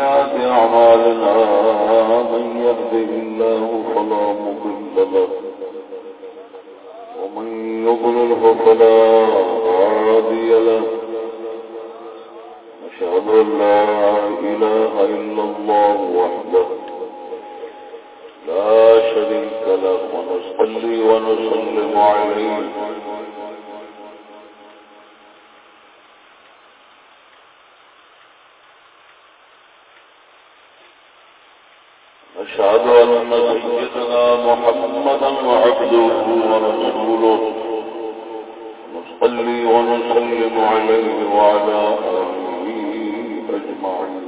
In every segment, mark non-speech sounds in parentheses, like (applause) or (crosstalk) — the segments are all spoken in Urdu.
وسيئات أعمالنا من يهده الله فلا مضل له ومن يضلله فلا هادي له. أشهد أن لا إله إلا الله وحده لا شريك له ونصلي ونسلم عليه. أشهد أن سيدنا محمدا عبده ورسوله. نصلي ونسلم عليه وعلى آله أجمعين.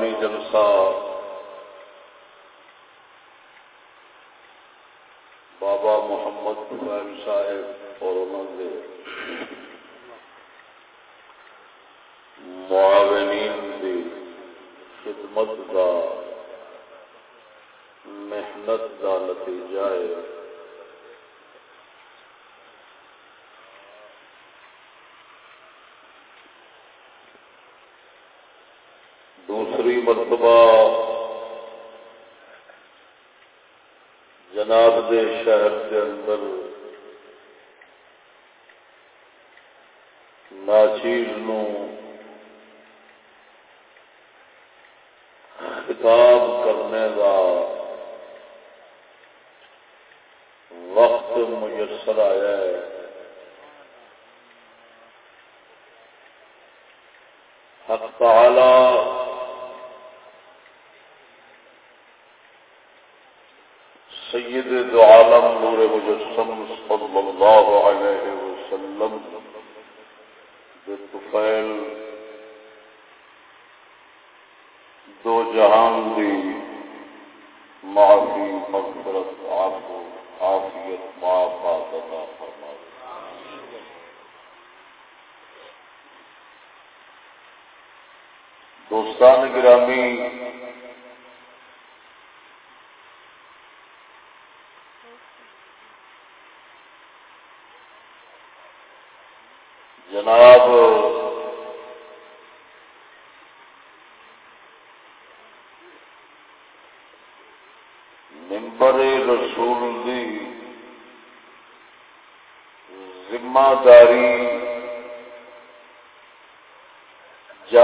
আমি যেন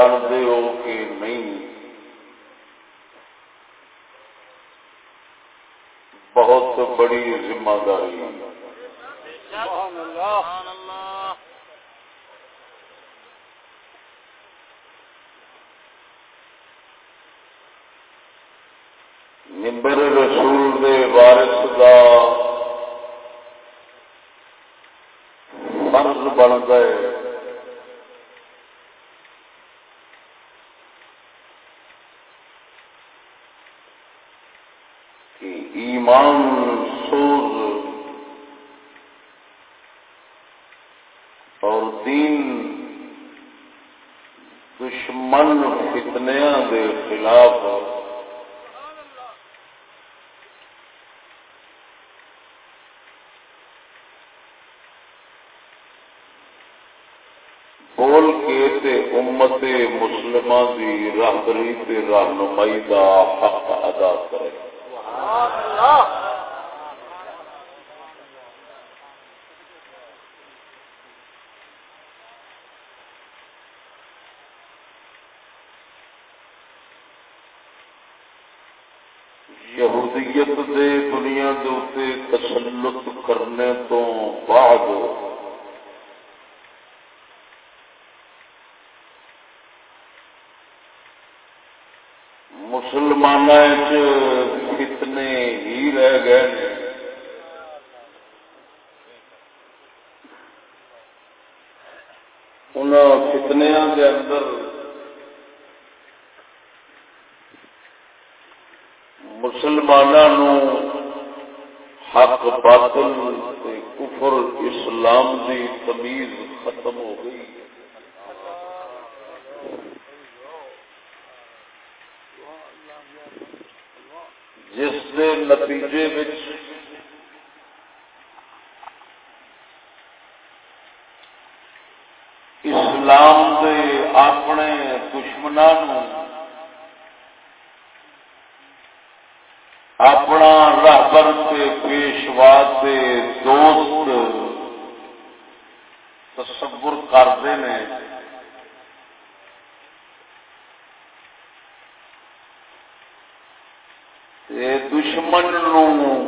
جانتے ہو کہ نہیں؟ بہت بڑی ذمہ داری۔ نمبر رسول دے وارث دا فرض بن گئے ایمان، سوز اور دین دشمن فتنیا دے خلاف بول کے تے امت مسلمہ دی راہبری تے رہنمائی دا حق ادا کرے یہودیت دے دنیا دے تسلط کرنے تو بعد مسلمان کتنے ہی رہ گئے ان فتنیا کے اندر مسلمانوں حق باطل کفر اسلام کی تمیز ختم ہو گئی جس کے نتیجے اسلام دے اپنے دشمنوں اپنا برابر سے پیشوا سے دوست تصور کرتے ہیں۔ دشمن نو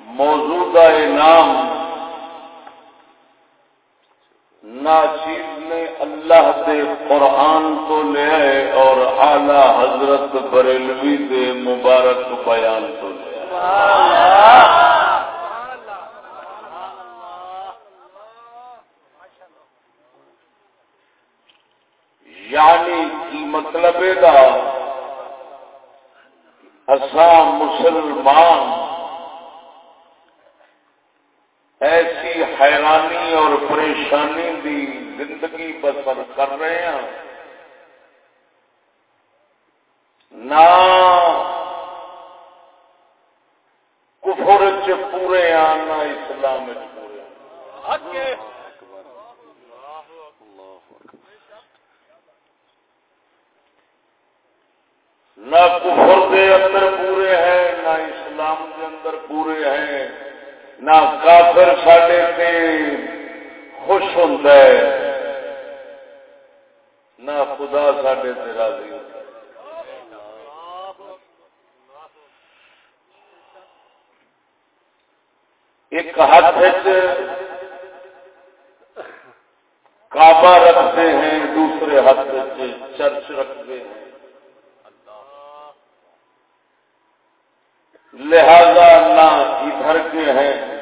موجودہ نام ناچیز نے اللہ دے قرآن تو لیا ہے اور اعلی حضرت بریلوی دے مبارک بیان تو لیا یعنی کی مطلب دا؟ اسام مسلمان ایسی حیرانی اور پریشانی دی زندگی بسر کر رہے ہیں۔ نہ کفر چ پورے آنا اسلام پورے نہ کفر دے اندر پورے ہیں، نہ اسلام کے اندر پورے ہیں، نہ کافر ساڈے سے خوش ہوتا ہے، نہ خدا ساڈے سے راضی ہوتا ہے۔ ایک ہاتھ کعبہ رکھتے ہیں، دوسرے ہاتھ چرچ رکھتے ہیں۔ لہذا نہ ادھر کے ہیں۔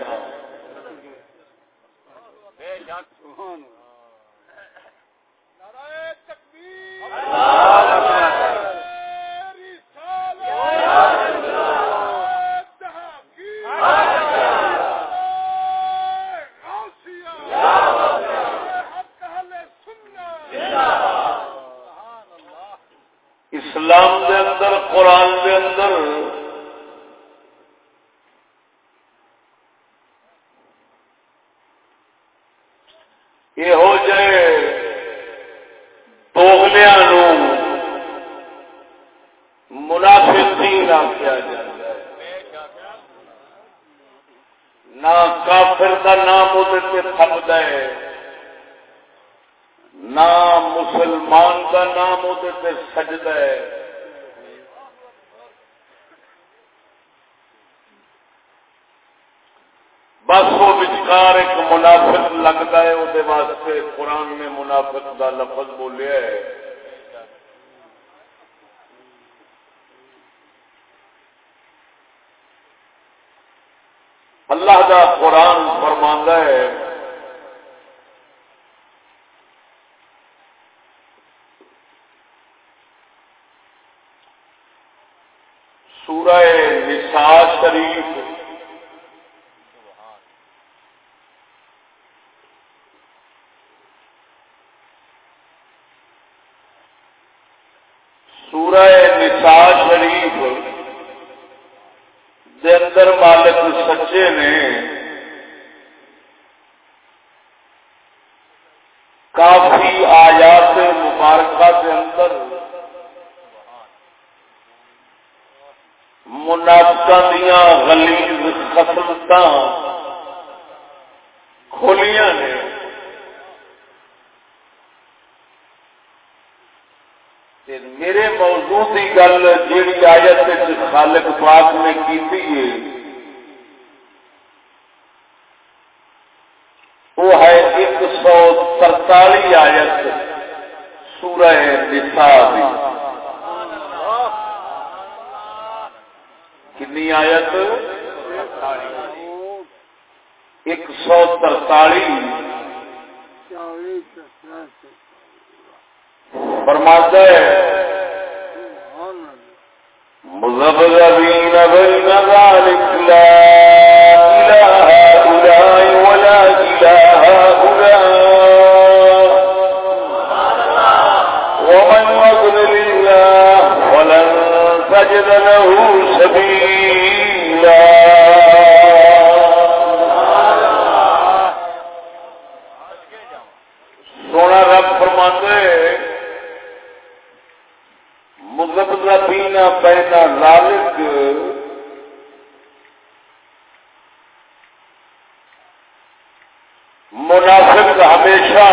منافق ہمیشہ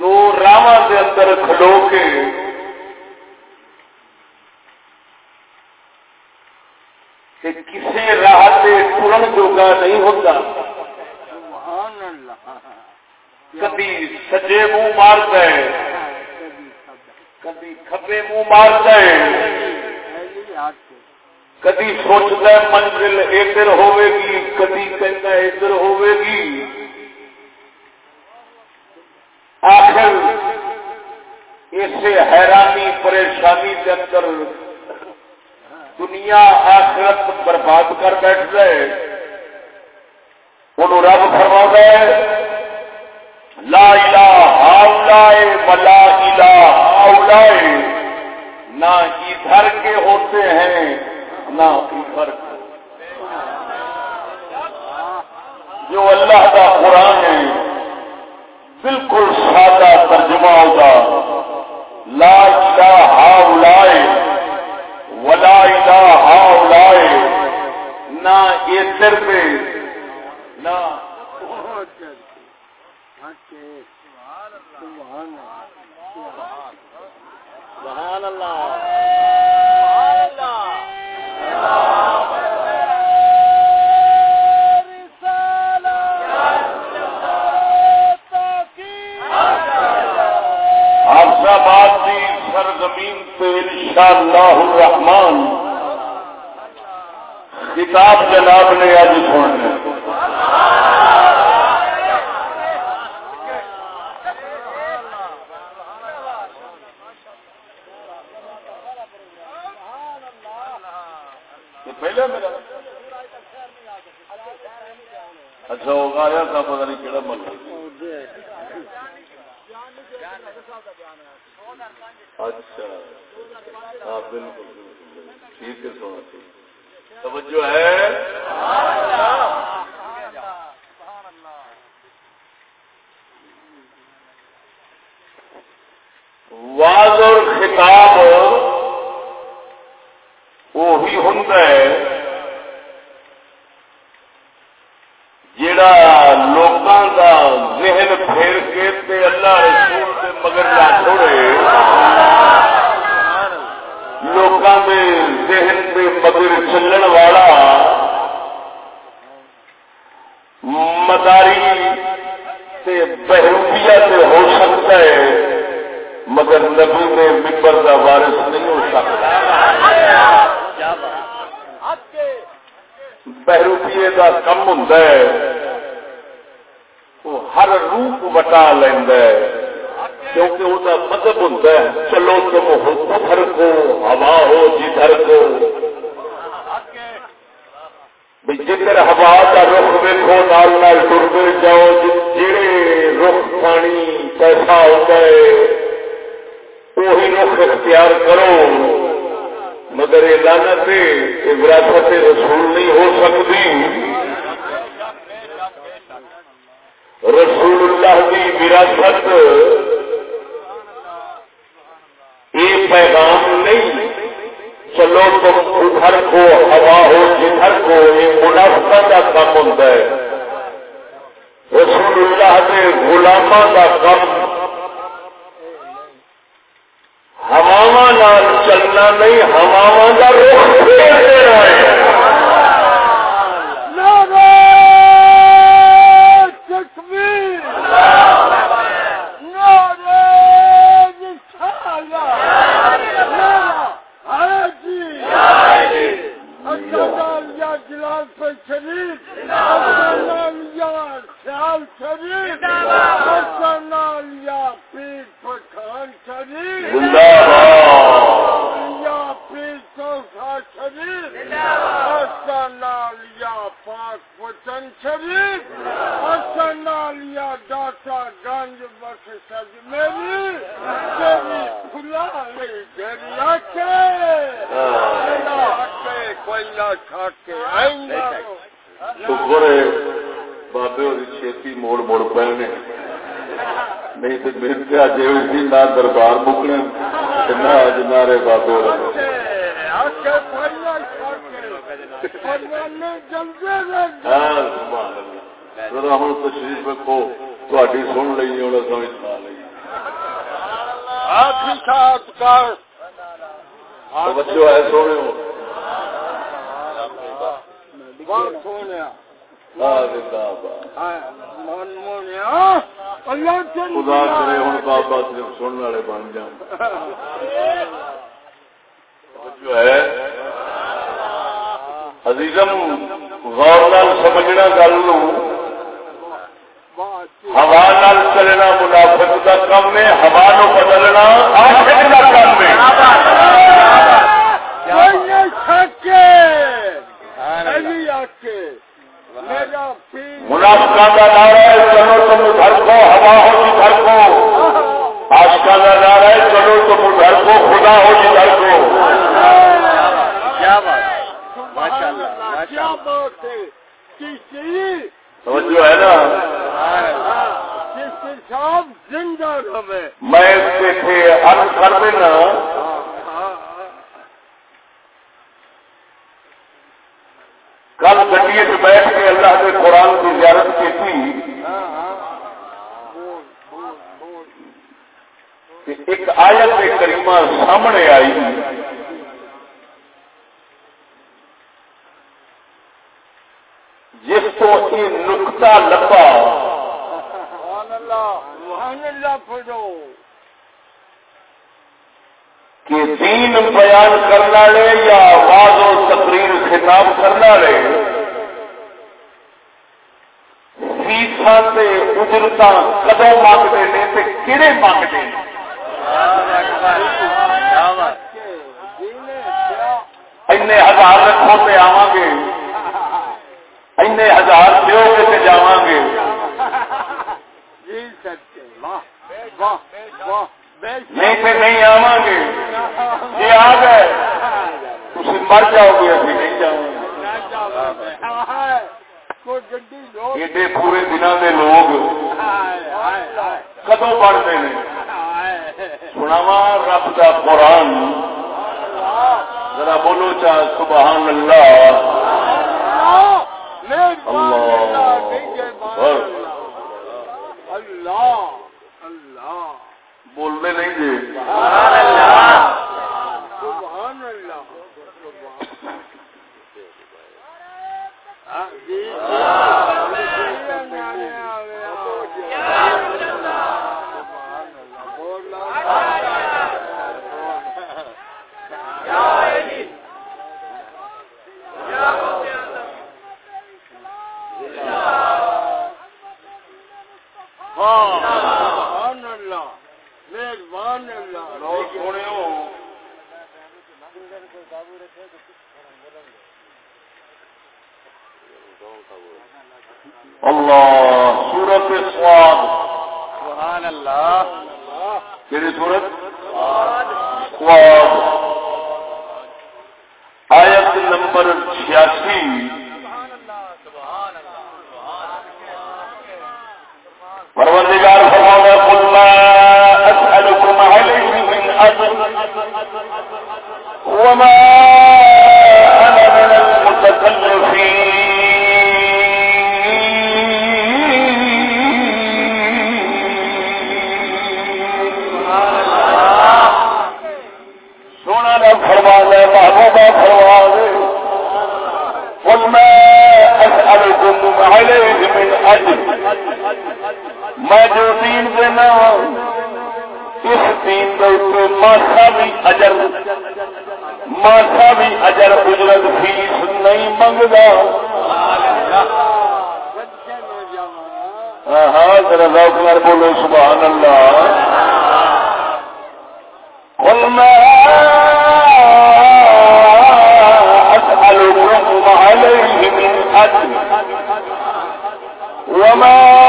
دو راہ کے اندر کھلو کے کہ کسی راہ سے ٹرن جوگا نہیں ہوتا کبھی سجے منہ مارتا ہے کبھی کبے منہ مارتا ہے کدی سوچتا ہے منزل ادھر ہوے گی، کدی کہتا ادھر ہوے گی۔ آخر اسے حیرانی، پریشانی کے اندر دنیا آخرت برباد کر بیٹھ گئے ان رب فرما ہے، لا الہ ولا الہ اولائے۔ نہ ادھر کے ہوتے ہیں نہ ادھر کے جو اللہ کا قرآن ہے، بالکل سادہ ترجمہ ہوگا لا الہ اولائے ولا الہ اولائے نہ ادھر پہ، نہ۔ سبحان اللہ۔ حفظآباد کی اللہ پہ الرحمن کتاب جناب نے آج سننا پہلے میرا اچھا وہ آیا تھا پتا نہیں کہڑا من اچھا ہاں بالکل ٹھیک ہے سونا ٹھیک توجہ ہے؟ شکر بابے اور موڑ موڑ پے نے نہیں تو محنت اج اسی نہ دربار مکنے نہ اج نارے بابے ہاں، ذرا ہن تشریف رکھو تہاڈی سن لئی ہن اساں بچوں ہے سونے ہو؟ خدا کرے ہوں بابا صرف سننے والے بن جان جو ہے؟ عزیزم غور نال سمجھنا گل ہوا نال چلنا منافق کا کم ہے ہوا نو بدلنا کام ہے۔ منافقہ کا نعرہ ہے چلو تم ادھر کو ہوا ہو جدھر کو۔ آشکا کا نعرہ ہے چلو تم ادھر کو خدا ہو جدھر کو۔ کیا بات ماشاء اللہ کیا بات ہے؟ توجہ ہے نا؟ صاحب زندہ رہے۔ میں تھے عرض کر دینا کل گڈی سے بیٹھ کے اللہ کے قرآن کی زیارت کی تھی کہ ایک آیت کریمہ سامنے آئی۔ جس کو یہ نقطہ لبا کہ دین بیان کرنا لے یا آواز تقریر خطاب کرنا لے فیسا اجرت کدو مانگتے ہیں تے کہڑے مانگتے ہیں؟ این ہزار رکھو تے آواں گے۔ این ہزار دیو گے تے جاواں گے۔ نہیں تے نہیں آواں گے۔ یہ آ گئے۔ تھی مر جاؤ گے، ابھی نہیں جاؤ گے۔ ایڈے پورے دنوں کے لوگ کدو پڑھتے ہیں؟ سناوا رب کا قرآن۔ ذرا بولو چاہ سبحان اللہ۔ اللہ۔ اللہ۔ بولنے نہیں دے۔ سبحان اللہ سورت سواد سبحان اللہ. کہڑی سورت؟ سواد آیت نمبر چھیاسی. پروردگار فرمانا قل ما اسألكم عليه من اجر وما عليه من اجر میں جو دین دینا اس دین اوپر ماسا بھی اجر ماسا بھی اجر اجرت فیس نہیں منگتا ہاں ہاں ذرا ذوق نال بولو، سبحان اللہ۔ قل ما وما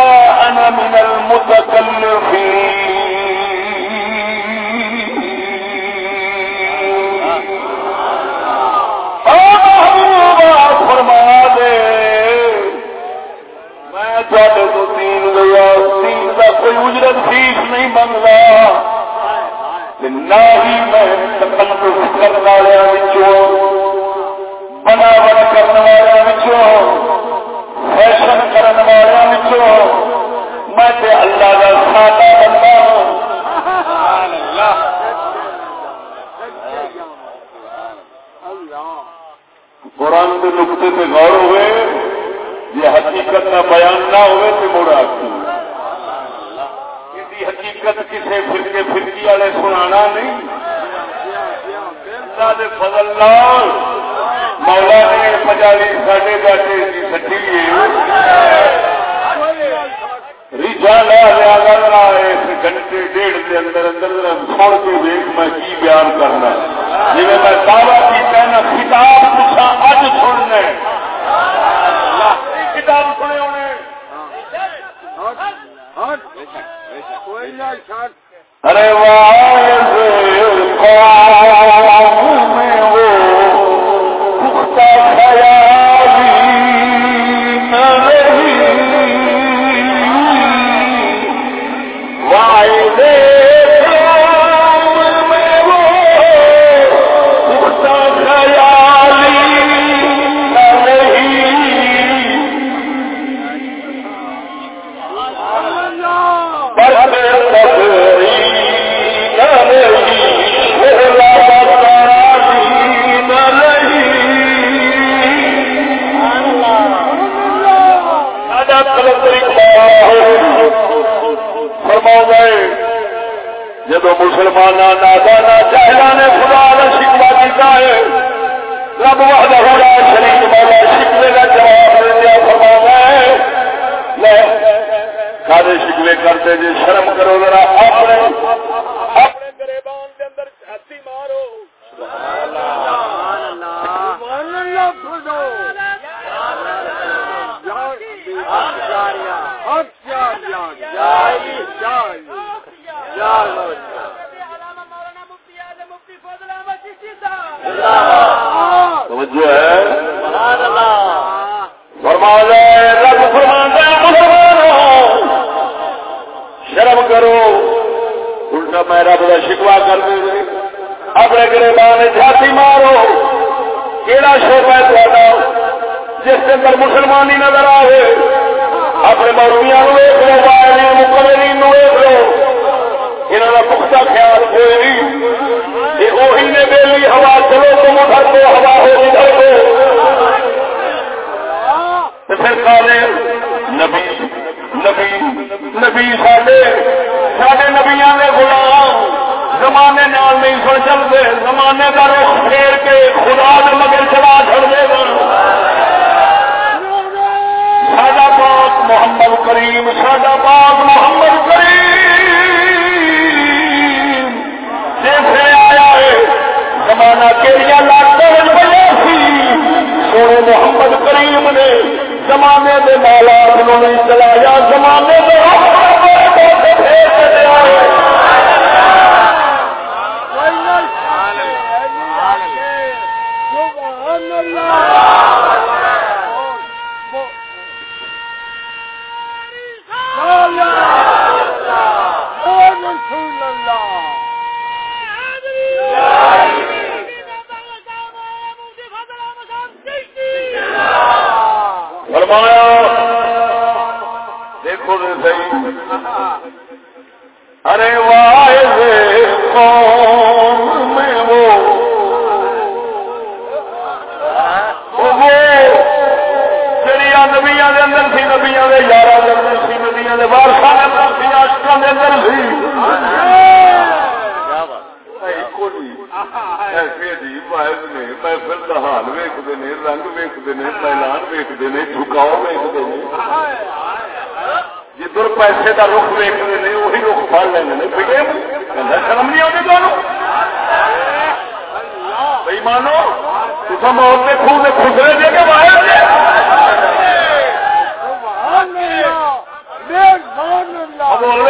بےمانو تم موت کے خوب میں خسرے دے کے باہر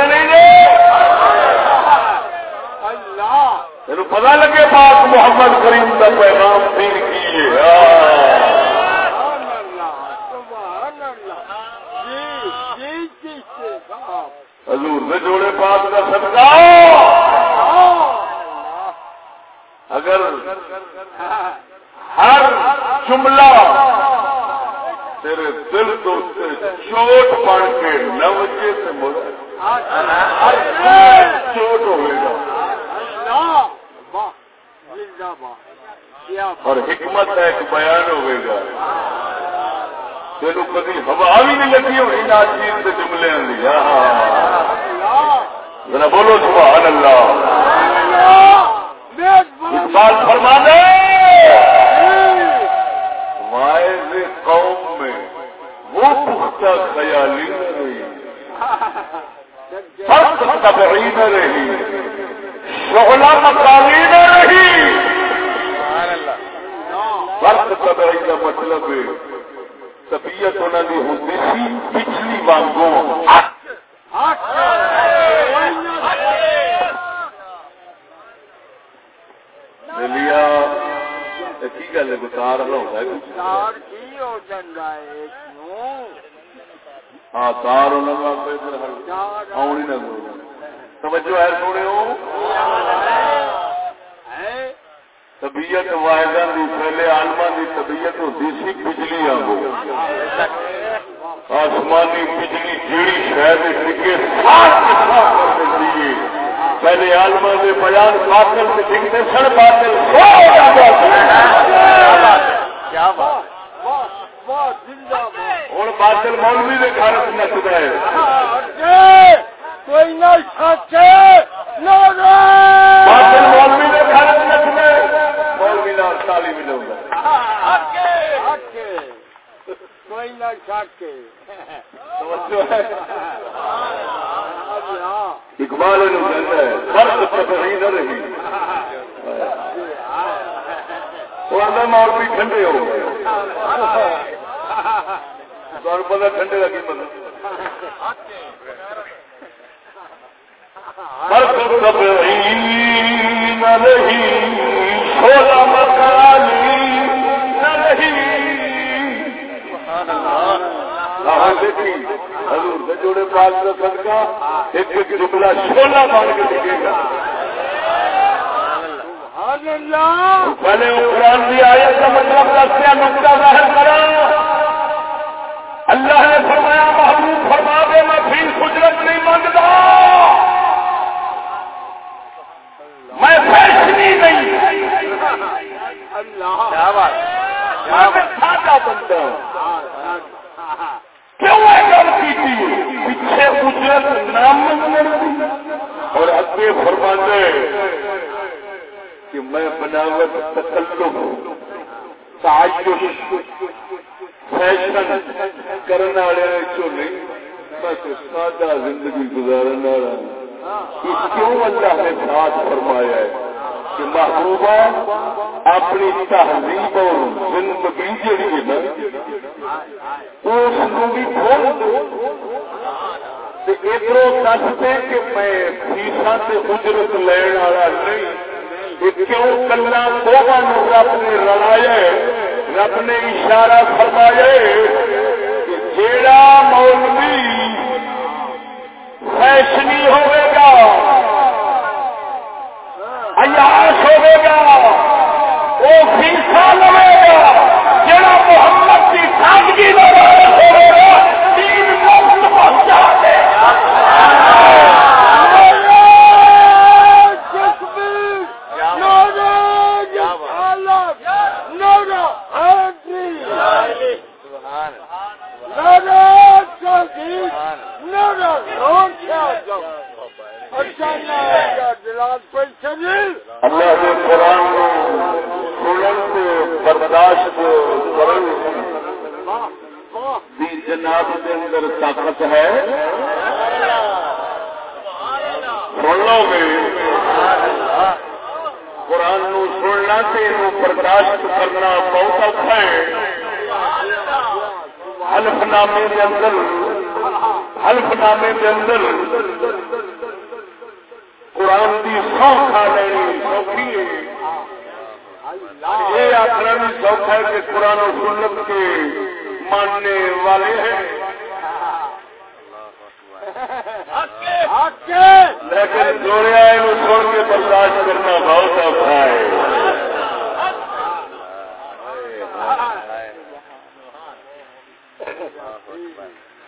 نہیں دے۔ اللہ۔ پتا لگے پاک محمد کریم کا پیغام چوٹ پڑ کے نو بچے تو چوٹ ہوئے گا۔ اور حکمت کا ایک بیان ہوئے گا۔ تینوں کبھی ہوا بھی نہیں لگی ہوئی نا چیز کے جملے ہاں، ہاں، ہاں، ذرا بولو، سبحان اللہ۔ سال فرما دے وائز قوم میں وہ پختہ خیالی نہ رہی۔ فرق تبعی نہ رہی۔ شغلہ مکالی نہ رہی۔ فرق تبعی کا مطلب ہے، طبیعت انہوں نے ہوتی سی پچھلی وانگوں۔ لیا کی گل ہے؟ ہوتا ہے۔ تار توجہ ہے سونے ہو۔ طبیعت واحدہ دی پہلے آلما دی طبیعت ہوتی سی بجلی آگو آسمانی بجلی جیڑی شہر ٹکے ساتھ کے ساتھ کر دیتی ہے پہلے آلما دے بیان باطل سے ٹکتے سن باطل سو جاتا۔ کیا بات واہ واہ زندہ باد ہوں باطل مولوی دے گھر نچتا ہے۔ آگے کوئی نہ سچے نہ باطل مولوی دے گھر سے نچتا ہے۔ مولوی نال تالی بھی لوگ کوئی نہ ہاں اقبال فرق نہ رہی۔ مولوی ٹھنڈے ہو گئے۔ تمہیں پتا ٹھنڈے کا کی مکالی حضور دے جوڑے پاک کا صدقہ ایک ایک جملہ شولا بن کے دکھے گا۔ پہلے قرآن کی آیت کا مطلب دسیا نقطہ ظاہر کرا۔ اللہ نے فرمایا، محبوب فرما دے، میں فیس اجرت نہیں منگتا میں فیشنی نہیں اللہ سادہ بنتا ہوں۔ کیوں ہے گل کی پیچھے اجرت نام منگنے اور اگے فرما دے کہ میں بناوٹ تکلف تعیش فیشن کرنے والے چو نہیں میں تو سادہ زندگی گزارنے والا کیوں اللہ نے ساتھ فرمایا ہے کہ محبوبہ اپنی تہذیب اور زندگی جڑی ہے نا اس کو بھی کھول دو ادھر دس دے کہ میں فیسا سے اجرت لین والا نہیں کیوں کلا دونوں رب نے رلایا ہے رب نے اشارہ فرمایا کہ جیڑا مولوی فیشنی ہوئے گا، عیاش ہوئے گا، وہ فیسا لوے گا جڑا محمد کی سادگی لوگ گا تین مفت پہنچا دے گا سبحان اللہ کے قرآن سنن سے برداشت کرن دی جناب کے اندر طاقت ہے سن لو گے قرآن نو سننا سے نو برداشت کرنا بہت اوکھا ہے حلف نامے کے اندر حلف نامے کے اندر قرآن کی سو کھا لینی سوکھی ہے یہ آخر بھی سوکھا ہے کہ قرآن و سنت کے ماننے والے ہیں۔ لیکن جوڑیا سن کے برداشت کرنا بہت اوکھا ہے۔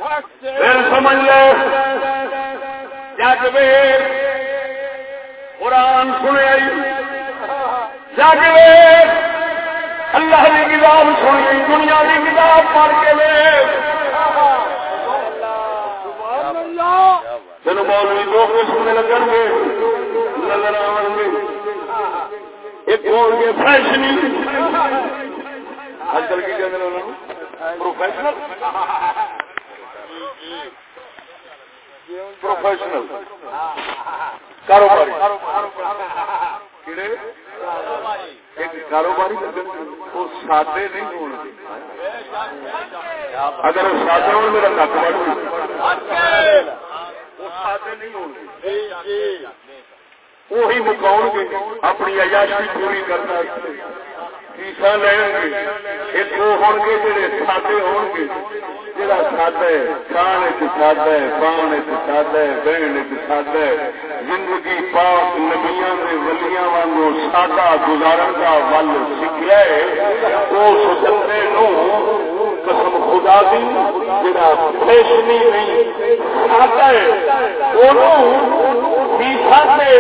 پھر سمجھ لو جگ وے قرآن سنیا جگ وے اللہ کی کتاب سنی۔ دنیا کی کتاب پڑھ کے وے تین مولوی دو قسم کے لگن گے۔ نظر آن گے۔ ایک ہو گے فیشنی اج کل کی کہتے ہیں پروفیشنل۔ پروفیشنل کاروباری کاروباری وہ سادے نہیں ہونے اگر سادے ہو میرا نک سادے نہیں ہونے وہی مکاؤ گے، اپنی عیاشی پوری کرنا فیسا لے گے ایک وہ ہو گے، جڑے سادے ہو گے۔ جڑا سادہ ہے کھان سادہ ہے پان سادہ ہے، بہن سادہ ہے۔ زندگی پاک نبیاں ولیاں وانگو سادہ گزارن کا ول سیکھا ہے اس بندے نو قسم خدا دی جڑا فیشنی نہیں سادہ ہے وہ فیسا سے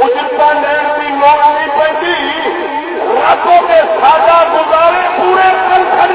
اجرتا لین کی لوڑ نہیں پڑتی راتوں کے سادہ گزارے پورے کر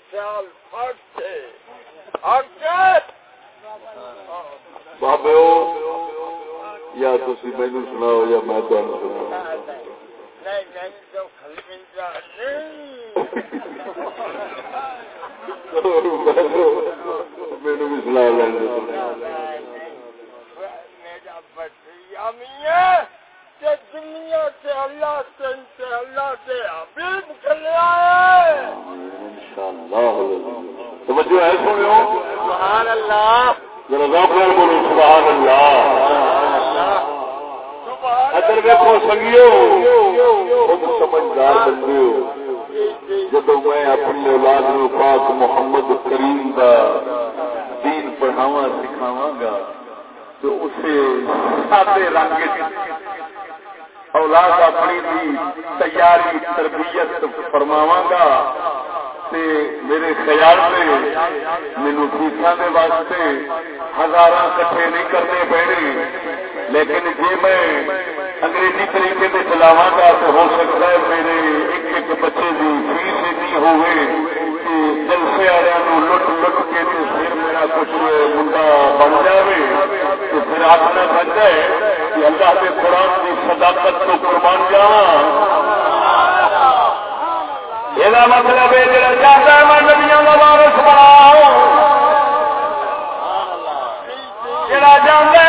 سکتے بابے یا تھی مینو سناؤ یا میں تمہیں سنا مینو بھی سنا لیں دنیا سے اللہ سے اللہ سے حبیب چلے آئے۔ توجہ ہے سنو سبحان اللہ ذرا ذوق نال بولو سبحان اللہ ادھر ویکو سنگیو۔ خود سمجھدار بندے ہو۔ جب میں اپنی اولاد نو پاک محمد کریم دا دین پڑھاواں سکھاواں گا تو اسے سادے رنگ اولاد اپنی دی تیاری، تربیت فرماواں گا تے میرے خیال سے مینو فیسا کے واسطے ہزار کٹھے نہیں کرنے پڑے لیکن جی میں انگریزی طریقے سے چلاوا گا تو ہو سکتا ہے میرے ایک ایک بچے کی فیس اتنی ہوئے کہ جلسے والوں لٹ لٹ کے پھر میرا کچھ منڈا بن جائے تو پھر آخنا بن جائے کہ اللہ کے قرآن کی صداقت کو قربان جاؤں یہ مطلب ہے جڑا چاہتا ہے میں نبیا کا وارس بناؤ جڑا چاہتا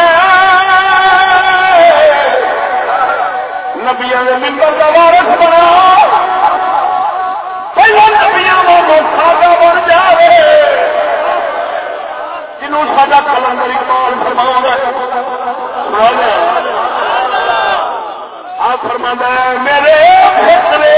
نبیا کے ممبر کا وارس بناؤ پہلے نبیا کا سادہ بن جائے۔ جنوں سا کلندر اقبال فرما آ فرما میرے اپنا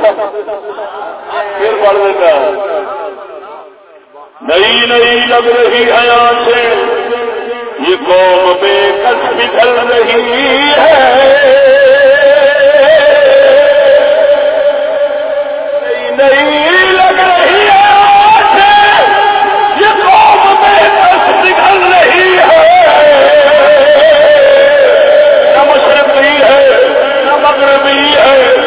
پھر پڑھ دیتا نئی نئی لگ رہی ہے آنکھیں۔ یہ قوم بے کس بکھل رہی ہے؟ نئی نئی لگ رہی ہے مغربی ہے۔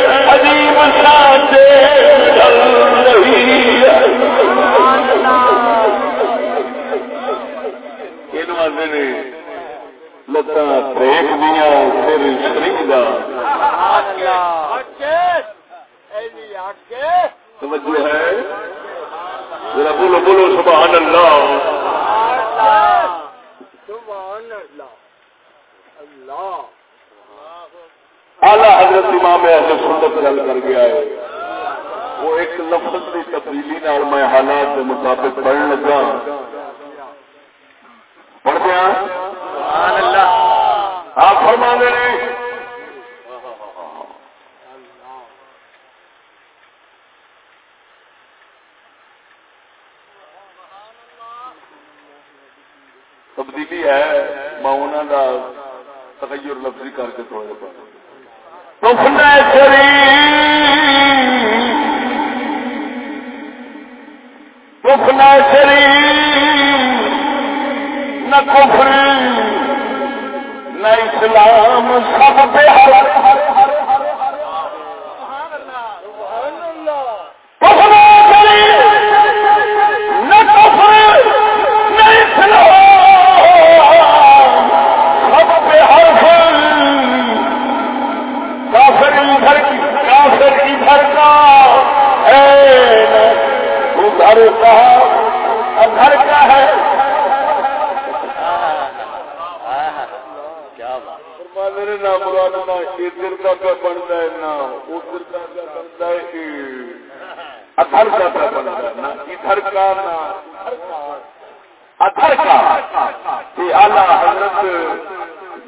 لتاں پریک دیاں، سر شریدا بولو بولو، سبحان اللہ۔ اعلی حضرت امام اہل سنت گل کر گیا ہے۔ وہ ایک لفظ کی تبدیلی نال میں حالات کے مطابق پڑھنے لگا۔ پڑھ دیا؟ آپ فرما تبدیلی ہے میں انہوں کا تغیر لفظی کر کے تھوڑے پاس کفر اسلام سب پہ ہر ہر ہر ادھر گھر کا ہے میرے نہ مراد نہ ادھر کا کیا بنتا ہے، نہ ادھر کا کیا بنتا ہے ادھر کا کیا بنتا ہے، نہ ادھر کا، نہ ادھر کا۔ یہ اعلیٰ حضرت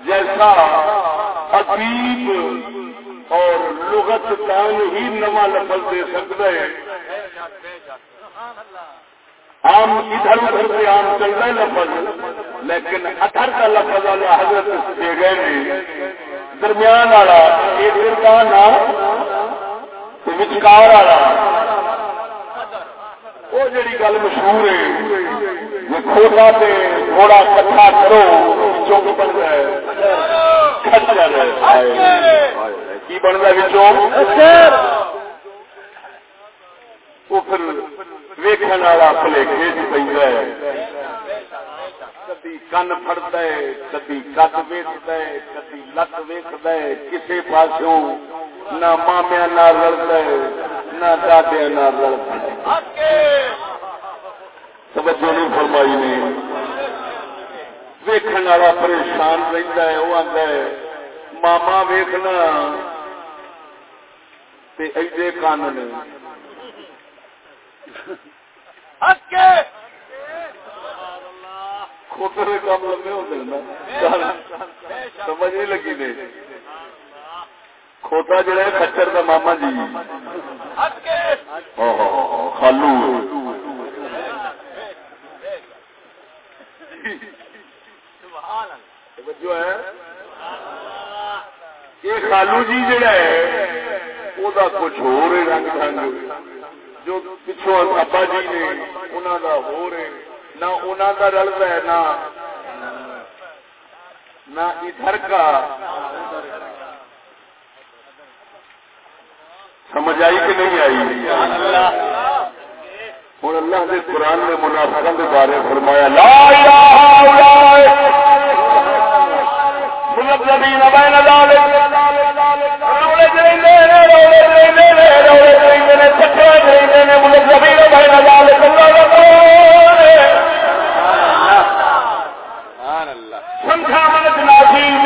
جیسا ادیب اور لغت دان ہی نواں لفظ دے سکتا ہے۔ عام ادھر ادھر سے عام چل رہا ہے لفظ، لیکن اتھر کا لفظ والا حضرت دے گئے درمیان والا ایک کا نام وچکار والا۔ وہ جڑی گل مشہور ہے، یہ کھوٹا تے تھوڑا کٹھا کرو چوک بن رہا ہے؟ کی بن رہا ہے وہ پھر ویکن والا پلیکے پہ کدی کن فڑتا کدی کت ویکد کدی لت ویکد کسی پاسوں نہ مامیا نہ رلتا ہے نہ دادیا نہ رلتا توجہ نہیں فرمائی نے ویکن والا پریشان رہتا ہے وہ آتا ہے ماما ویکنا ایڈے کن نے کھوٹے کام لمبے ہوتے ہیں نا سمجھ نہیں لگی نے کھوتا جڑا ہے کچر کا ماما جی۔ خالو۔ جو ہے۔ یہ خالو جی جڑا ہے وہ کچھ ہو رہے رنگ ڈنگ جو پچھو ابا جی نے انہوں کا ہو رہے نہ انہوں کا رلتا ہے نہ نہ ادھر کا۔ سمجھ آئی کہ نہیں آئی؟ ہوں اللہ کے قرآن نے منافع کے بارے فرمایا، لا الہ الا اللہ۔ ملب بین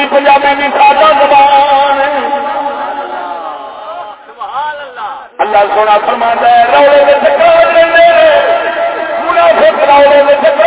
پنجابی سادہ زبان اللہ سونا فرما ہے روڑے میں چکر لے منافق روڑے میں چکر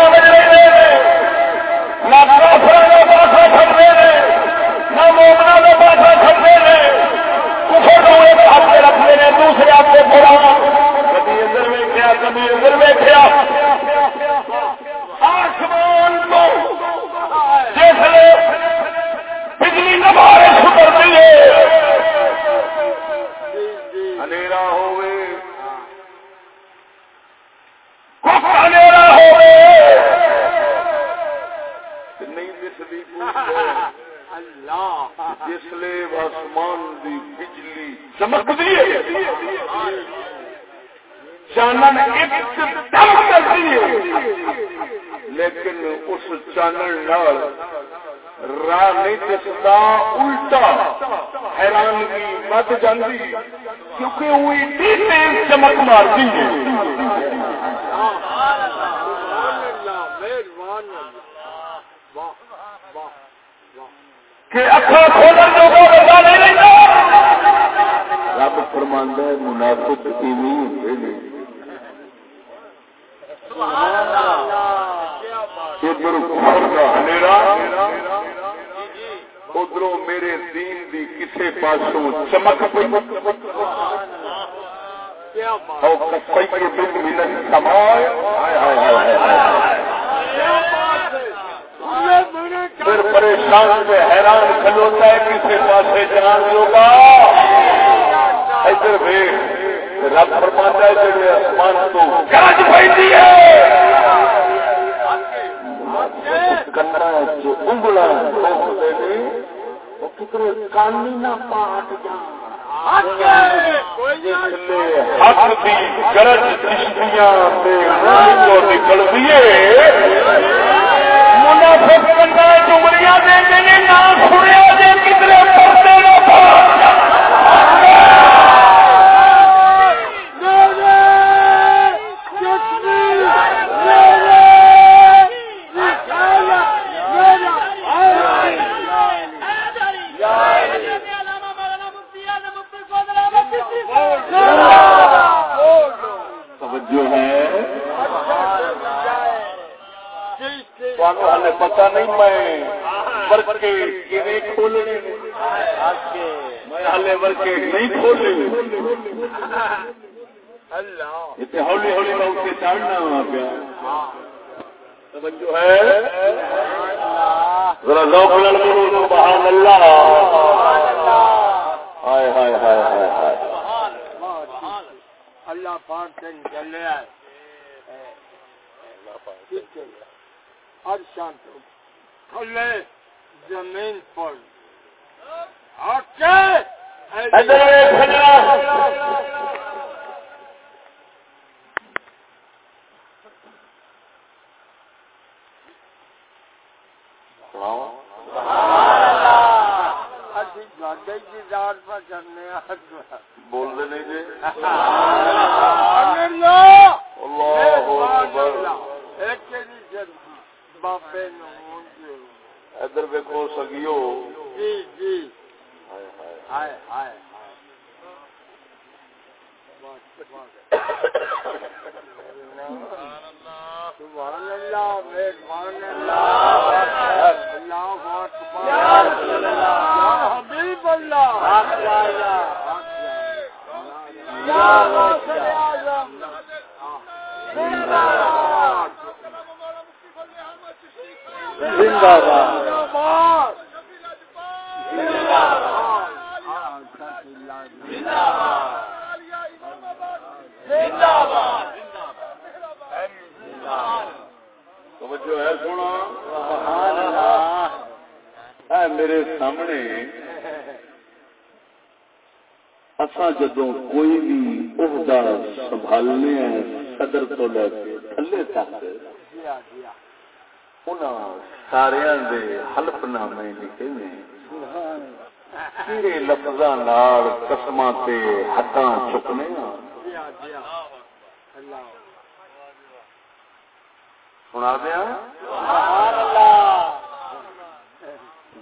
سنا دیا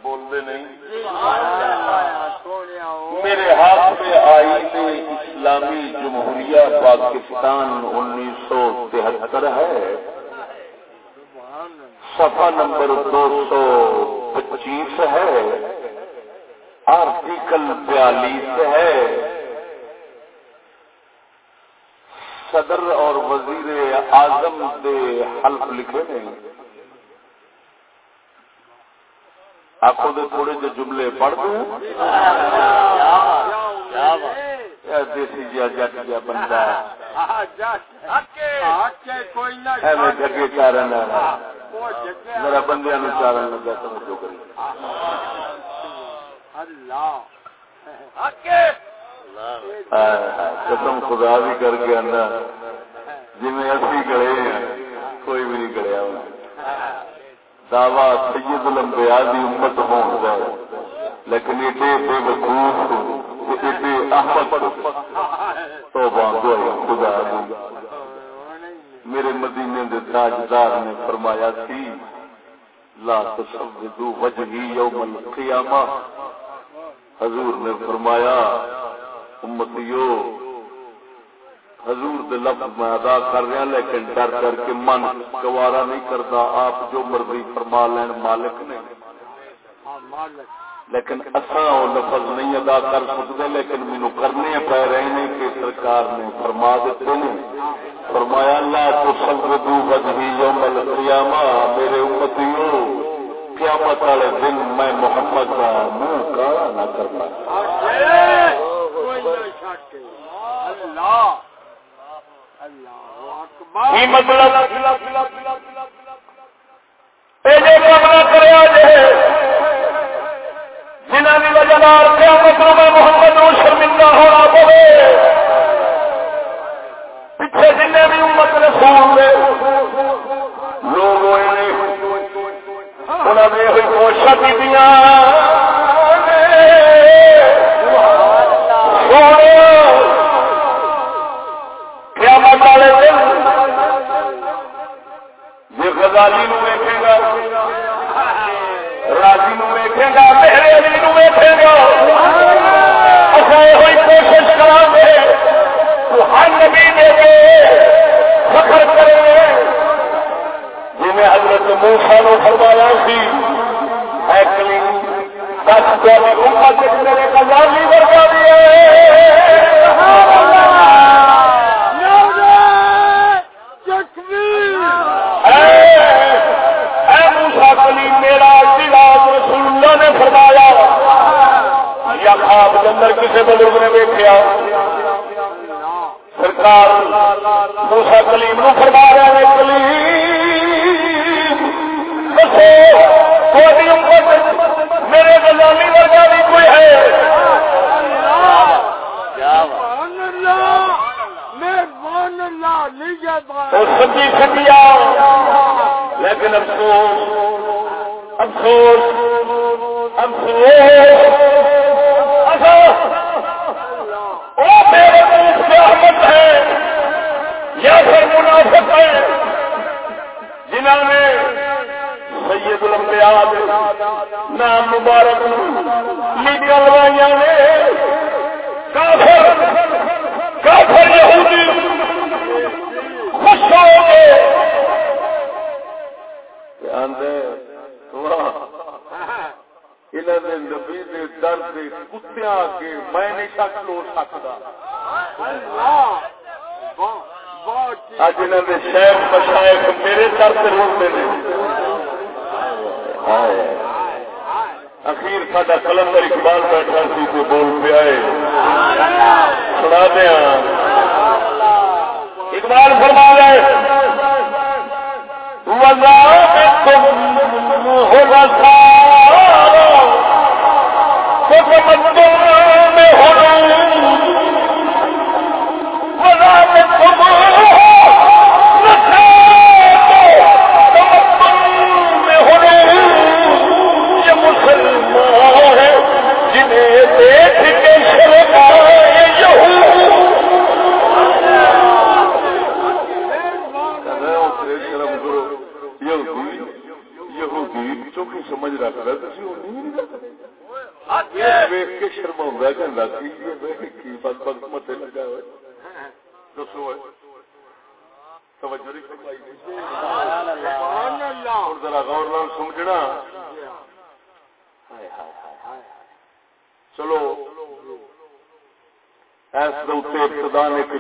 بولتے نہیں۔ میرے ہاتھ میں آئی اسلامی جمہوریہ پاکستان انیس سو تہتر ہے۔ سفا نمبر دو سو پچیس ہے۔ آرٹیکل بیالیس ہے۔ صدر اور وزیر اعظم دے حلف لکھے نے۔ آخو دے تھوڑے جے جملے پڑھ دوں دیسی جیا جٹ جیا بندہ۔ چارن میرا بندے نو چارن لگا سمجھو کری قسم خدا بھی کر کے آنا جی اسی گڑے ہیں، کوئی بھی نہیں گڑیا ہونا دعوی سید لمبیا کی امت ہون کا لیکن ایڈے بے وقوف ایڈے احمد تو باندھو خدا دی۔ میرے مدینے دے تاجدار نے فرمایا سی، لا تصودو وجہی یوم القیامہ۔ حضور نے فرمایا امتیو حضور دے لفظ میں ادا کر رہا لیکن ڈر ڈر کے من گوارا نہیں کرتا۔ آپ جو مرضی فرما لین، مالک نے۔ لیکن اصا وہ لفظ نہیں ادا کر سکتے، لیکن مینو کرنے پی رہے ہیں کہ سرکار نے فرما دیتے ہیں۔ فرمایا، لا تو سلدو وجہی یوم القیامہ، میرے امتیو، قیامت والے دن میں محمد کا منہ کالا نہ کرتا جنہوں کی وجہ قیامت میں محمد نو شرمندہ ہونا پوے۔ پیچھے جن بھی امت رسول دے لوگ انہوں نے ہوئی کوشش کی قیامت والے دن جی غزالی نو ویکے گا، راضی نو ویکے گا میرے علی نو ویکے گا۔ اصل یہ کوشش کرا گے، تو ہر نبی دے کے فخر کریں گے جی میں حضرت موسا نو فرمایا سی دس امت میرے غزالی ورگا بھی خواب کے اندر کسی بزرگ نے دیکھا سرکار موسا کلیم نو فرما رہا ہے کلیم میرے گزانی ورگا بھی کوئی ہے۔ سبھی سبیا لیکن افسوس افسوس افسوس۔ اچھا، وہ میرے احمد ہے، یا پھر منافق ہے، جنہوں نے سید الانبیاء نام مبارک لیڈیاں لگائی نے۔ کافر کافر یہودی خوش ہو گئے۔ نبی درد کتیا کے میں نہیں سک لو سکتا اج انہوں نے شہر مشائق میرے درد روکتے ہیں اخیر ساڈا کلندر اقبال بیٹھا سی تو بول پیا سنا دیا اقبال فرما رہے تم ہوگا میں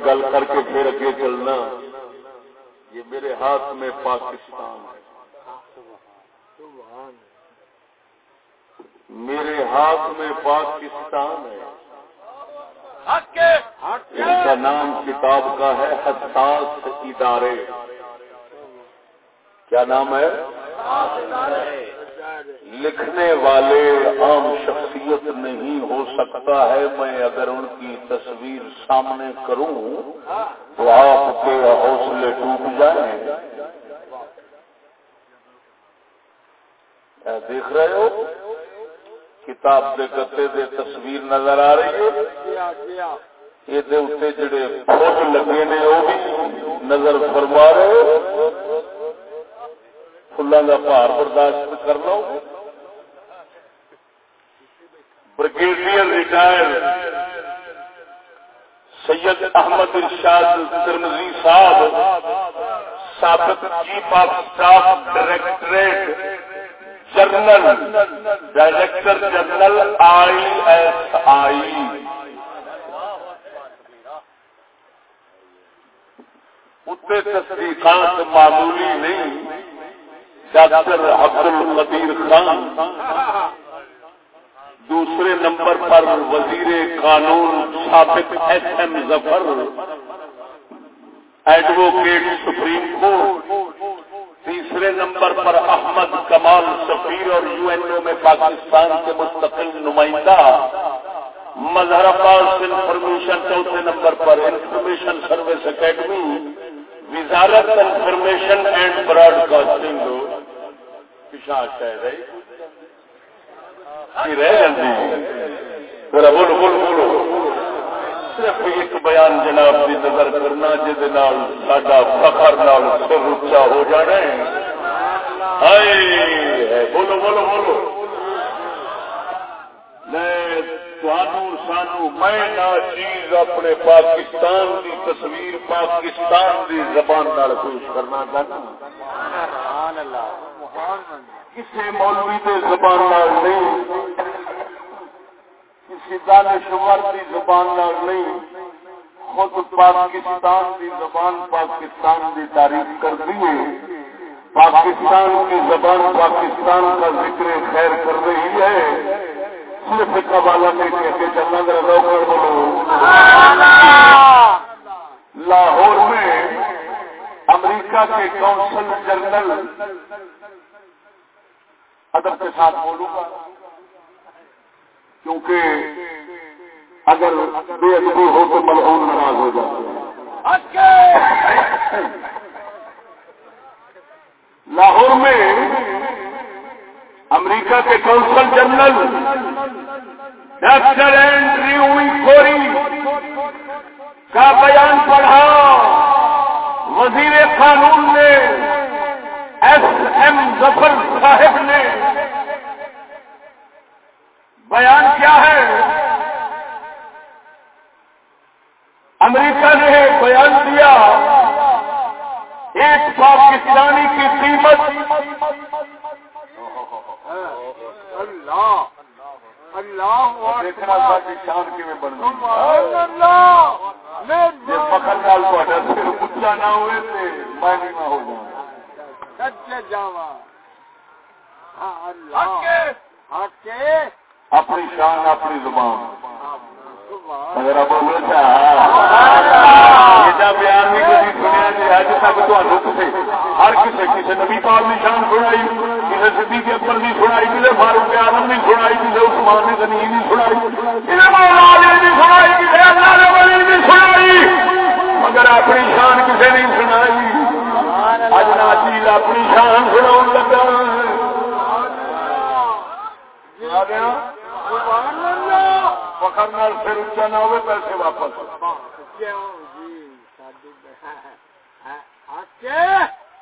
گل کر کے پھر اگے چلنا۔ یہ میرے ہاتھ میں پاکستان ہے۔ میرے ہاتھ میں پاکستان ہے۔ ان کا نام کتاب کا ہے حساس ادارے۔ کیا نام ہے؟ لکھنے والے عام شخصیت نہیں ہو سکتا ہے۔ میں اگر ان کی تصویر سامنے کروں تو آپ کے حوصلے ٹوٹ جائیں۔ دیکھ رہے ہو؟ کتاب دے گتے دے تصویر نظر آ رہی ہے۔ یہ جڑے فوج لگے نے وہ بھی نظر فرما رہے فلان کا بھار برداشت کر لو بریگیڈیئر ریٹائر سید احمد ارشاد ترمزی صاحب سابق chief of staff directorate. General director general I S I. اتنے تصدیقات معمولی نہیں۔ ڈاکٹر عبد القدیر خان۔ دوسرے نمبر پر وزیر قانون سابق S M Zafar. Advocate supreme court. تیسرے نمبر پر احمد کمال سفیر اور یو این او میں پاکستان کے مستقل نمائندہ، مظہر عباس انفارمیشن چوتھے نمبر پر انفارمیشن سروس اکیڈمی، وزارت انفارمیشن اینڈ براڈ کاسٹنگ رہ جلدی بولو بولو بولو۔ صرف ایک بیان جناب کی نظر کرنا ساڈا فخر نال سر اچا ہو جانا بولو بولو بولو۔ سانو میں چیز اپنے پاکستان کی تصویر پاکستان کی زبان پیش کرنا چاہتا کسی مولوی کے زبان نہیں۔ کسی دانشور کی زبان نہیں، خود پاکستان کی زبان پاکستان کی تعریف کر دیے پاکستان کی زبان پاکستان کا ذکر خیر کر رہی ہے۔ صرف ایک حوالہ میں کہہ کے چلنا، ذرا روکڑ بولو۔ لاہور میں امریکہ کے کونسل جنرل ادب کے ساتھ بولوں گا۔ کیونکہ اگر بے ادبی ہو تو ملعون ناراض ہو جاتا لاہور میں امریکہ کے consul general doctor Andrew Corey کا بیان پڑھا۔ وزیر قانون نے ایس ایم ظفر صاحب نے بیان کیا ہے؟ امریکہ نے بیان دیا ایک پاکستانی کی قیمت۔ اللہ شان کی میں بن پکڑ ڈال پھر اچھا نہ ہوئے تھے میں نہیں ہو جاؤں۔ اللہ۔ اپنی شان، اپنی زبان۔ اگر آپ بیان کبھی سنیا جی اج تک ہر کسی کسی نبی کی شان سنائی، کسی سدھی کے اکبر بھی سنائی، کسی فاروق آلم بھی سنائی، کسی عثمان نے غنی سنائی، کسی مولا سنائی، کسی اللہ ولی سنائی، مگر اپنی شان کسی نہیں سنائی۔ اج نہ اپنی شان سنا لگا فخر نال پھر اچا نہ ہوئے پیسے واپس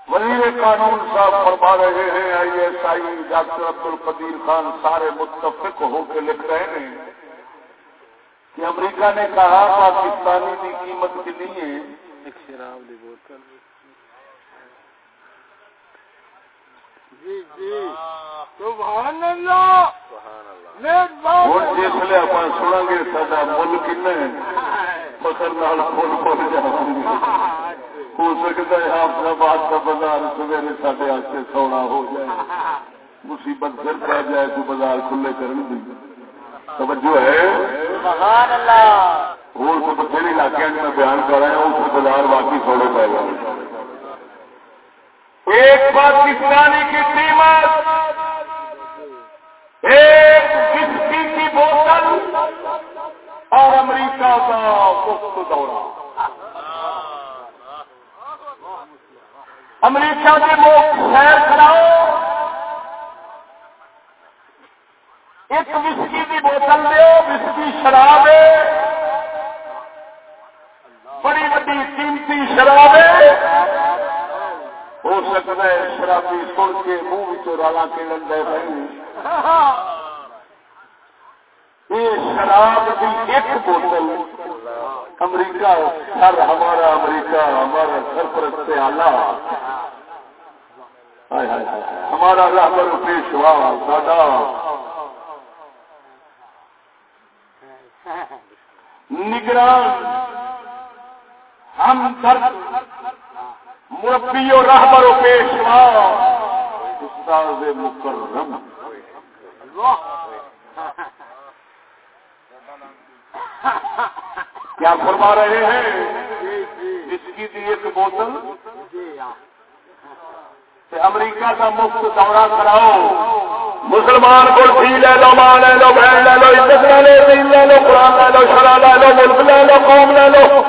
وزیر قانون صاحب فرما رہے ہیں آئی ایس آئی ڈاکٹر عبد القدیر خان سارے متفق ہو کے لکھ رہے ہیں کہ امریکہ نے کہا پاکستانی کی قیمت کے لیے جی جی سبحان اللہ۔ جسے آپ سنا گے سا مل کن فصل فل فل جا ہو سکتا ہے حافظ کا بازار سویرے سارے سونا ہو جائے۔ مصیبت پھر پہ جائے تو بازار کھلے کرنے دی۔ توجہ ہے؟ اور تو بتھیرے علاقے میں بیان کر رہا ہوں اس بازار باقی سوڑے پہ گئے ایک پاکستانی کی قیمت، ایک کشتی کی بوتل اور امریکہ کا مفت دورہ۔ امریکہ کے لوگ خیر کراؤ ایک وسکی کی بوتل دو وسکی شراب بڑی بڑی قیمتی شراب ہو سکتا ہے شرابی سن کے منہ رالا کے لگے بھائی یہ شراب کی ایک بوتل امریکہ سر ہمارا امریکہ، ہمارا سرپرست آلہ ہمارا رابر پیشوا ساڈا نگران، ہم مربی اور رہبر و پیشوا استاد مکرم۔ کیا فرما رہے ہیں؟ اس کی دی ایک بوتل۔ امریکہ کا مفت دورہ کراؤ۔ مسلمان کو تھی لے لو، ماں لے لو، بہن لے لو، عزت لے لو، دین لے لو، قرآن لے لو شرح لے لو، ملک لے لو، قوم لے لو۔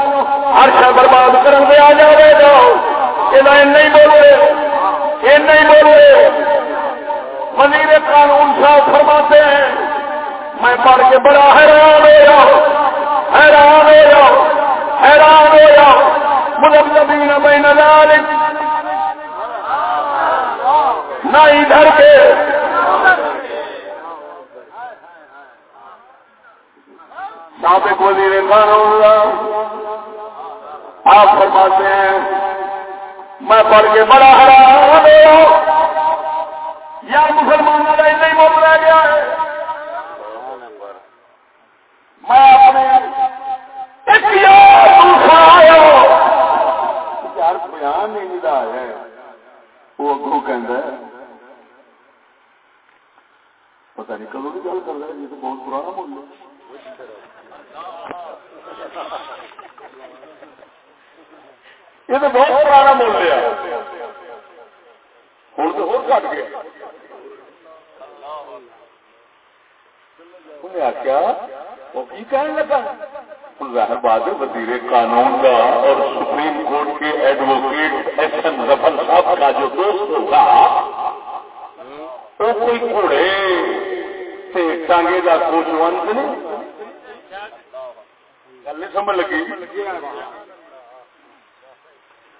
ہر شا برباد کرن دے آ جائے گا۔ یہ نہیں بولے یہ نہیں بولے وزیر قانون صاحب فرماتے ہیں، میں پڑھ کے بڑا حیران ہو رہا حیران ہو رہا حیران ہو رہا ملزمین بین ذالک نہ ادھر کے۔ سابق وزیر قانون آپ فرماتے ہیں میں پڑھ کے بڑا حیران یا مسلمانوں کا نہیں بول رہ گیا ہے۔ میں اپنے ایک یار دوسرا آیا یار بیان نہیں ہے۔ وہ اگوں کہ پتا نہیں کدو کی گل کر رہا ہے، یہ تو بہت پرانا مول ہے۔ یہ تو بہت پرانا مول لیا ہوں تو ہو کٹ گیا انہیں آخیا وہ کی کہنے لگا ظاہر بات ہے وزیر قانون کا اور سپریم کورٹ کے ایڈوکیٹ ایس این رفل صاحب کا جو دوست ہوگا وہ کوئی گھوڑے ٹانگے کا سوچوان سے نہیں گل نہیں سمجھ لگی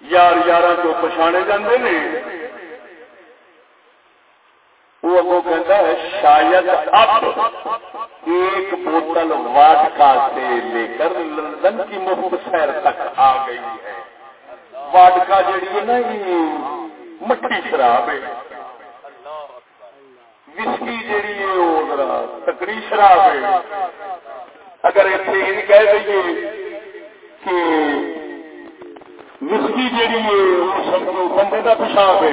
یار یار جو پچھانے جاندے نے۔ وہ اگو کہتا ہے، شاید اب ایک بوتل واٹکا سے لے کر لندن کی مفت سیر تک آ گئی ہے۔ واٹکا جڑی ہے نا یہ مٹھی شراب ہے۔ وسکی جیڑی ہے وہ ذرا تکڑی شراب ہے۔ اگر اتنے یہ کہہ دئیے کہ وسکی جیڑی ہے وہ سمجھو بندے کا پیشاب ہے،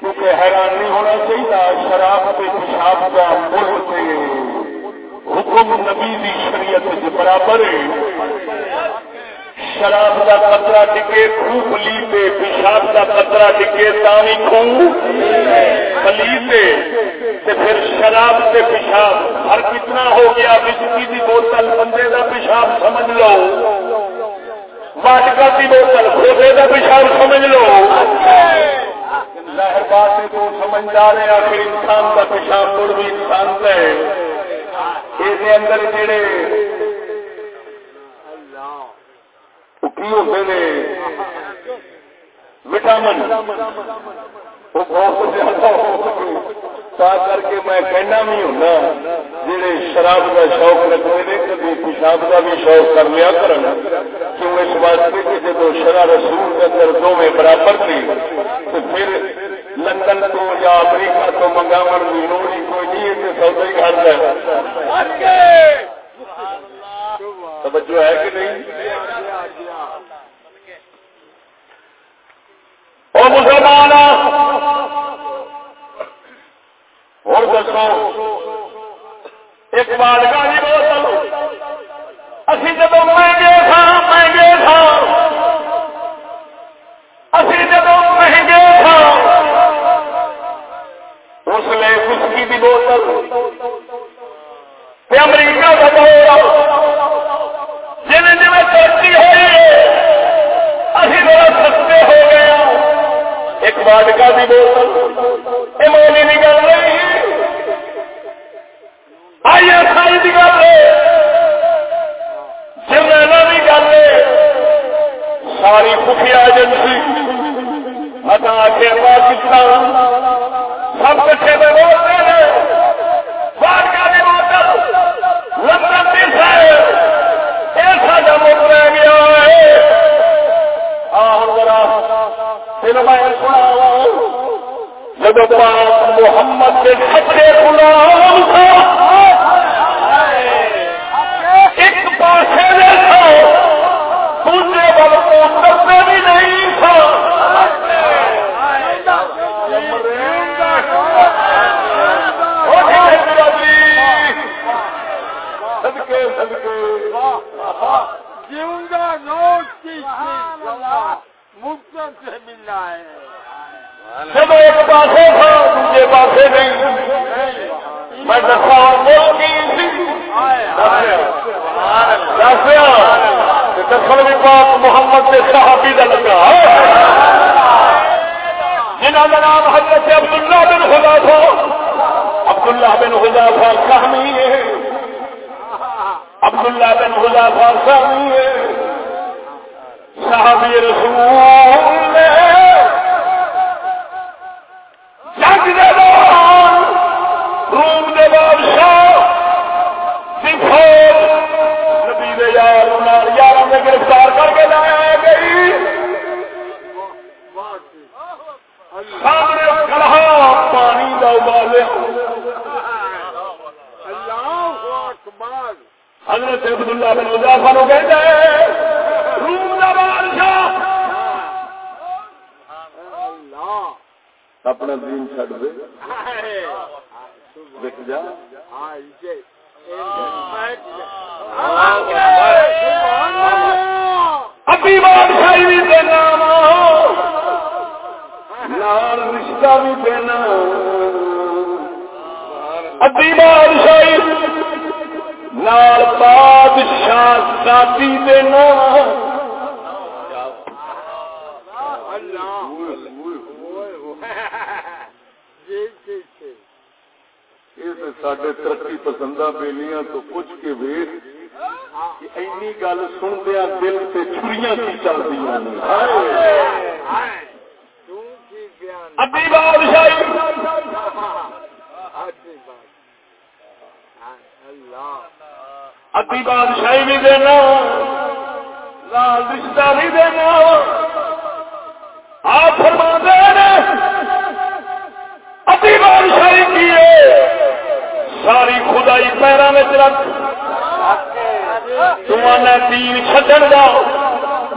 کیونکہ حیران نہیں ہونا چاہیے شراب کے پیشاب کا مل سے حکم نبی کی شریعت برابر ہے۔ شراب کا قطرہ ٹکے خو پلی پہ پیشاب کا قطرہ ٹکے تانی خو پلی پہ پھر شراب سے پیشاب، ہر کتنا ہو گیا، بجلی کی بوتل، بندے کا پیشاب، سمجھ لو۔ واٹکا کی بوتل کھوتے کا پیشاب سمجھ لو۔ ظاہر بات ہے تو سمجھ جا رہے آخر انسان کا پیشاب مڑ بھی انسان کا ہے۔ اس اندر جڑے کی ہوتے ہیں وٹامن۔ وہ بہت زیادہ تا کر کے میں کہنا بھی ہوں جہے شراب کا شوق رکھتے ہیں کبھی پیشاب کا بھی شوق کر لیا کرن کیوں اس واسطے کہ جب شرح رسول کے اندر دو میں برابر تھی تو پھر لندن تو یا امریکہ تو منگاون کی لوڑ کوئی نہیں ہے سودا ہی گھر ہے توجہ ہے کہ نہیں اور مسلمان اور دسو، ایک بار گاڑی بوتل اسی جب مہنگے تھا مہنگے تھا۔ اسی جب مہنگے تھا، اس لیے وسکی کی بوتل امریکہ کا دور جن جی ترقی ہوئی اسی بڑا سستے ہو گیا ایک واٹکا کی بوتل یہ مولی کی گل نہیں آئی ایس آئی کی گل جرنیلا کی گل ساری خفیہ ایجنسی۔ ادا کے پاکستان سب کچھ بولتے ہیں واٹکا یہ سا مک گیا ہے۔ جب پاک محمد کے سچے غلام تھا، ایک پاسے میں تھا، دوسرے بل کو کرتے بھی نہیں تھا۔ سدکے سدکے جیونگا نوٹ کی مکتب سے ملنا ہے۔ جب ایک پاسے تھا، دوسرے پاسے نہیں۔ میں دسا دسل بھی پاک محمد کے صحابی کا لگا۔ جنہوں کا نام حضرت عبداللہ بن خدا تھا عبداللہ بن خدا تھا سہمی ہے۔ عبداللہ بن خدا تھا سہمی ہے۔ صحابی رسول جگ دے دوران روم دے بادشاہ! فوج نبی دے یار یار نے گرفتار کر کے لایا گئی! سامنے کڑھا پانی کا ابالے! حضرت عبداللہ بن مضافہ نو کہتے ہیں روم دا بادشاہ! اپنا دین چھڈ دے۔ دیکھ جا۔ ابھی بادشاہی بھی دینا رشتہ بھی دینا ابھی بادشاہی لال بادشاہ شادی دینا (laughs) سڈے ترقی پسندہ بیلیاں تو پوچھ کے ویخ اینی گل سندیا دل سے چھریاں کی چلتی ابھی بادشاہی۔ ابھی بادشاہی۔ بھی دینا لال رشتہ بھی دینا۔ آپ فرما دے ابھی بادشاہی کی ساری خدائی پیروں میں رکھ۔ تمہارا تین چڈن دا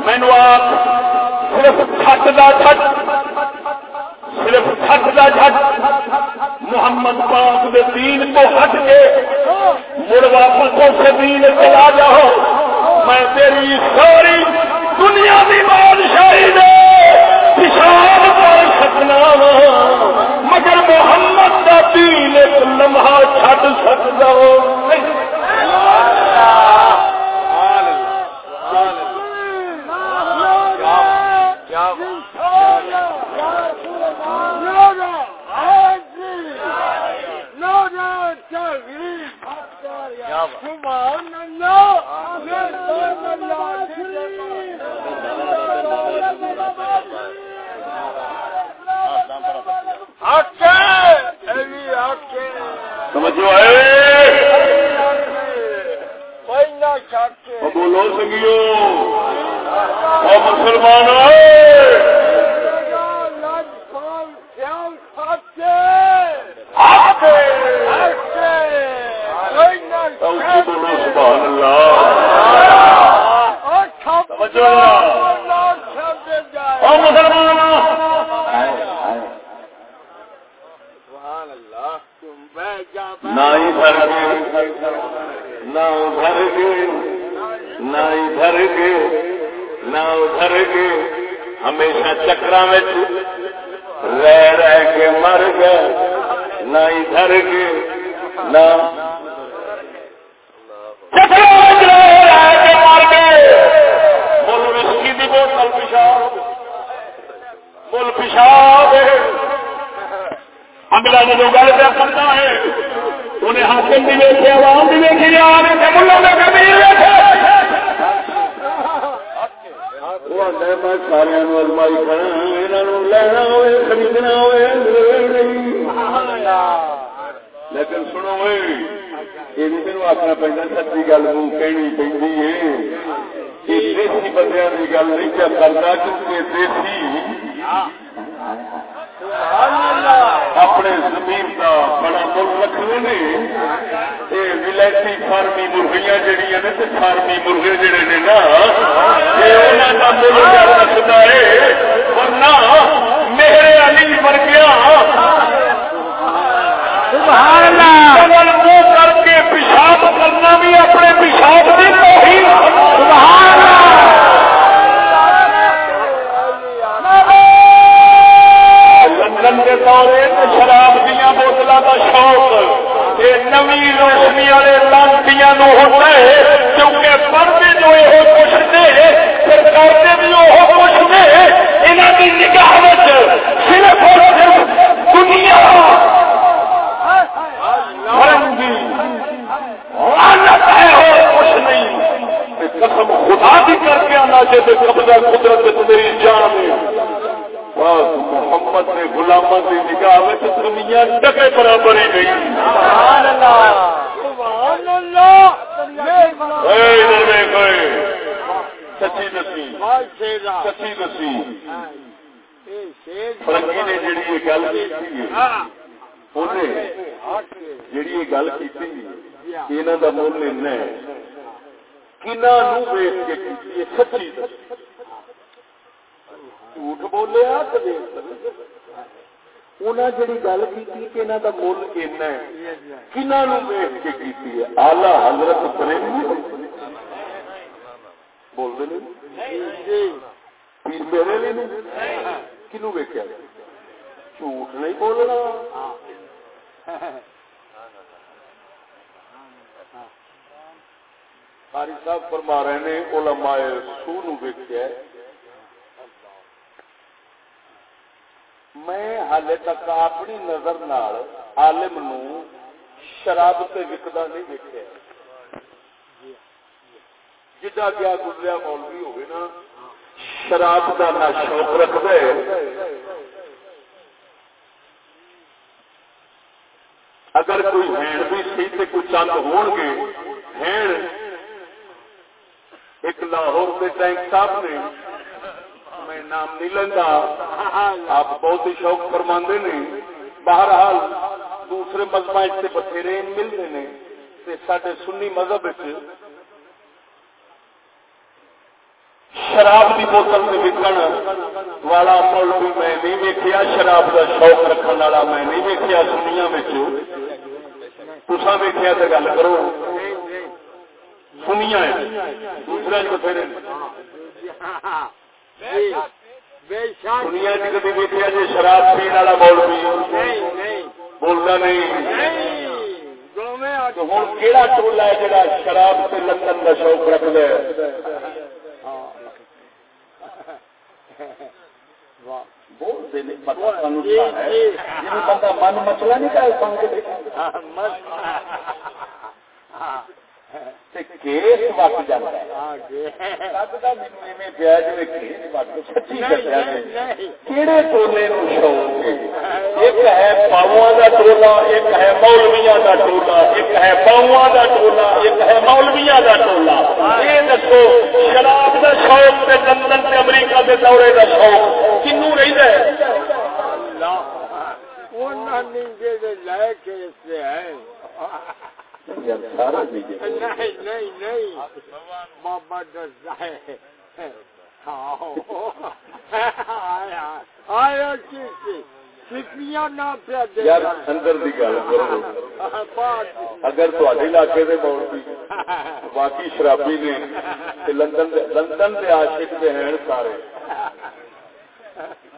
مینو آپ صرف چھٹ دا چھٹ، صرف چھٹ دا چھٹ۔ محمد پاک دے دین کو ہٹ کے مڑ واپس اس دین چلا جاؤ۔ لمحہ حالے تک اپنی نظر نال عالم نو شراب سے وکدا نہیں ویکیا جدا گیا گزریا مولوی ہوگی نا شراب کا نہ شوق رکھتا ہے اگر کوئی ہین بھی سی تو کوئی چند ہون گے ہین ایک لاہور کے ٹینک صاحب نے میں نام نہیں لینا آپ بہت ہی شوق فرما نے۔ بہرحال دوسرے مذہب سے بتھیرے ملتے ہیں سڈے سنی مذہب شراب کی بوتل سے وکن والا مل بھی میں نہیں ویکیا شراب کا شوق رکھنے والا میں نہیں ویکیا سنیا تسا ویکیا تو گل کرو۔ سنیا دوسرا بتھیرے۔ دنیا چ کبھی ویکیا جی شراب پینے والا مول بھی بولتا نہیں۔ ہوں کہڑا ٹولا ہے جا شراب سے لندن کا شوق رکھتا ہے؟ من مچلا نہیں کر کیس وقت کہڑے ٹولے شوق ایک ہے پاؤں کا ٹولا ایک ہے مولویا کا ٹولا ایک ہے پاؤں کا ٹولا ایک ہے مولویا کا ٹولا یہ دسو شراب کا شوق لندن امریکہ کے دورے کا شوق کنو ہے لے کے ہے نہیں نہیں نہیں۔ بابا ڈرتا ہے آیا اندر کی گل کرو۔ اگر علاقے مولوی باقی شرابی نے لندن لندن آشک کے ہیں سارے۔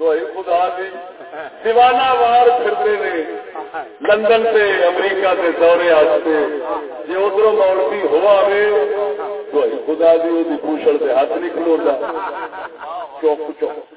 تو خدا دی دیوانہ وار پھرتے نے لندن سے امریکہ کے دورے آتے جی ادھر مولوی ہوا وے تو خدا دی وہ پوچھڑ سے ہاتھ نہیں کھلوتا چوک چوک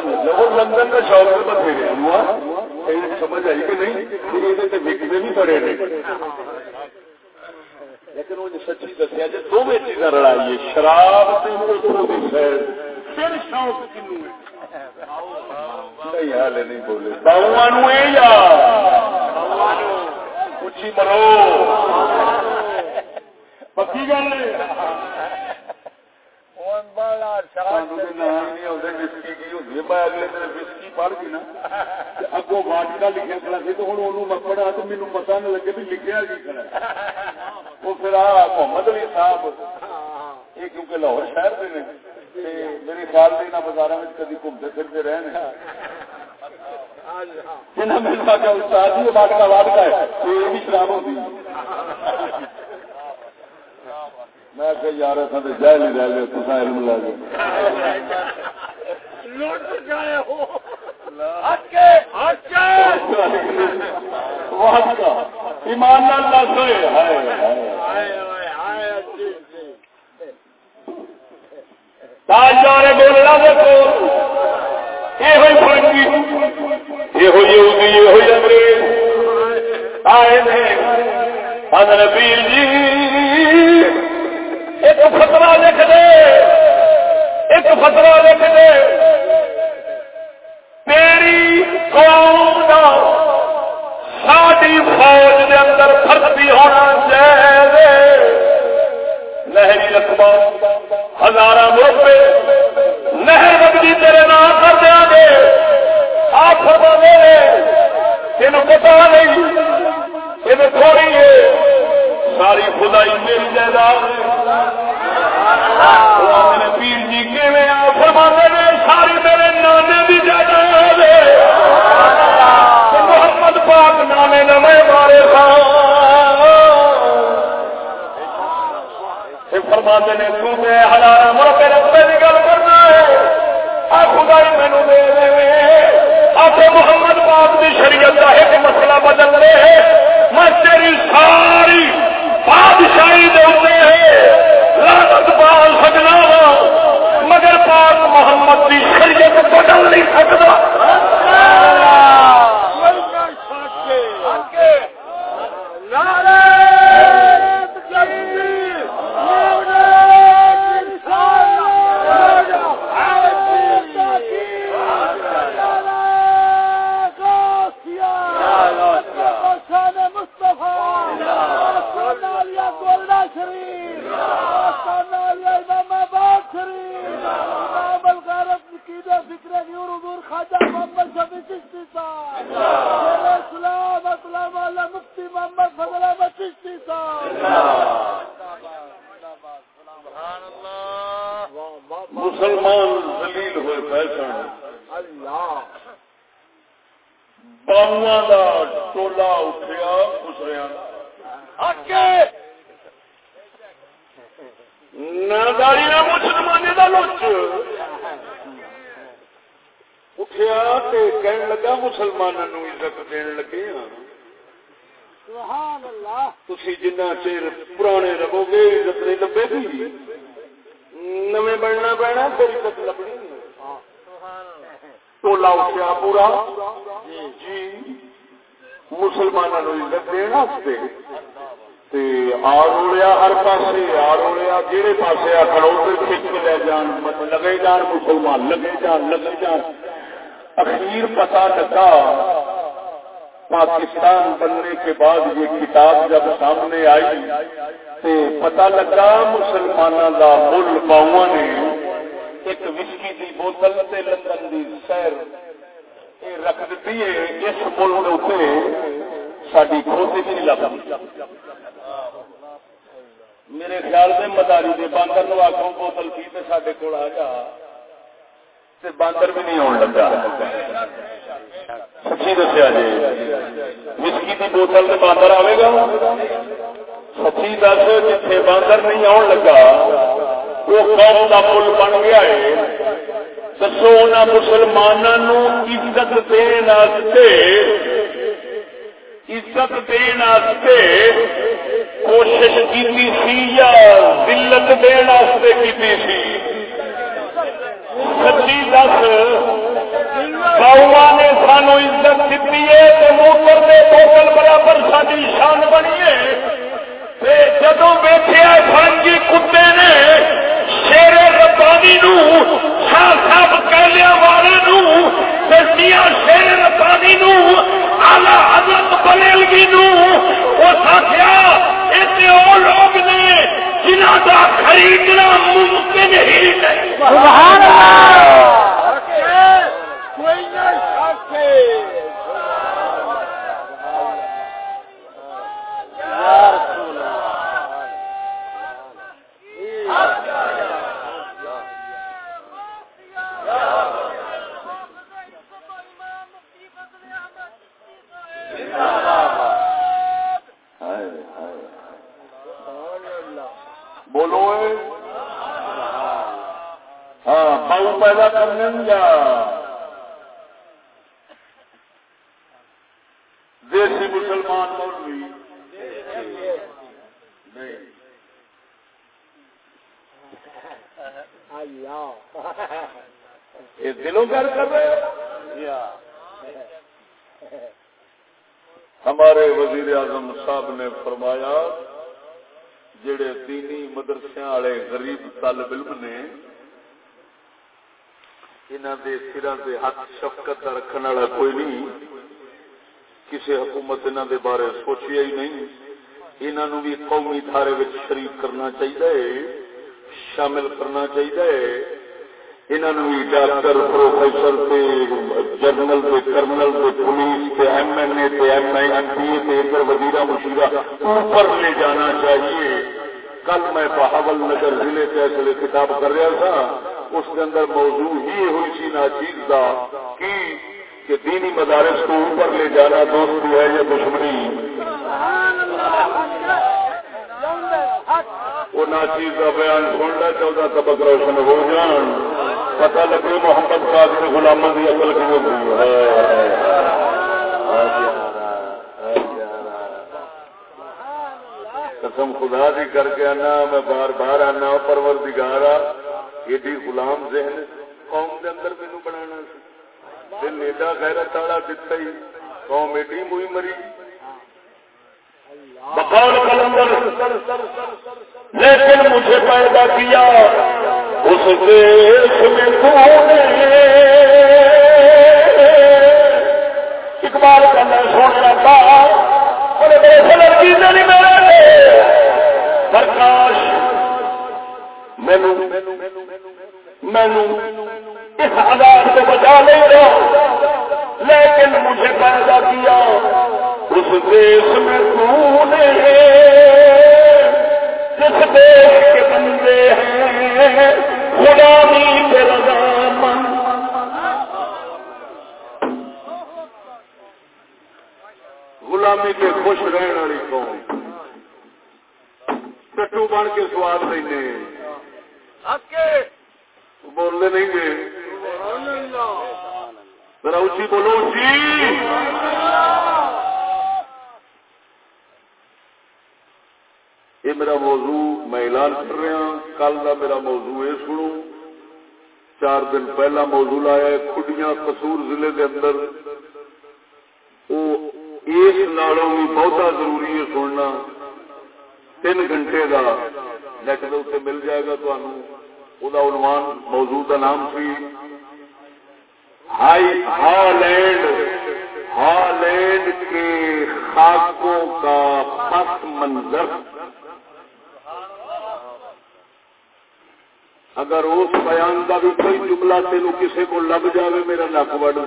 لندن کا شوق بتھیرے سمجھ آئی کہ نہیں؟ وکتے بھی بڑے نے لیکن وہ سچی دسیا جی چیزاں شراب پھر شوق کنو نہیں حال نہیں بولے۔ باؤں یا اچھی مرو۔ پکی گل اگو واٹکا لکھا کھڑا سی تو ہوں میں پڑھا تو میرے پتا نہ لگے بھی لکھا کی کھڑا وہ پھر آ محمد علی صاحب یہ کیونکہ لاہور شہر کے میرے خیال سے بازار میں کدی گھومتے پھرتے رہے استاد جی واٹکا واٹکا ہے یہ بھی شراب ہوتی میں کہ یار اصل تو جہل ہی رہ لے تصا علم لا گئے۔ ایمان دس تاجدار بولنا دیکھو یہ ہوئی فرنگی۔ یہ ہوئی یہودی یہ ہوئی انگریز۔ آئے تھے حضرت پیر جی۔ ایک فتوا لکھ دے۔ ایک فتوا لکھ دے۔ تیری قوم کا ساری فوج کے اندر بھرتی ہونا چاہیے لہری رقبہ ہزار مربے نہر بگلی تیرے نام کر دیا گے۔ آپ فرما دے تین پتا نہیں یہ تھوڑی ہے۔ ساری خدائی میری جائیداد پیر جی فرما نے، ساری میرے نانے کی جائیداد محمد پاک نانے نمے مارے فرما نے تم ہزار مربے رقبے کی گل بادشاہی لانت پال سکنا مگر پاک محمد کی شریعت بدل نہیں سکتا مسلمان دلیل ہوئے پہچان باؤں کا ٹولا اٹھیا خسریا نہ داری نہ مسلمان کا لچ اٹھیا کہنے لگا مسلمانوں عزت دین لگے ہاں تھی جنا چیر پرانے رہو گے عزت نہیں لبے گی نویں بننا پینا پھر عزت لبنی ٹولا اٹھیا پورا جی مسلمانوں عزت دن آڑیا ہر پاسے آڑیا جہے پاسے آخر ادھر کھچ کے لے جان لگے جان مسلمان لگے جان لگے جان اخیر پتا لگا پاکستان بننے کے بعد یہ کتاب جب سامنے آئی تو پتا لگا مسلمانوں کا مل پاؤں نے ایک وسکی کی بوتل سے لندن کی سیر رکھ دیتی ہے اس مل کے اتنے ساری کھوتی بھی نہیں لگتی میرے خیال سے مداری کے باندر نو آخو بوتل کی سارے کول آ جا باندر بھی نہیں آن لگا۔ سچی دسیا جی۔ وسکی کی بوتل سے باندر آئے گا۔ سچی دس جتنے باندر نہیں آن لگا، وہ قوم کا پل بن گیا ہے۔ دسو ان مسلمانوں عزت دن عزت دن کوشش کی یا دلت دن کی سچی دس باوا نے سانو عزت دیتی ہے تو موکر نے موکل برابر ساری شان بنی ہے جدو ویٹیا سانجی کتے نے شیر ربانی نو صاحب کہلیا والے نو شیر ربانی نو آلہ حضرت بریلوی نو اس آخیا اتنے وہ لوگ نے جنہ کا خریدنا ممکن ہی نہیں کوئی نہ Yeah. بولو ہاں باؤ پیدا کرنے گا دیسی مسلمان مولوی۔ نہیں۔ یہ دلوں گھر کر رہے ہمارے وزیر اعظم صاحب نے فرمایا جڑے دینی مدرسے والے غریب طالب علم نے انہوں دے سرا دے ہاتھ شفقت رکھنے والا کوئی نہیں کسی حکومت انہوں دے بارے سوچیا ہی نہیں۔ انہوں بھی قومی دھارے وچ شریک کرنا چاہیے شامل کرنا چاہیے انہوں بھی ڈاکٹر، پروفیسر تے جنرل تے کرنل تے پولیس تے M N A M I M P ادھر وزیر مشیرہ اوپر لے جانا چاہیے۔ کل میں بہاول نگر ضلع کے ایسے کتاب کر رہا تھا، اس کے اندر موضوع ہی ہوئی سی ناچیز کا کہ دینی مدارس کو اوپر لے جانا دوستی ہے یا دشمنی؟ وہ ناچیز کا بیان سننا چودہ سبق روشن ہو جان۔ پتہ لگے محمد قادر غلام کی اصل کی ہوگی قسم خدا دی کر کے آنا، میں بار بار آنا پرور دگارا ایڈی غلام ذہن قوم کے اندر مینو بنا دل ایڈا غیرت والا دتا ہی، قوم ایڈی موئی مری۔ بقول کلندر، لیکن مجھے پیدا کیا، اس دیش میں تو اقبال کا میں سن پرکاش مینو مینو اس آزاد سے بچا نہیں رہا، لیکن مجھے پیدا کیا، اس دیش میں تو نے جس دیش کے بندے ہیں غلامی کے رضامند غلامی کے خوش رہنے والی قوم۔ ٹٹو بن کے سواد لینے۔ بولنے نہیں گے۔ ذرا اچھی بولو اچھی یہ میرا موضوع میں اعلان کر رہا کل کا میرا موضوع یہ سنو۔ چار دن پہلا موضوع لایا ہے کھڈیاں قصور ضلع کے اندر۔ وہ اس نالوں بھی بہت ضروری ہے سننا تین گھنٹے کا نیٹ کے اتنے مل جائے گا تمہوں وہ عنوان موضوع کا نام سی ہائی ہالینڈ ہالینڈ کے خاکوں کا پس منظر اگر اس بیان کا بھی کوئی جملہ تین کسی کو لگ جائے میرا نک وڈ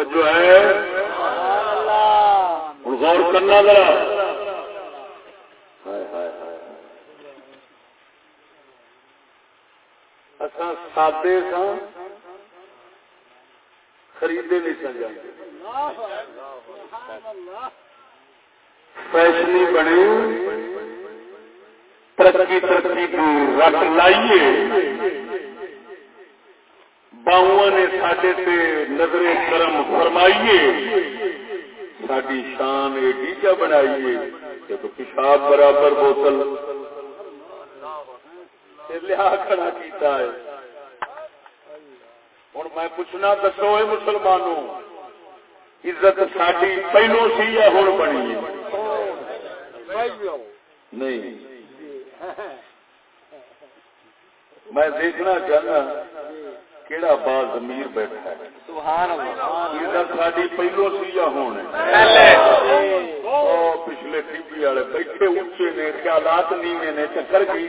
توجہ ہے؟ ہوں غور کرنا ذرا۔ اصا سادے سا خریدے نہیں سن جاتے فیشنی بنے ترقی ترقی کی۔ رٹ لائیے۔ باؤں نے سڈے تے نظر کرم فرمائیے۔ ساری شان ایڈی کیا بنائیے جب پیشاب برابر بوتل لیا کھڑا کیتا ہے۔ ہوں میں پوچھنا دسو اے مسلمانوں، عزت ساری پہلو سی یا ہوں بنی نہیں۔ میں دیکھنا چاہنا کہڑا با زمیر بیٹھا ہے؟ عزت ساری پہلو سی یا ہوں پچھلے ٹی وی والے بیٹھے اچے نے خیالات نیوے نے چکر گئی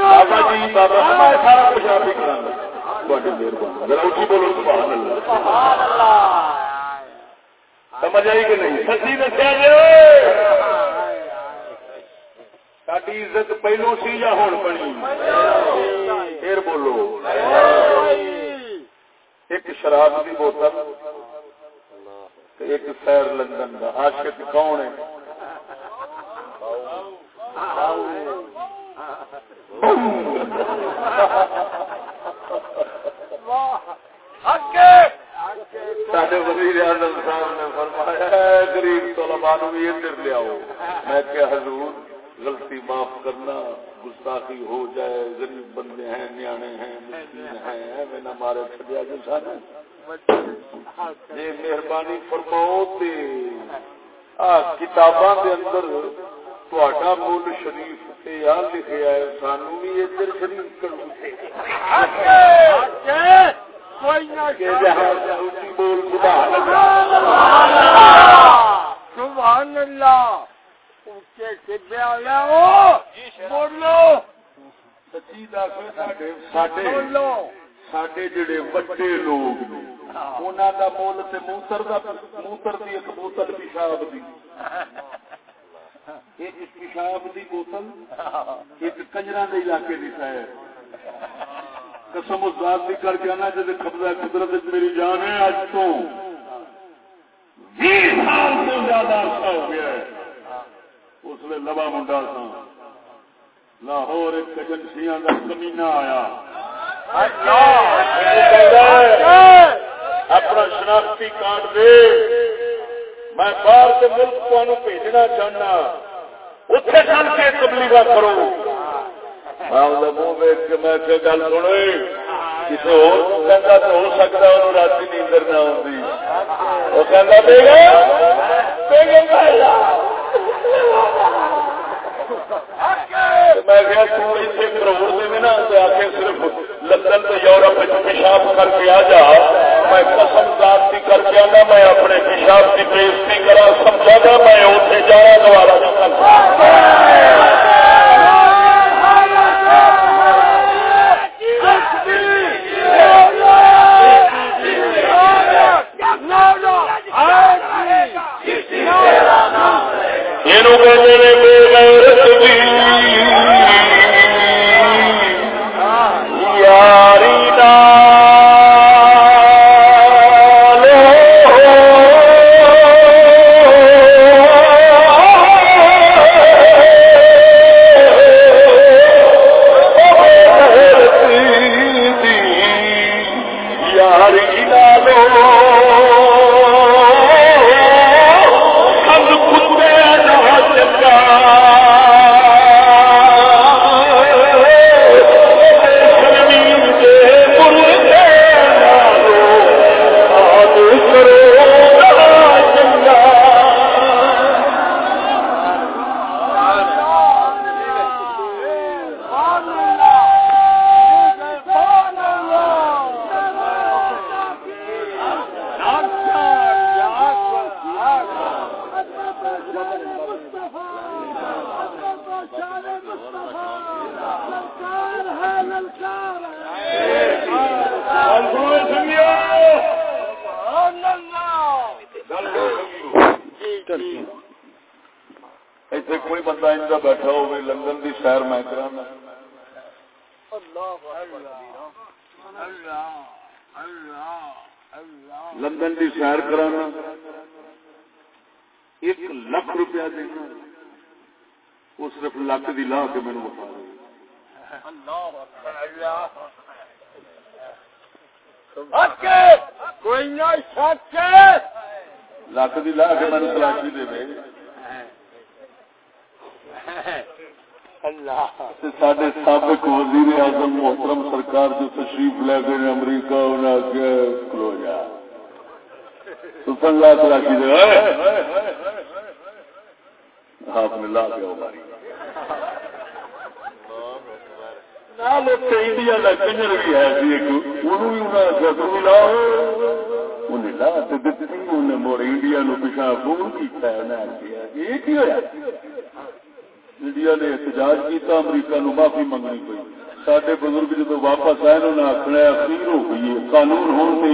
بابا جی بابا میں سارا کچھ آپ ہی کرا ذرا اچھی بولو سبحان اللہ. سمجھ آئی کہ نہیں؟ سچی دسیا جی۔ ساری عزت پہلو سی یا ہوں بنی؟ پھر بولو۔ ایک شراب کی بوتل ایک سیر لندن کا عاشق کون ہے؟ سارے وزیر اعظم صاحب نے فرمایا غریب بھی ادھر میں کہ حضور، غلطی معاف کرنا گستاخی ہو جائے، غریب بندے ہیں، نیانے ہیں، مسکین ہیں نہ مارے چڑیا جو سارے جی مہربانی فرماؤ تے۔ کتاباں دے اندر تہاڈا مول شریف تے یا لکھیا ہے سانو بھی ادھر شریف کرو۔ ہاں جی! سبحان اللہ سڈے جڑے لوگ مول موتر موتر کی ایک بوتل پیشاب ایک پیشاب کی بوتل ایک کنجر کے علاقے کی ہے قسم اس بات بھی کر کے آنا جیسے قبضہ قدرت میری جان ہے اج تو سال سے زیادہ عرصہ ہو گیا ہے۔ اس لیے لبا منڈا سا۔ لاہور ایک ایجنسیاں کا کمینا آیا۔ اپنا شناختی کارڈ دے۔ میں باہر کے ملک کو بھیجنا چاہنا۔ اتنے چل کے تبلیغ کرو۔ منہ ویک کے میں گل سنو کسی ہو رات نیندر نہ میں کروڑ دے نا آ کے صرف لندن تو یورپ پیشاب کر کے آ جا۔ میں قسم ذات کی کر کے آنا میں اپنے پیشاب کی بےزتی کرا سمجھا گا میں اتنے جانا دوبارہ تینوں کہتے ہیں بے غیرت بھی ہاتھ دی لا کے مینوں بتا لت دی لا کے تلاشی دے محترم سرکار جو تشریف لے گئے امریکہ انہیں آگے جا لا تلاشی دے آپ نے لا کے ہماری انڈیا کا کنجر بھی ہے گدرو لا انڈیا انڈیا نے احتجاج کیا امریکہ نو معافی منگنی پی سڈے بزرگ جدو واپس آئے انہوں نے اخیر ہو گئی قانون ہون سے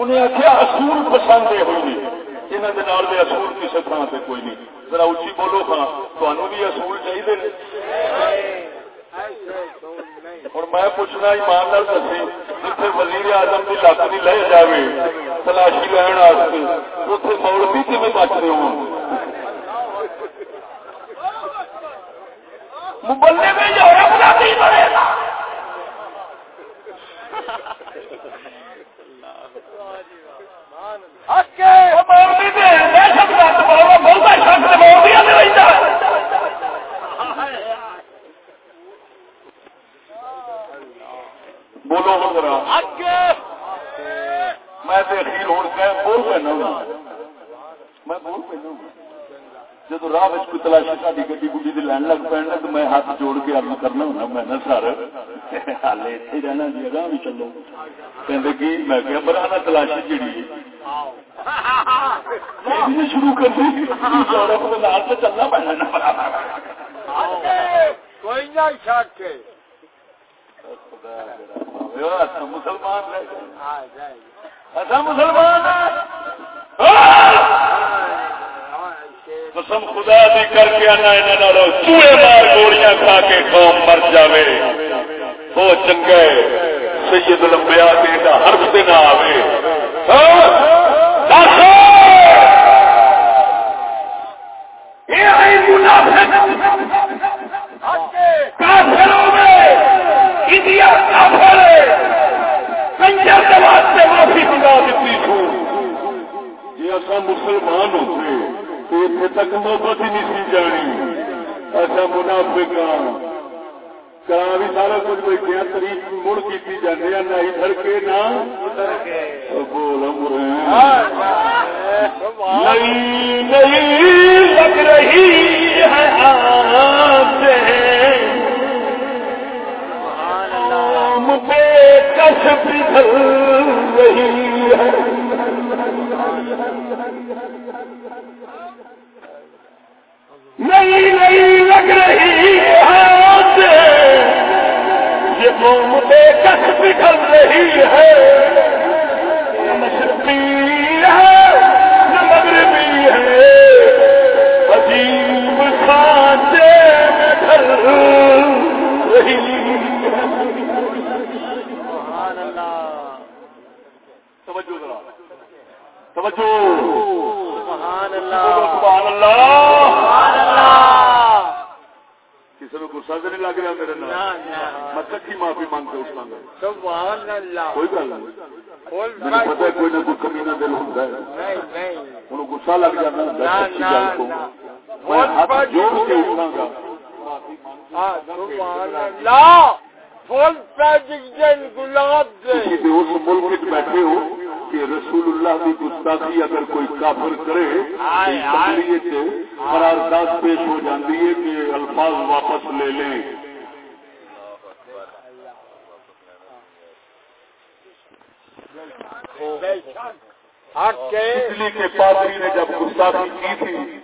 انہیں آخیا اصول پسند یہ ہوئی یہاں کے اصول کسی تھان سے کوئی نہیں۔ ذرا اچھی بولو ہاں تمہوں بھی اصول چاہیے ہوں میں پوچھنا ایمان نال دسی جتنے وزیر اعظم کی لت نہیں لے جائے تلاشی لین اتنے مولوی کم بچ رہے ہو مبلے میں بڑے گا۔ بولو میں بول پہنا میں بول پہنا جب راہ کوئی تلاشی ساری گڈی گڈی لین لگ تو میں ہاتھ جوڑ کے ارد کرنا ہونا، میں نہ سر۔ اتنے رہنا جی بھی چلو۔ کہ میں کیا برانا تلاشی جیڑی شروع کر دی چلنا پڑنا کوئی نہ مسلمان اچھا مسلمان قسم خدا دی کر کے آنا چوہے مار گوڑیاں کھا کے قوم مر جاوے۔ وہ چنگے سید لمبیا کے حرف سے نہ جی مسلمان ہوتے جی، تو اتنے تک محبت ہی نہیں سی جانی۔ ایسا منافق ہاں۔ کرا بھی سارا کچھ بیٹھے تاریخ مڑ کی جانے نہیں ادھر کے نہ بول نہیں نہیں لگ رہی ہے کس پگھل رہی ہے نہیں نہیں لگ رہی ہے یہ قوم بے کس پگھل رہی ہے۔ مشرقی ہے نہ مغربی ہے۔ عجیب سانچے میں ڈھل رہی توجہ توجہ۔ کسی نے گسا تو نہیں لگ رہا میرے میں معافی مانگتے اس کوئی گل نہیں۔ پتا کوئی نہ کوئی کمی نہ دل ہوتا ہے۔ گسا لگ جانا جوڑ کے اٹھا گا۔ گلاب اس ملک بیٹھے ہو کہ رسول اللہ کی گستاخی اگر کوئی کافر کرے قرارداد پیش ہو جاتی ہے کہ الفاظ واپس لے لیں۔ بجلی کے پادری نے جب گستاخی کی تھی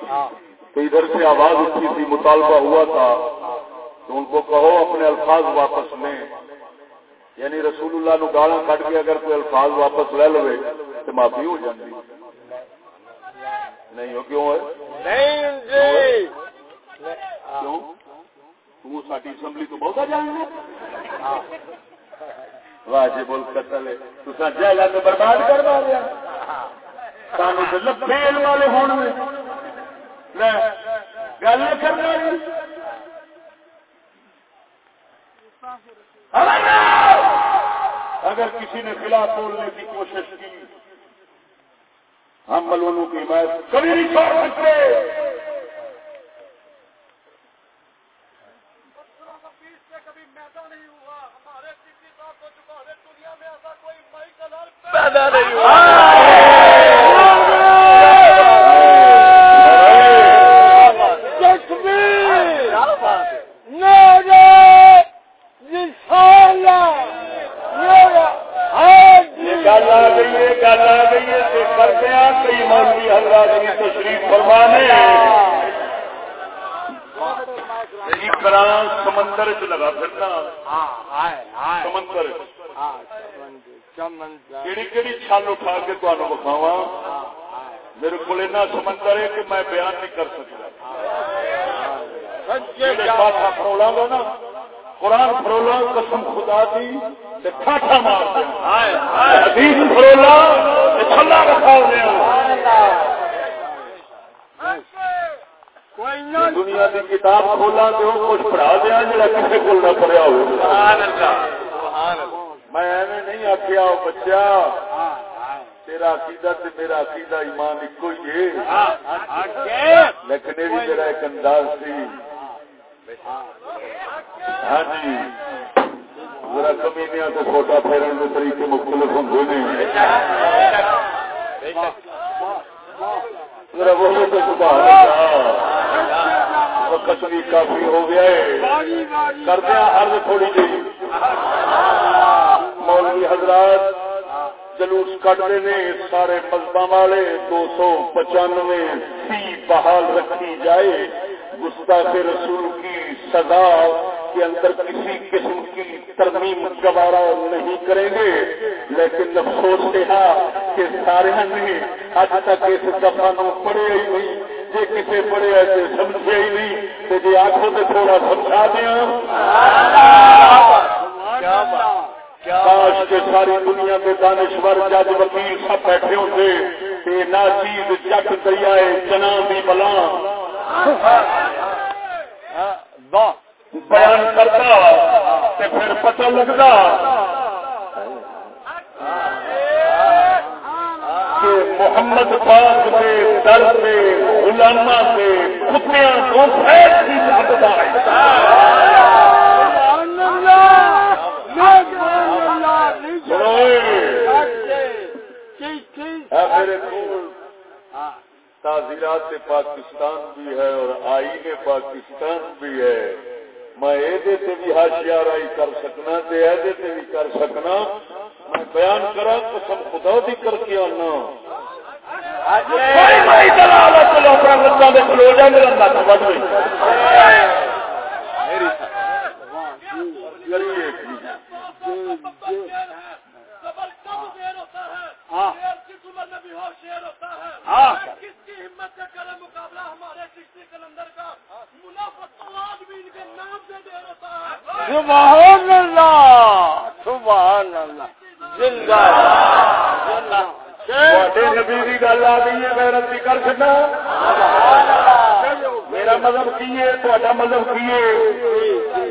تو ادھر سے آواز اٹھی تھی مطالبہ ہوا تھا۔ تو ان کو کہو اپنے الفاظ واپس لیں۔ یعنی رسول اللہ نو گالا کٹ کے اگر کوئی الفاظ واپس لے لو تو معافی ہو جاتی نہیں ہو کیوں ہے؟ جی۔ ساری اسمبلی تو بہت آ جائیں گے واہ جی بول قتل تو جائے برباد کر دیا سانو لبے والے ہونے گل کرنا اگر کسی نے خلاف تولنے کی کوشش کی، ہم ملونوں کی حمایت کبھی نہیں چھوڑ سکتے۔ پیدا نہیں ہوا گل آ گئی ہے گل آ گئی ہے کرتے ہیں کئی مولوی حضرات کی تشریف فرمانے سمندر چ لگا پھرنا سمندر کہڑی کہڑی چھل اٹھا کے تمہیں بکھاوا میرے کو سمندر ہے کہ میں بیان نہیں کر سکتا۔ فرولا گا نا قرآن فرولا قسم خدا دی ٹھاٹا مار حدیث فرولا چھلا رکھا دنیا کی کتاب کھولا تو کچھ پڑھا دیا جا کسی کو نہ پڑھیا ہو میں نہیں آخیا بچہ تیرا عقیدہ تے میرا عقیدہ ایمان ایک ہی ہے۔ لیکن یہ بھی میرا ایک انداز سی۔ ہاں جی۔ ذرا کمینیا تو چھوٹا پھیرن کے طریقے مختلف ہوں ذرا بولو تو سبحان اللہ۔ وقت بھی کافی ہو گیا ہے۔ کردیا ہر تھوڑی جی۔ مولوی حضرات جلوس کٹتے نے سارے مذہب والے دو سو پچانوے سی بحال رکھی جائے۔ گستاخ رسول کی سزا کے اندر کسی قسم کی ترمیم گوارا نہیں کریں گے۔ لیکن افسوس کہا کہ سارے نے اج تک اس دفعہ نو پڑے ہی نہیں۔ جی کسی پڑے ایسے سمجھے ہی نہیں۔ تو جی آخو تو تھوڑا سمجھا دیا۔ کاش کے ساری دنیا کے دانشور جج وکیل سب بیٹھے ہوتے نہ چیز جگ دریا جنا بھی بلا۔ بیان کرتا پھر پتہ لگتا کہ محمد پاک کے در سے علامہ سے کتیاں کو خیر کی لگتا ہے تعزیرات پاکستان بھی ہے اور آئین پاکستان بھی ہے میں یہ بھی ہاشیارائی کر سکنا یہ بھی کر سکنا میں بیان کرا قسم خدا بھی کر کے آنا سبحان اللہ سبحان اللہ زندہ نبی کی گل آ گئی ہے میں کر سکتا میرا مذہب کی ہے تا مذہب کی ہے۔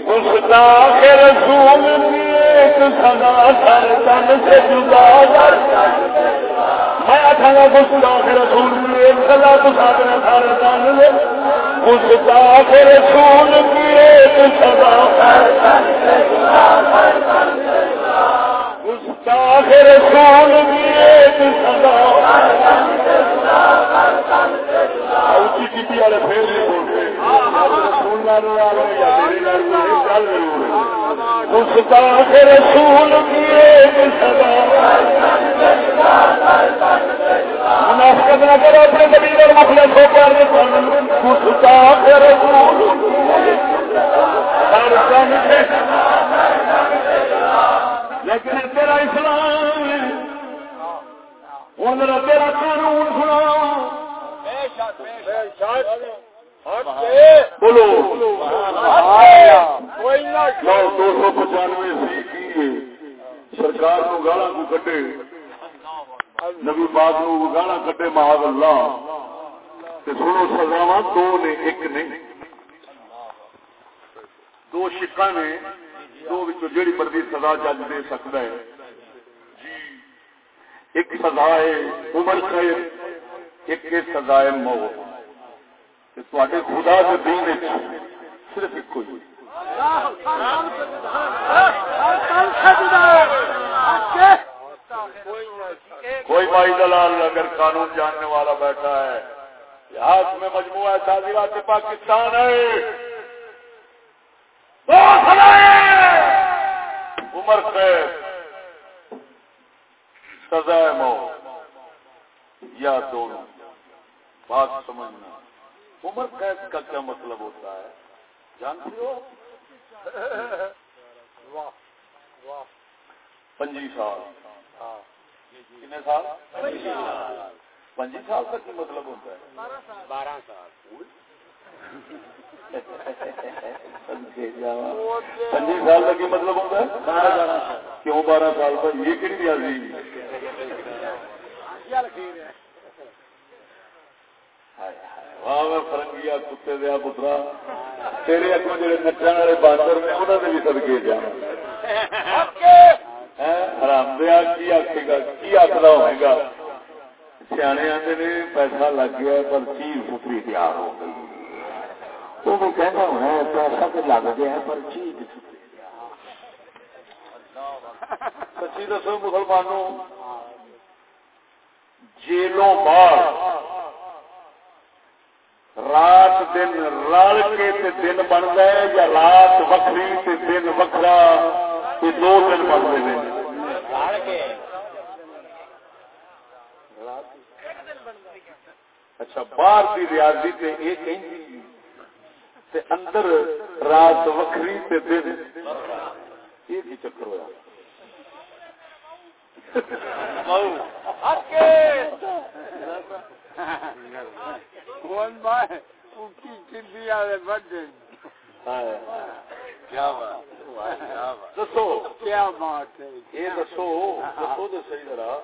گستاخ رسول ایک سدا سر تن سے جدا میں آخا گستاخ رسول ایک سدا تو سادنا سر تن گستاخ رسول کی ایک سدا گستاخ رسول کی ایک سدا اچھی والے پھر نہیں بولتے رسول کی ایک منافقت نہ کرو اپنے زمین اور مسئلے سو کر رسول لیکن ہوں میرا تیرا قانون سنا بولو۔ دو سو پچانوے سی سرکار کو گالا کو کٹے نبی پاک نو گالا کٹے محاذ اللہ؟ سنو سزاوا دو نے، ایک نے۔ دو شکا نے، دو جیڑی مرضی سزا جج دے سکتا ہے۔ ایک سزا ہے عمر قید ایک سزا ہے موت۔ تے خدا کے دین صرف ایک ہی۔ کوئی بھائی دلال اگر قانون جاننے والا بیٹھا ہے ہاتھ میں مجموعہ تعزیرات پاکستان ہے۔ عمر قید سزائے موت یا دونوں بات سمجھنا۔ عمر قید کا کیا مطلب ہوتا ہے؟ جانتے ہو؟ پنجی سال۔ سال؟ پنجی سال۔ کا کی مطلب ہوتا ہے۔ بارہ سال۔ پنجی سال کا کی مطلب ہوتا ہے؟ کیوں بارہ سال کا یہ کہڑی ریاضی فرنگیا کتے دیا پترا۔ تیرے اگوں جڑے نچن والے باندر نے انہوں نے بھی سدکے جانا ہاں، حرام دیا کی آخے گا؟ کی آخر ہوئے گا؟ سیانے آتے نے، پیسہ لگ گیا پر چیز ستری تیار ہو گئی۔ وہ کہنا ہونا ہے پیسہ تو لگ گیا ہے پر چیز سچی دسو مسلمانوں جیلوں باہر رات دن رل کے دن بن گئے یا رات وکری دن وکرا یہ دو دن بنتے ہیں۔ اچھا باہر کی ریاضی تے یہ تے اندر رات وکری تے دن۔ یہ کی چکر ہوا دسو۔ کیا بات ہے یہ دسو۔ دسو تو صحیح ذرا۔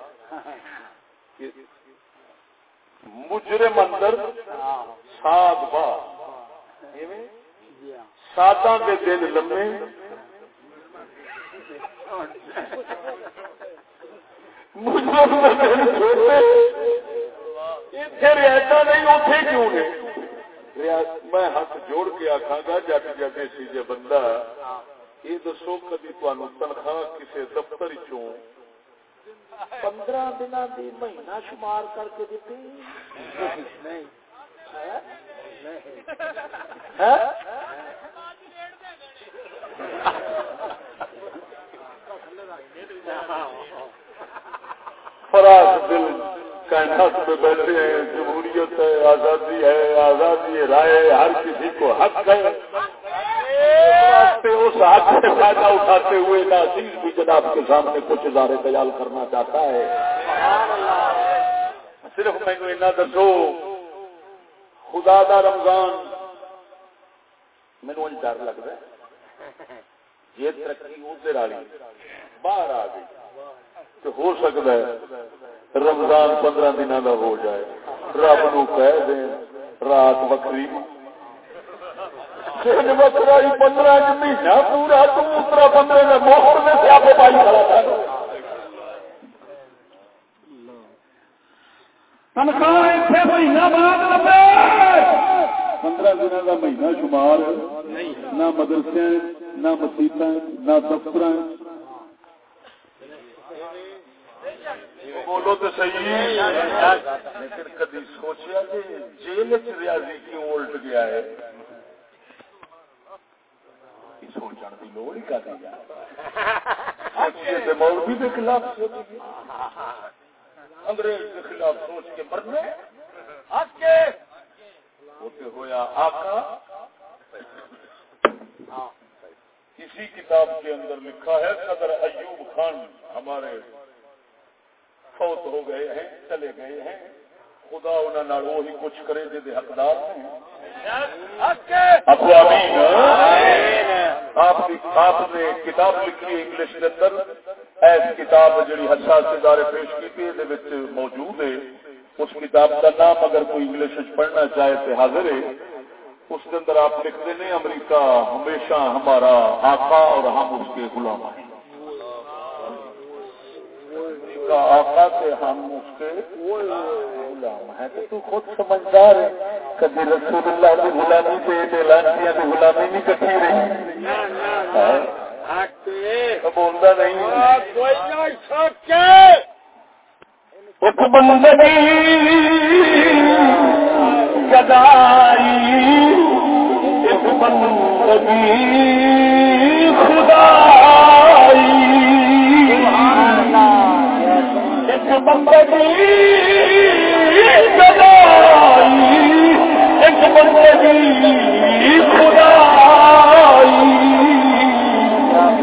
مجرم اندر سات با۔ دن لمے۔ مجرم کے دن چھوٹے اتنے رعایت نہیں اتے کیوں نے؟ میں ہاتھ جوڑ کے آخا گا جٹ سی جی بندہ یہ دسو کدی تنخواہ کسی دفتر چوں؟ پندرہ دن کی مہینہ شمار کر کے دیتی فراغ دل کائنات میں بیٹھے ہیں جمہوریت ہے آزادی ہے آزادی رائے ہر کسی کو حق ہے۔ اس حق سے فائدہ اٹھاتے ہوئے ناصیر بھی جناب کے سامنے کچھ ادارے تیار کرنا چاہتا ہے۔ صرف میں نے دسو خدا دا رمضان. مینو ڈر لگتا ہے. یہ ترقی ادھر آ گئی باہر آ گئی تو ہو سکتا ہے رمضان پندرہ دن کا ہو جائے. رب نو کہہ دیں رات وکری. دن وکرائی پندرہ مہینہ پورا، تو اترا پندرہ موہر میں سے آپ پائی کھڑا تھا تنخواہ مہینہ بعد پندرہ دن کا مہینہ شمار نہ مدرسے نہ مسیح نہ دفتر بولو تو صحیح لیکن کدی سوچیا کہ جیل چ ریاضی کیوں الٹ گیا ہے سوچنے کی لوڑ ہی کرنی مولوی کے خلاف سوچ انگریز کے خلاف سوچ کے مرنے ہوا آقا کسی کتاب کے اندر لکھا ہے صدر ایوب خان ہمارے فوت ہو گئے ہیں چلے گئے ہیں خدا انہوں وہی کچھ کرے جی حقدار آپ نے کتاب لکھی انگلش کے اندر ایس کتاب جی حساس ادارے پیش کی موجود ہے۔ اس کتاب کا نام اگر کوئی انگلش پڑھنا چاہے تو حاضر ہے، اس کے اندر آپ لکھتے ہیں، امریکہ ہمیشہ ہمارا آقا اور ہم اس کے غلام ہیں۔ کا آقا سے ہم اس کے غلام ہیں۔ تو تو خود سمجھدار ہے، کبھی رسول اللہ کی غلامی سے غلامی نہیں کٹھی رہی۔ بولتا نہیں۔ ایک بندگی گدائی ایک بندگی خدائی۔ بندگی گدائی ایک بندگی خدائی۔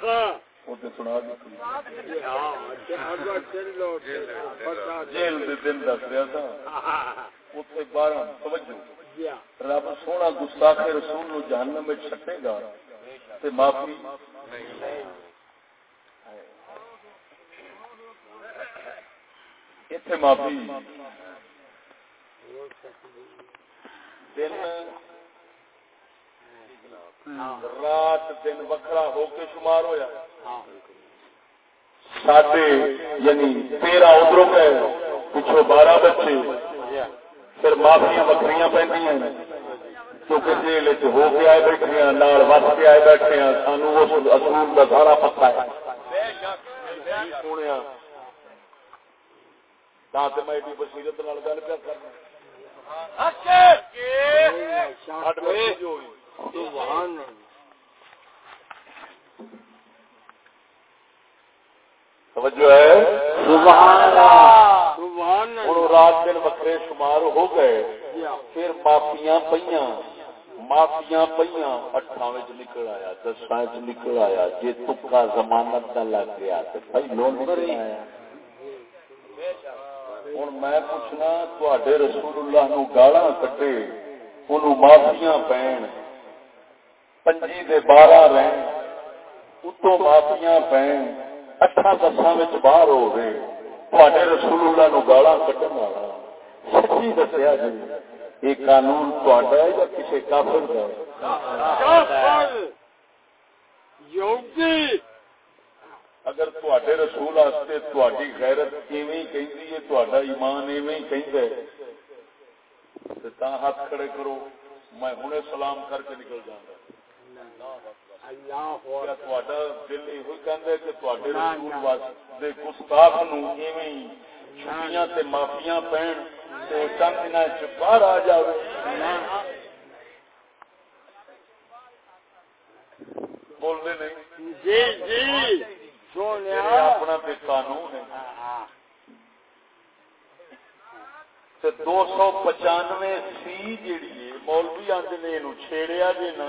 تھا۔ اتنے بارہ توجہ۔ رب سونا گستاخ رسول نو جہنم میں چھٹے گا۔ تے معافی۔ اتنے معافی۔ رات دن وکھرا ہو کے شمار ہویا۔ ساڈے یعنی تیرہ ادھر گئے پچھو بارہ بچے پھر معافیا وکری پہ کیونکہ جیل ہو کے آئے بیٹھے ہیں نال وس کے آئے بیٹھے ہیں سانو اس اصول کا سارا پتا ہے۔ سونے میں بصیرت گل پہ کرنا۔ توجہ ہے؟ رات دن وکرے شمار ہو گئے پھر مافیاں پہ مافیاں پہ اٹھا نکل آیا دسا چ نکل آیا جی تکا زمانت کا لگ گیا تو پہلو نکل آیا۔ ہوں میں پوچھنا تے رسول اللہ نو گالا کٹے ان معافیاں پین۔ پنجی دے بارہ رہن اتو معافیاں پین اٹھا دساں باہر ہو گئے۔ تے رسول اللہ نو گالا کٹن والا۔ سچی دسیا جی یہ قانون تا یا کسی کافر کا اگر تے رسول غیرت ایویں کہندی ہے تا ایمان ایویں کہندا ہے تے ہاتھ کھڑے کرو میں ہنے سلام کر کے نکل جاؤں معافیاں پہن چند دن باہر آ جائے بولتے نہیں۔ جی جی۔ اپنا قانون دو سو پچانوے سی جیڑی مولوی آدھے نے چھیڑیا جی نا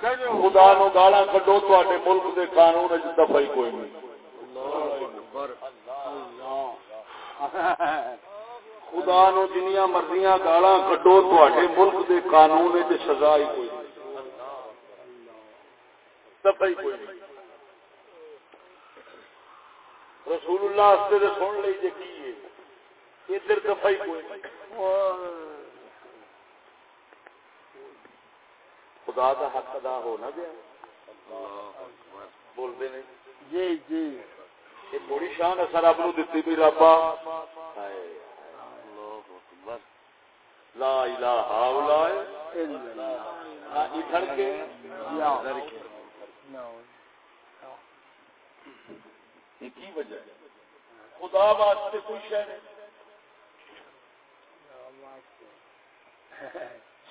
خدا نو گالا کڈو تے ملک کے قانون دفاع کوئی نہیں۔ خدا نو جنیا مرضیاں گالا کڈو تے ملک کے قانون سزا ہی کوئی نہیں۔ دفاع کوئی نہیں۔ رسول اللہ ہستے تو سن لی جی کی ادھر دفاع کوئی نہیں۔ خدا کا حق ادا ہو نہ گیا۔ بولتے نہیں۔ جی جی۔ یہ بڑی شان اثر نو دیتی بھی ربا لا الہ الا اللہ۔ ادھر کے۔ کی وجہ ہے؟ خدا واسطے کوئی شہ نہیں۔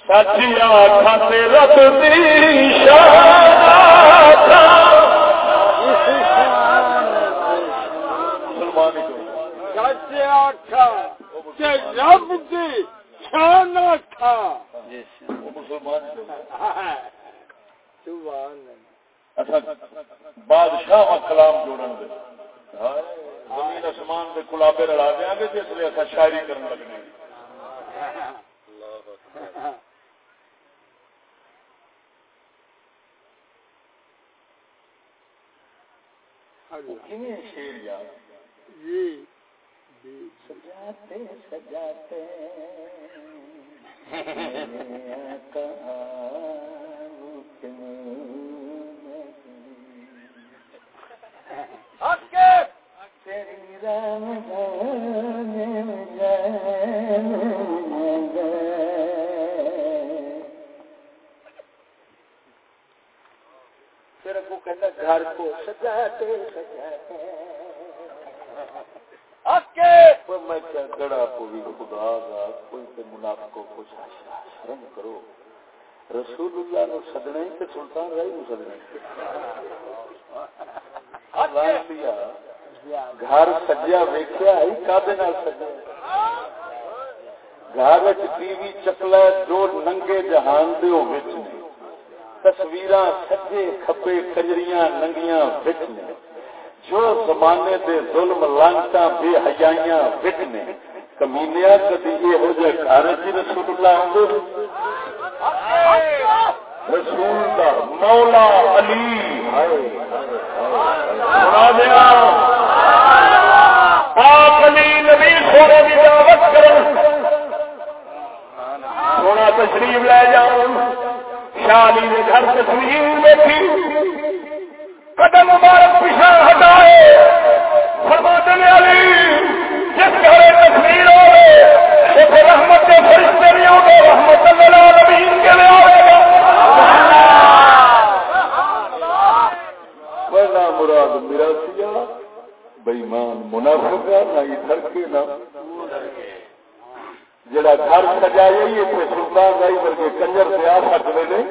سچیا کھاتے رت رب شان بادشاہ کلام جوڑن دے زمین آسمان کلابے دیا گے جس لیے شاعری کرنے لگنے شیر جی سجاتے سجاتے کہاں گھر کو سجاتے سجاتے میں کیا گڑا خدا کوئی منافقوں کو شرم کرو۔ رسول اللہ نو سلطان رائی نو سدنا گھر سجیا ویکیا ہی کدے سجیا۔ گھر ٹی وی چکلا جو ننگے جہان دے وچ تصویر سجے کھبے کجریاں ننگیاں وچ نے جو زمانے دے ظلم لانتا بے حیائیاں وچ نے کمینیا کدی یہ ہو جائے گھر جی رسول اللہ رسول کا مولا علی سنا دیا آپ علی نبی سونے کی دعوت کر سونا تشریف لے جاؤ شالی نے گھر تصویر بیٹھی قدم مبارک پیچھا ہٹائے۔ فرما دینے علی، جس گھر تصویر ہو رحمت کے فرشتے نہیں ہوگا رحمت اللہ نبی کے لیے آئے گا۔ مراد میرا سیا بےمان منافق نہ ادھر کے نہ جڑا گھر سجایا ہی اتنے سلطان رائی ورگے کنجر سے آ سکتے ہیں۔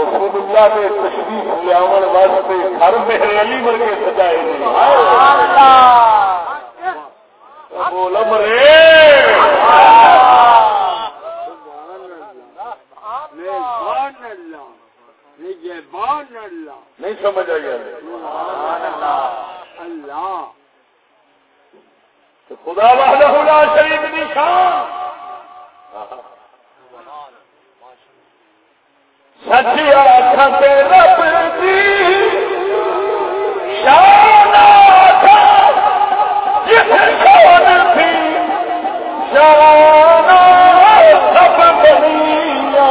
رسول اللہ نے تشریف لیا واسطے گھر مہر علی ورگے سجائے بول مرے نہیں سمجھ آئی۔ اللہ۔ خدا وحدہ شریف نشان سچیا رب شان جس شان تھی۔ شان سب بنیا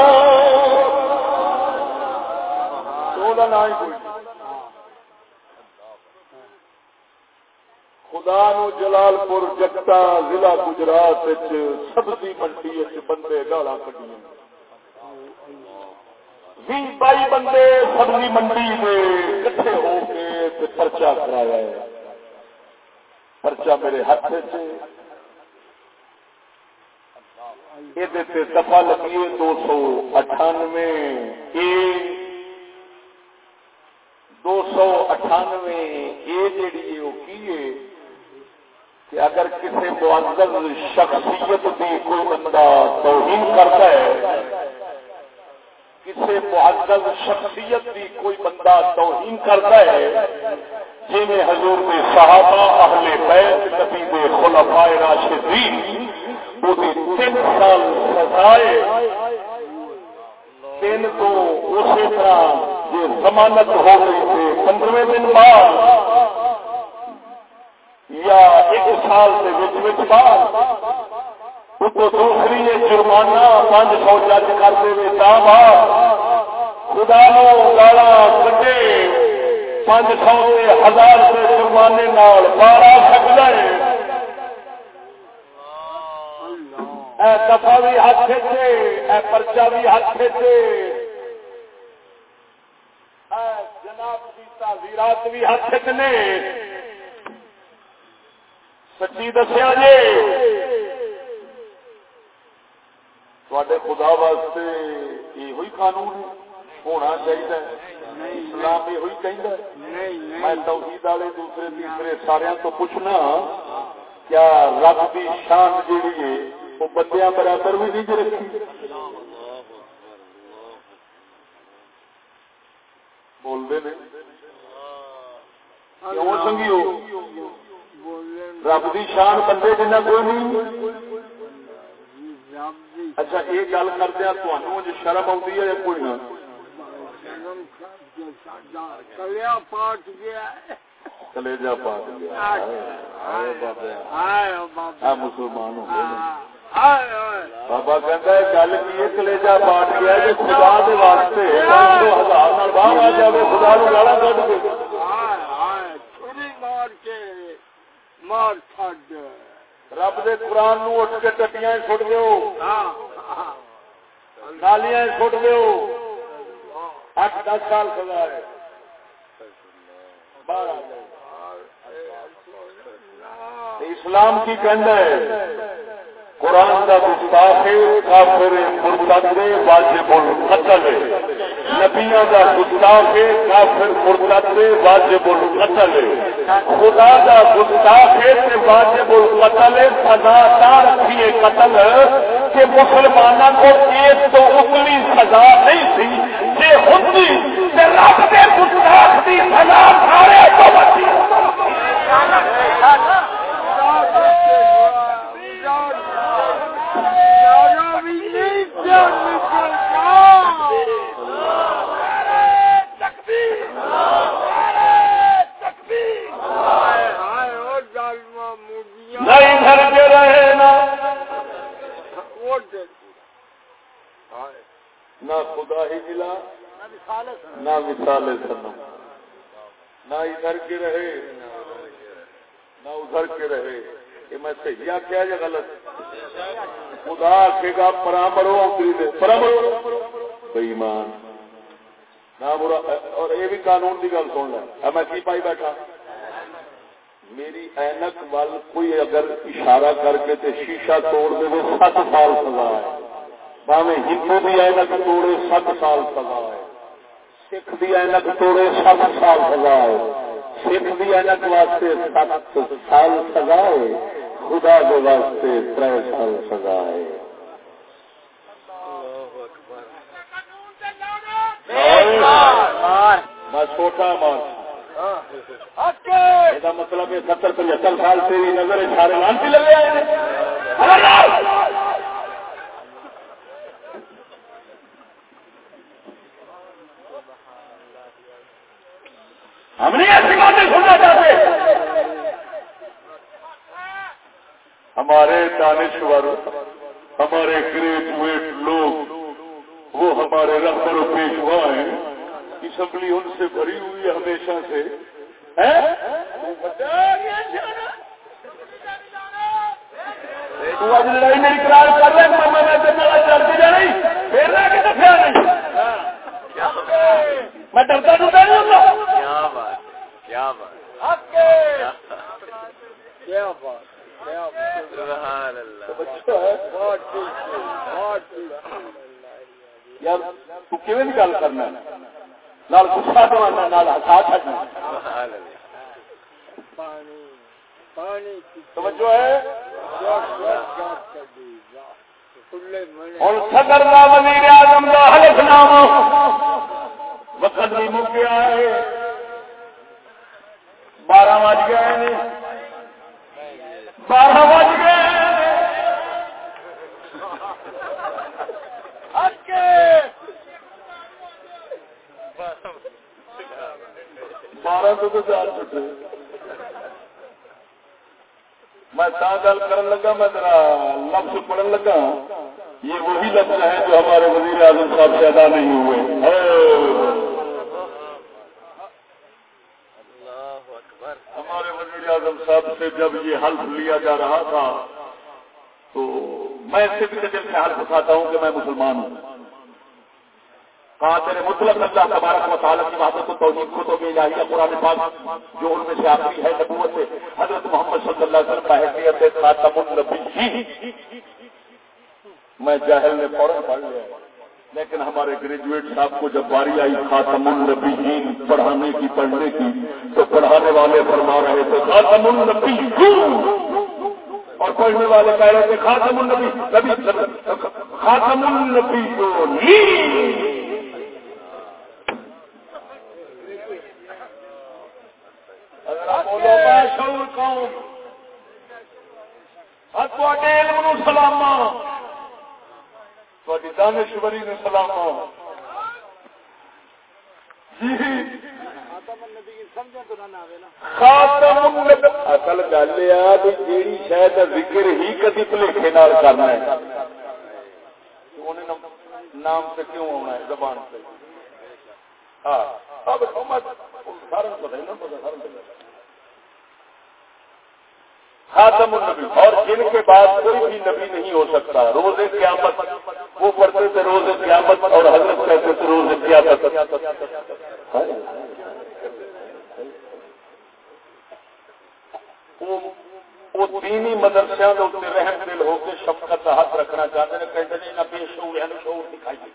خدا نو جلال پور جگتا ضلع گجرات سبزی منڈی بندے گالا کٹی بھی بائی بندے سبزی منڈی میں کٹھے ہو کے پرچا کرایا ہے۔ پرچا میرے ہاتھ سے یہ دفاع لگیے دو سو اٹھانوے۔ ایک دو سو اٹھانوے۔ اے جیڑی وہ کی کہ اگر کسی معذر شخصیت کی کوئی بندہ توہین کرتا ہے، کسی معذر شخصیت کی کوئی بندہ توہین کرتا ہے جی میں حضور کے صحابہ اہل بیت، نبی دے خلفائے راشدین وہ تین سال سزائے تین تو اسی طرح یہ ضمانت ہو گئی تھی۔ پندرہ دن بعد یا ایک سال کے بچ بچ بعد تو دوسری یہ جرمانہ پانچ سو جج کرتے ہوئے تا خدا نو گالا کٹے پانچ سو کے ہزار کے جرمانے نال بارہ سکتا ہے اے دفاع بھی ہاتھ سے پرچا بھی ہاتھ سے جناب کی تعزیرات بھی ہاتھ نے سچی دسیا جی۔ تے خدا واسطے یہ قانون ہونا چاہیے اسلام یہ میں توحید والے دوسرے تیسرے سارے تو پوچھنا کیا رب کی شان جیڑی ہے وہ بندیاں برابر بھی نہیں رکھی۔ بولتے کیوں سنگیو؟ رب کی شان بندے جنہ کوئی نہیں۔ اچھا یہ گل کردیا تمہوں جو شرم آتی ہے کوئی نہ۔ کلیا پاٹ گیا۔ کلیجا پاٹ گیا۔ مسلمان ہو بابا کہتا ہے گل کی کلیجا پاٹ گیا خدا دے واسطے ہزار باہر آ جائے خدا نو گالا کٹ کے مار کے مار چھڈ رب دے قرآن نو اٹھ کے ٹٹیاں سٹ دو نالیاں سٹ دو اٹھ دس سال سزا ہے اسلام کی کہنا ہے قرآن کا گستاخ کافر مرتد واجب القتل ہے نبیوں کا گستاخ ہے کافر مرتد واجب القتل ہے خدا کا گستاخ ہے تے واجب القتل ہے سزا تا رکھیے قتل کہ مسلمانوں کو ایک تو اتنی سزا نہیں تھی کہ ہوتی رب کے گستاخ کی سزا سارے تو بچی نہ خدا ہی ملا، نہ مثال سنم۔ نہ ادھر کے رہے، نہ ادھر کے رہے۔ یہ میں صحیح کیا یا غلط؟ خدا آخے گا پرامرو پرامرو بےمان نہ برا، اور یہ بھی قانون کی گل سن لیں میں کی پائی بیٹھا؟ میری اینک وال کوئی اگر اشارہ کر کے تے شیشہ توڑ دے سات سال سزا ہے۔ باوے ہندو کی اینک توڑے سات سال سزا ہے سکھ کی اینک توڑے سات سال سزا ہے سکھ کی اینک واسطے سات سال سزا ہے خدا کے واسطے تر سال سزا ہے میں چھوٹا مطلب ستر پچہتر سال سے نظر سارے لانتی لگے ہم نہیں ایسی باتیں سننا چاہتے۔ ہمارے دانشور، ہمارے گریجویٹ لوگ، وہ ہمارے رہبر و پیشوا ہیں اسمبلی ان سے بھری ہوئی ہے ہمیشہ سے۔ تو آج لڑائی میری کرار کر رہے ہیں چلتی جا رہی۔ پھر نہیں؟ میں ڈرتا ڈرتا نہیں ہوں کیا بات کیا بات کیا بات یار تین گل کرنا گسا کرنا ہسا چڑنا توجہ ہے؟ ہوں سدر کا وزیر اعظم کا حلف نام وقت بھی مک گیا ہے۔ بارہ بج گئے بارہ بج گئے بارہ تو تو چار چھٹے میں گل کر لگا میں ذرا لفظ پڑھن لگا۔ یہ وہی لفظ ہے جو ہمارے وزیر اعظم صاحب سے ادا نہیں ہوئے۔ ہمارے وزیر اعظم صاحب سے جب یہ حلف لیا جا رہا تھا تو میں صرف دل سے حلف اٹھاتا ہوں کہ میں مسلمان ہوں۔ قادر مطلق اللہ تبارک و تعالیٰ کی محبت و توحید کو تو بھی الہیہ قرآن پاک جو ان میں سے آخری ہے نبوت سے۔ حضرت محمد صلی اللہ علیہ وسلم کا حیثیت خاتم النبی میں جاہل نے فوراً پڑھ لیا لیکن ہمارے گریجویٹ صاحب کو جب باری آئی خاتم النبی پڑھانے کی، پڑھنے کی، تو پڑھانے والے فرما رہے تھے، خاتم النبی اور پڑھنے والے کہہ رہے تھے، خاتم النبی خاتم النبی کو سلام دانشوری نے سلام اصل گل یہ جیڑی شاید ذکر ہی کدی بلیکے کرنا ہے۔ نام سے کیوں ہونا ہے؟ زبان سے۔ ہاں اب سارا پتا ہی نہ پتا سارا خاتم النبی۔ اور جن کے بعد کوئی بھی نبی نہیں ہو سکتا۔ روز قیامت۔ وہ پڑھتے تھے روز قیامت اور حضرت کہتے تھے روز قیامت۔ وہ دینی مدرسے رحم دل ہو کے شفقت کا ہاتھ رکھنا چاہتے ہیں کہتے ہیں نہ یعنی شعور دکھائیے۔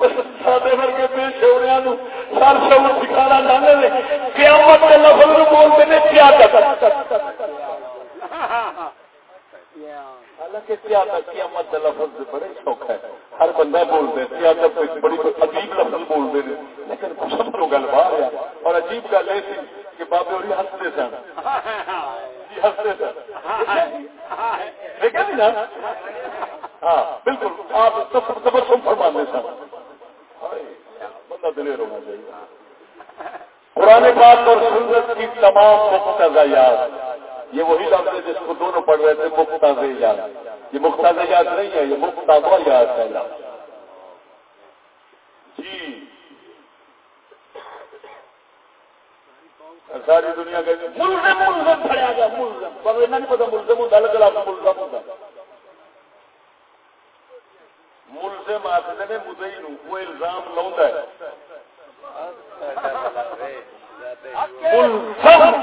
سارے ورگے بے شعوریا سر سکھانا چاہتے ہیں قیامت کے لفظ بولتے ہیں حالانکہ قیامت کا لفظ بڑے ہے۔ ہر بندہ بولتے بڑی عجیب لفظ بولتے ہیں لیکن سب کو گل باہر ہے، اور عجیب گل یہ تھی کہ بابے ہوئی سن۔ جی، سن۔ دیکھا جی نا؟ ہاں بالکل، آپ فرمانے سن۔ بندہ دلیر ہونا چاہیے قرآن پاک اور سنت کی تمام مقتضیات یہ وہی لفظ ہے جس کو دونوں پڑھ رہے تھے مختاز یاد. یہ مختاز یاد نہیں ہے، یہ مختابہ یاد ہے. جی. ساری دنیا کا ملزم ملزم کھڑا گیا ملزم. پر نہیں پتا ملزم ہوتا الگ الگ ملزم ہوتا ملزم آخر نے مدئی نو وہ الزام لاؤں ہے۔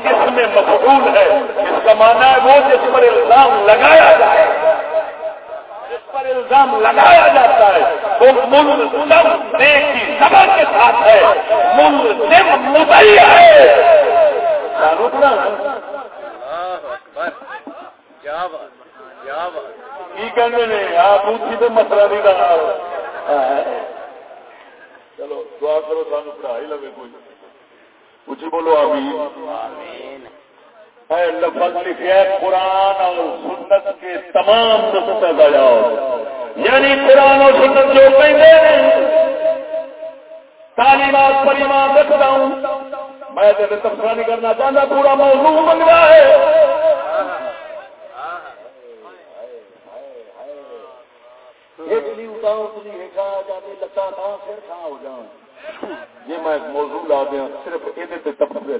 جس میں مقبول ہے، اس کا مانا ہے وہ جس پر الزام لگایا جائے۔ جس پر الزام لگایا جاتا ہے، وہ ملزم نیک کی سبر کے ساتھ ہے۔ ملزم مدعی ہے۔ مسئلہ نہیں رہا۔ چلو دعا کرو سانو پڑھائی لگے کوئی۔ اچھی بولو آمین۔ لفظ لکھے قرآن اور سنت کے تمام نقطے بجاؤ یعنی قرآن اور سنت جو کہتے ہیں۔ تعلیمات پر ایمان رکھتا ہوں۔ میں تو تبصرہ نہیں کرنا چاہتا پورا موضوع بن رہا ہے۔ ایک لی اتاؤ تجھے کھا جاتے لگتا تھا پھر کھا ہو جاؤں یہ میں موضوع لا دیا صرف یہ تبصرے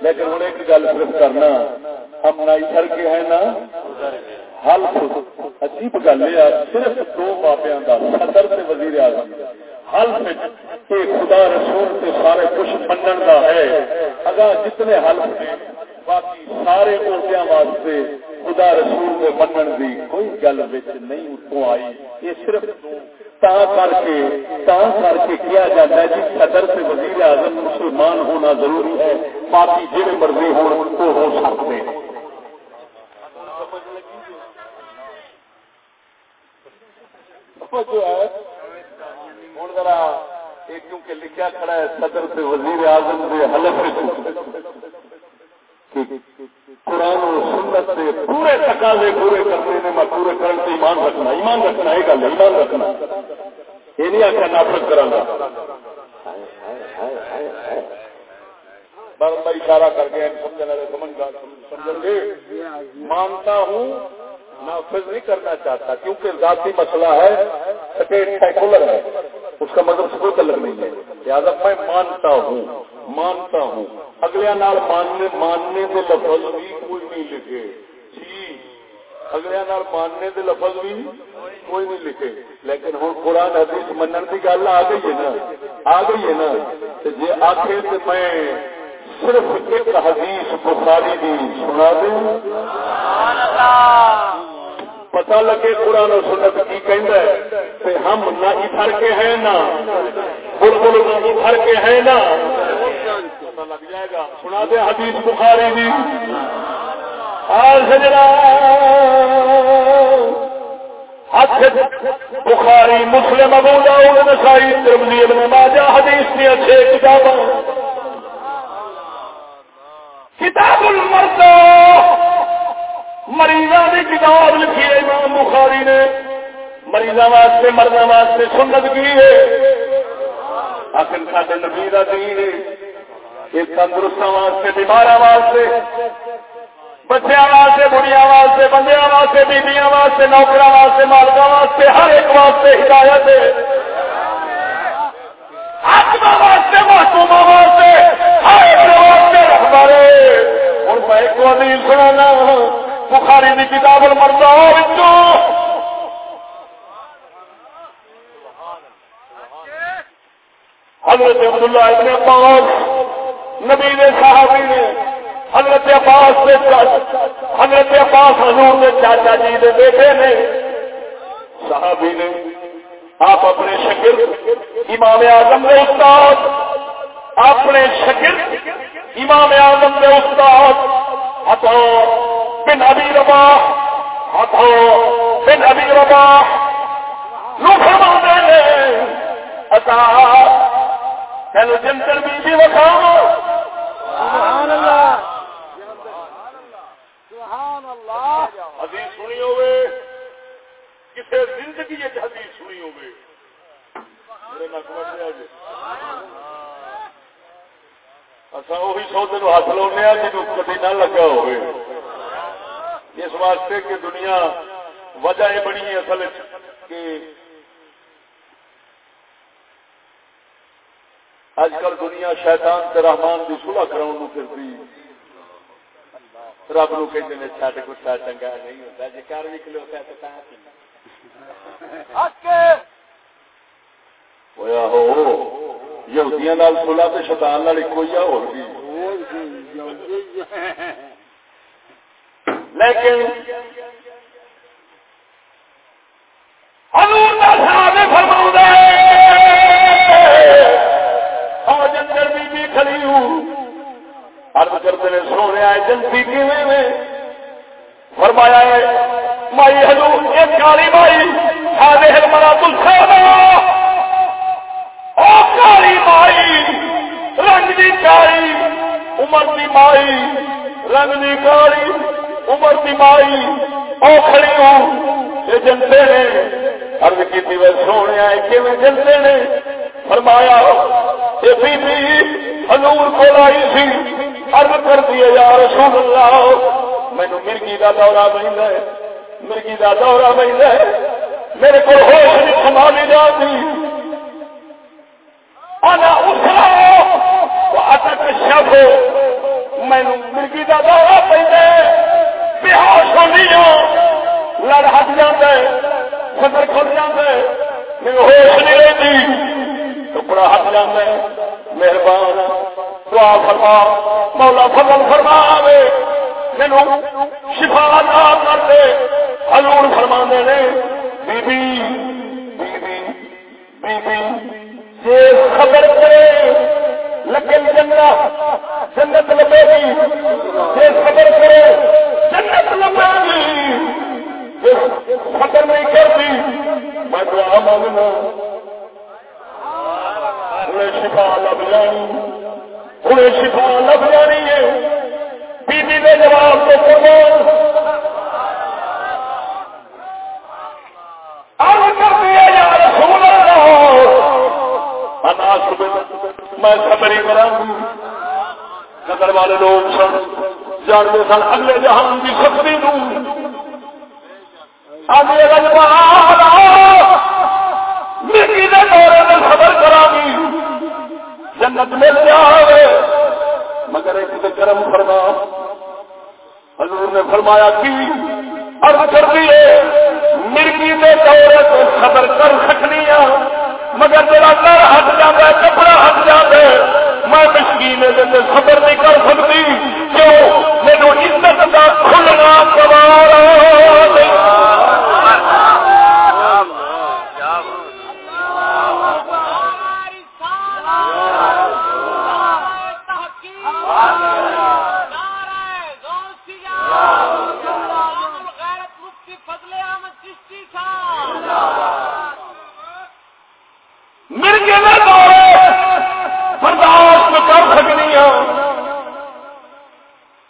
لیکن ہوں ایک گل صرف کرنا ہم نہ ادھر کے ہیں نا حل عجیب گل یہ صرف دو ماپیا کا صدر سے وزیر اعظم حل خدا رسول سے سارے کچھ منن کا ہے اگر جتنے حل باقی سارے عہدے واسطے خدا رسول کے منن کی کوئی گل وچ نہیں اتوں آئی، یہ صرف تا کر کے، تا کر کے کیا جاتا ہے جی صدر سے وزیر اعظم مسلمان ہونا ضروری ہے، باقی جن مرضی ہو وہ ہو سکتے ہیں۔ ہوں ذرا کیونکہ لکھا کھڑا ہے، صدر سے وزیر اعظم سے حلف قرآن و سنت سے پورے تقاضے پورے کرنے میں میں پورے کرنے سے ایمان رکھنا ایمان رکھنا یہ گل ایمان رکھنا۔ یہ نہیں آخر نافرت کرا اشارہ کر کے سمجھ گے۔ مانتا ہوں، نافذ نہیں کرنا چاہتا، کیونکہ ذاتی مسئلہ ہے سیکولر ہے۔ اس کا مطلب سکول تعلق نہیں ہے۔ لہٰذا میں مانتا ہوں۔ مانتا ہوں۔ اگلے نال ماننے ماننے کے لفظ بھی کوئی نہیں لکھے۔ جی۔ اگلے نال ماننے کے لفظ بھی کوئی نہیں لکھے۔ لیکن ہوں قرآن حدیث منن کی گل آ گئی ہے نا۔ آ گئی ہے نا۔ جی آخر تو میں صرف ایک حدیث بخاری دی سنا دوں۔ پتا لگے قرآن و سنت کی کہ ہم نہ ادھر کے ہیں نا۔ بلبل نہ ادھر کے ہیں نا۔ سنا دے حدیث بخاری بھی بخاری، مسلم، ابو داؤد، نسائی، ترمذی، ابن ماجہ، حدیث کی اچھے کتاب کتاب المرد مریضوں کی کتاب لکھی ہے امام بخاری نے۔ مریضوں واسطے مردوں واسطے سنت کی ہے۔ آخر سارے نبی کا دین ہے۔ یہ تندرست واسطے بیمار واسطے بچیا واسطے بڑھیا واسطے بندیا واسطے، بیبیاں واسطے نوکر واسطے مالک واسطے، ہر ایک واسطے ہدایت واسطے محسوم واسطے، ہر ایک واسطے رکھبارے ہوں میں ایک وزیر سنا ہاں، بخاری کی کتاب مرد حضرت عبداللہ ابن عباس نبی نے صحابی نے، حضرت عباس کے حضرت عباس حضور کے چاچا جی کے بیٹے نے، صحابی نے آپ اپنے شکر امام اعظم کے استاد، اپنے شکر امام اعظم کے استاد ہتھو بن ابی ربا ہتھو بن ابی ربا لو فرما دے اتا تین جنتر بی بی وکھاؤ۔ سبحان اللہ۔ سبحان اللہ۔ حدیث سنی ہوئے کسی زندگی حدیث سنی ہوئے میرے نک بچے جی اصا وہی سودے نو ہاتھ لاؤنے جنوب کدی نہ لگا ہوئے اس واسطے کہ دنیا وجہ یہ بنی ہے اصل کہ اج کل دنیا شیطان تے رحمان کی سلح کراؤ پھرتی۔ رب نو کہ چڈ گسا چنگا نہیں ہوتا جی کر بھی کلوتا تو ہویا ہو یہودیاں نال سلح تے شیطان نال ایک ہی ہو لیکن حضور دا صحابہ فرماؤں اور جنگل بی بی کھڑی ہوں۔ عرض کرتے ہیں، سونے آئے جنتی کیویں میں؟ فرمایا ہے، مائی حضور، ایک کالی مائی ہانے ہے مرا تلسانا او کالی مائی، رنگ دی کالی، عمر دی مائی، رنگ دی کالی، عمر دی مائی۔ او کھڑی ہوں، یہ جنتے نے عرض کی تھی، وہ سونے آئے کیویں جنتے نے فرمایا یہ بی بی حضور کو لائی سی، عرض کر دیے، یا رسول اللہ مینو مرگی کا دورہ بہن ہے، مرگی کا دورہ بہن ہے، میرے کو ہوش نہیں، سنبھالی جاتی انا اسرا اٹک شب مینو مرگی کا دورہ پہ بے ہوش ہونی ہوں لڑ ہٹ جاتا ہے، صدر کھل جاتا ہے، میرے ہوش نہیں رہتی۔ ٹکڑا ہٹ جاتا ہے مہربان، دعا فرما، مولا فضل فرما آوے مینو شفا عطا کر دے، حضور فرما دے نے، بی بی بی بی بی بی، جے خبر کرے لگے جنت جنت لبے گی جے خبر کرے جنت لبے گی خبر نہیں کرتی میں دعا مانگنا۔ انہیں شفا لب جانی انہیں شفا لب جانی ہے۔ بی بی نے جواب کو عرض کر دیا یا رسول اللہ۔ انا صبح میں صبری کروں قدر والے لوگ سن، جانتے سن، اگلے جہان کی سختی دوں اگلے رجوان میری دورے میں خبر کرا گی جنت مگر ایک کرم فرما۔ حضور نے فرمایا کی؟ ارد کر دیے کے دورے کو خبر کر سکنی مگر میرا گھر ہٹ جاتا ہے کپڑا ہٹ جاتا ہے میں مشکین خبر نہیں کر سکتی۔ کیوں؟ میرے عزت کا کھلنا کمال مرگے میں دورے برداشت کر سکنی ہوں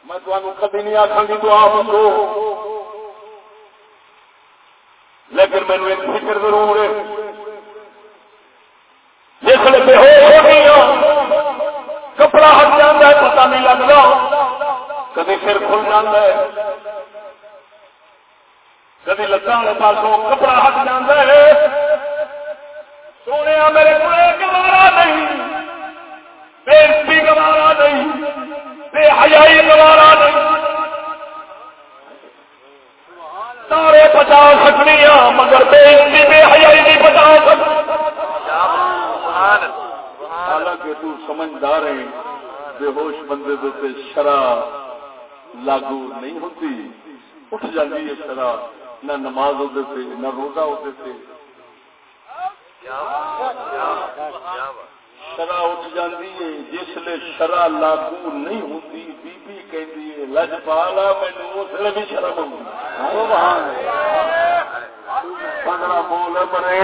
میں تمہیں کبھی نہیں آخا گی تو۔ آپ لیکن مینو ایک فکر ضرور ہے۔ جس بے ہوش ہو گئی کپڑا ہٹ جانا ہے پتا نہیں لگتا۔ کدی سر کھل جانا ہے۔ کدی لتان والے پاسوں نہ روزہ ہوتے تھے۔ شرح اٹھ جاتی ہے، جس لیے شرح لاگو نہیں ہوتی بی بی کہتی ہے، لج پالا مینو اس لیے بھی شرم ہوگی پندرہ بول مرے۔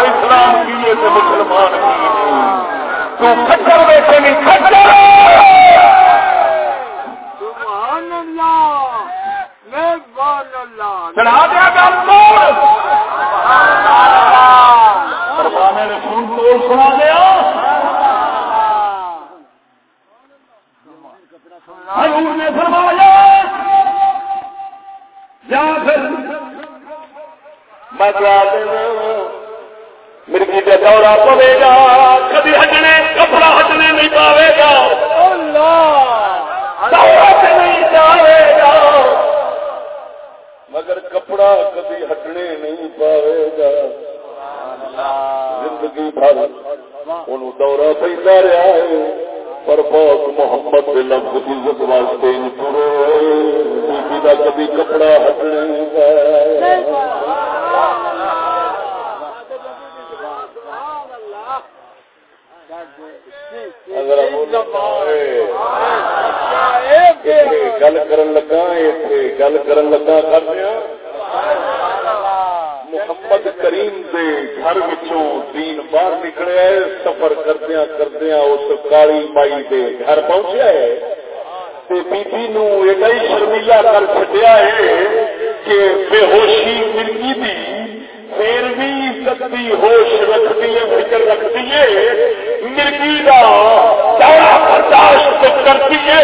اسلام کیے تو مسلمان تو کچر بیٹھے نہیں کچر چڑھا دیا گا فرمانے نے فون کول سنا دیا۔ حضور نے فرمایا یا پھر میں مرغی کا دورہ پڑے گا کبھی ہٹنے کپڑا ہٹنے نہیں پاوے گا دورہ سے نہیں جاوے گا مگر کپڑا کبھی ہٹنے نہیں پاوے گا۔ زندگی بھر ان دورہ پہ رہا ہے، پر بہت محمد کے لفظ عزت واسطے پورے کا کبھی کپڑا ہٹنے اگر گل کر لگا گل کر لگا کر محمد کریم دے گھر وچوں دین باہر نکلے سفر کردیا کردیا اس کالی مائی دے گھر پہنچیا ہے بی بی نو ایڈا ہی شرمیلا کر چڈیا ہے کہ بے ہوشی مرگی دی پھر بھی عزت دی ہوش رکھتی ہے، فکر رکھتی ہے مرگی کا دورا برداشت کرتی ہے،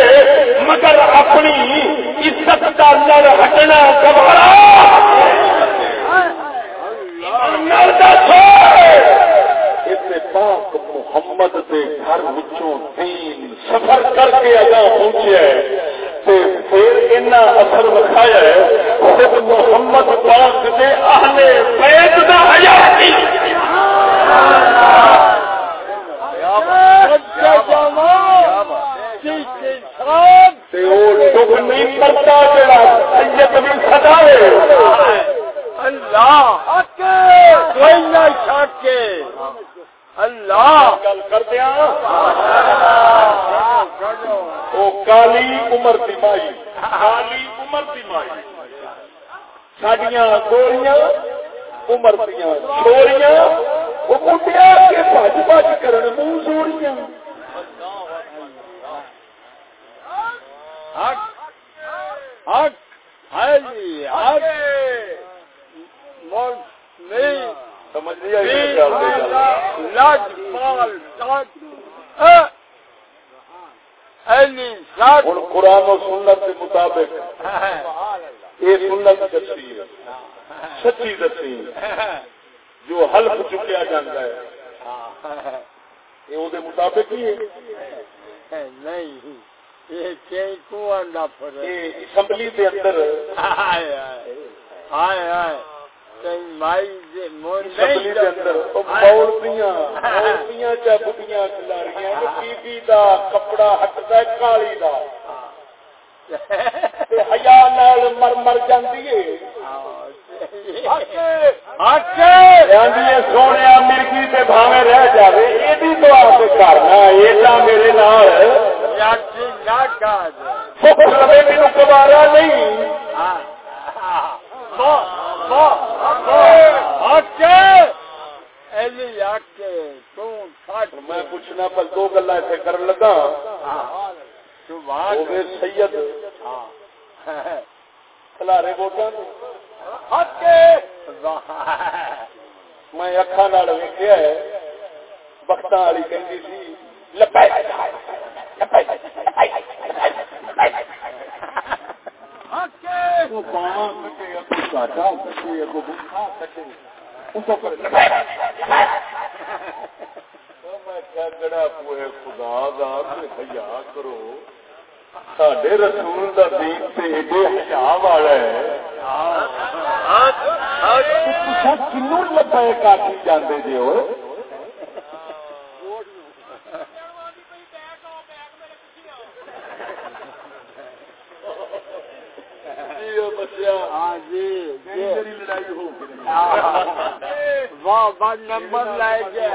مگر اپنی عزت کا لڑ ہٹنا گوارا پاک محمد دے گھر وچوں دین سفر کر کے اگا پہنچے پھر اتنا اثر رکھایا ہے۔ خود محمد پاک دے اہل بیت دا حیاتی نہیں کرتا جڑا سید بھی سدا ہے۔ اللہ। اللہ گل کر دیا। وہ کالی عمر کی مائی। کالی عمر مائی। عمر وہ کٹیا کے بج کر منہ سوڑیاں ہٹ سمجھ قرآن و سنت کے مطابق یہ سنت دسی سچی دسی۔ جو حلف چکیا جاتا ہے۔ یہ وہ مطابق ہی ہے۔ نہیں۔ اسمبلی کے اندر۔ کپڑا کالی کا مر مر سونے مرگی سے بھاوے رہ جائے یہ تو آپ کرنا میرے نال۔ دوبارہ نہیں۔ میں پوچھنا پر دو گلا اتنے کر لگا۔ سید۔ کلارے ووٹان میں اکھان ویکیا ہے بخت والی کہ کرو رسول کا دین ایڈے والا ہے کنو لبا کافی جانے جی وہ دیا ہاں جی میری لڑائی ہو بس نمبر لائے کے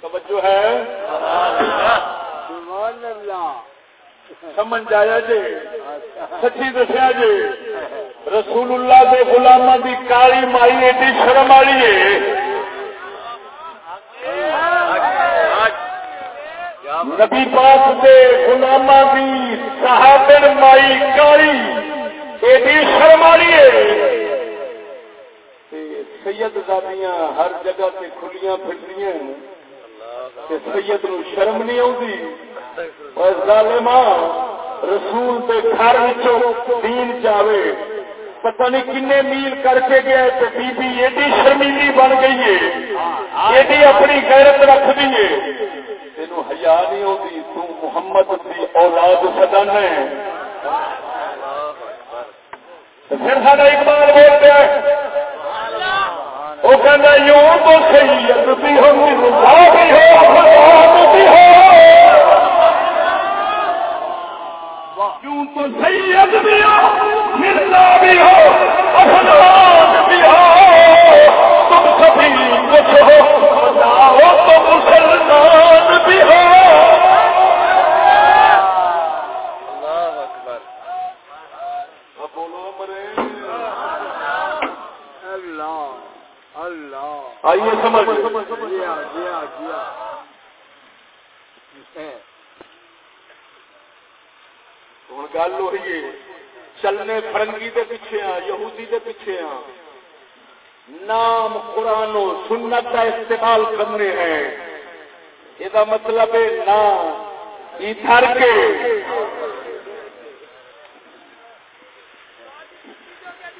توجہ ہے؟ سمجھ آیا جی سچی دسیا جی رسول اللہ دے غلاماں دی کالی مائی ایڈی شرم والی ہے۔ نبی پاک دے غلاماں دی صحابن مائی کالی ایڈی شرم والی ہے۔ سید زادیاں ہر جگہ تے کھلیاں پھرنیاں تے سید نو شرم نہیں آؤندی اور ظالما رسول دے گھر وچوں دین جاوے۔ پتہ نہیں کنے میل کر کے گیا تے بی بی ایڈی شرمیلی بن گئی ہے۔ ایڈی اپنی غیرت رکھ دی ہے۔ تینوں حیا نہیں ہوندی تو محمد دی اولاد سدانا ہے۔ پھر ساڈا اقبال بول پیا وہ کہنا یوں تو سید بھی ہو رضا بھی ہو، خدا بھی ہو۔ کیوں تو سید بھی ہو مرزا بھی ہو بھی ہو۔ تم سبھی کچھ ہو۔ ہو تو مسلمان بھی ہو۔ اب بولو مرے اللہ اللہ۔ آئیے سمجھ۔ جیا جیا جیا ہوں گل ہوئی چلنے فرنگی دے پیچھے ہاں یہودی دے پیچھے ہاں۔ نام قرآن و سنت کا استعمال کرنے ہیں۔ یہ مطلب ہے نام۔ ادھر کے۔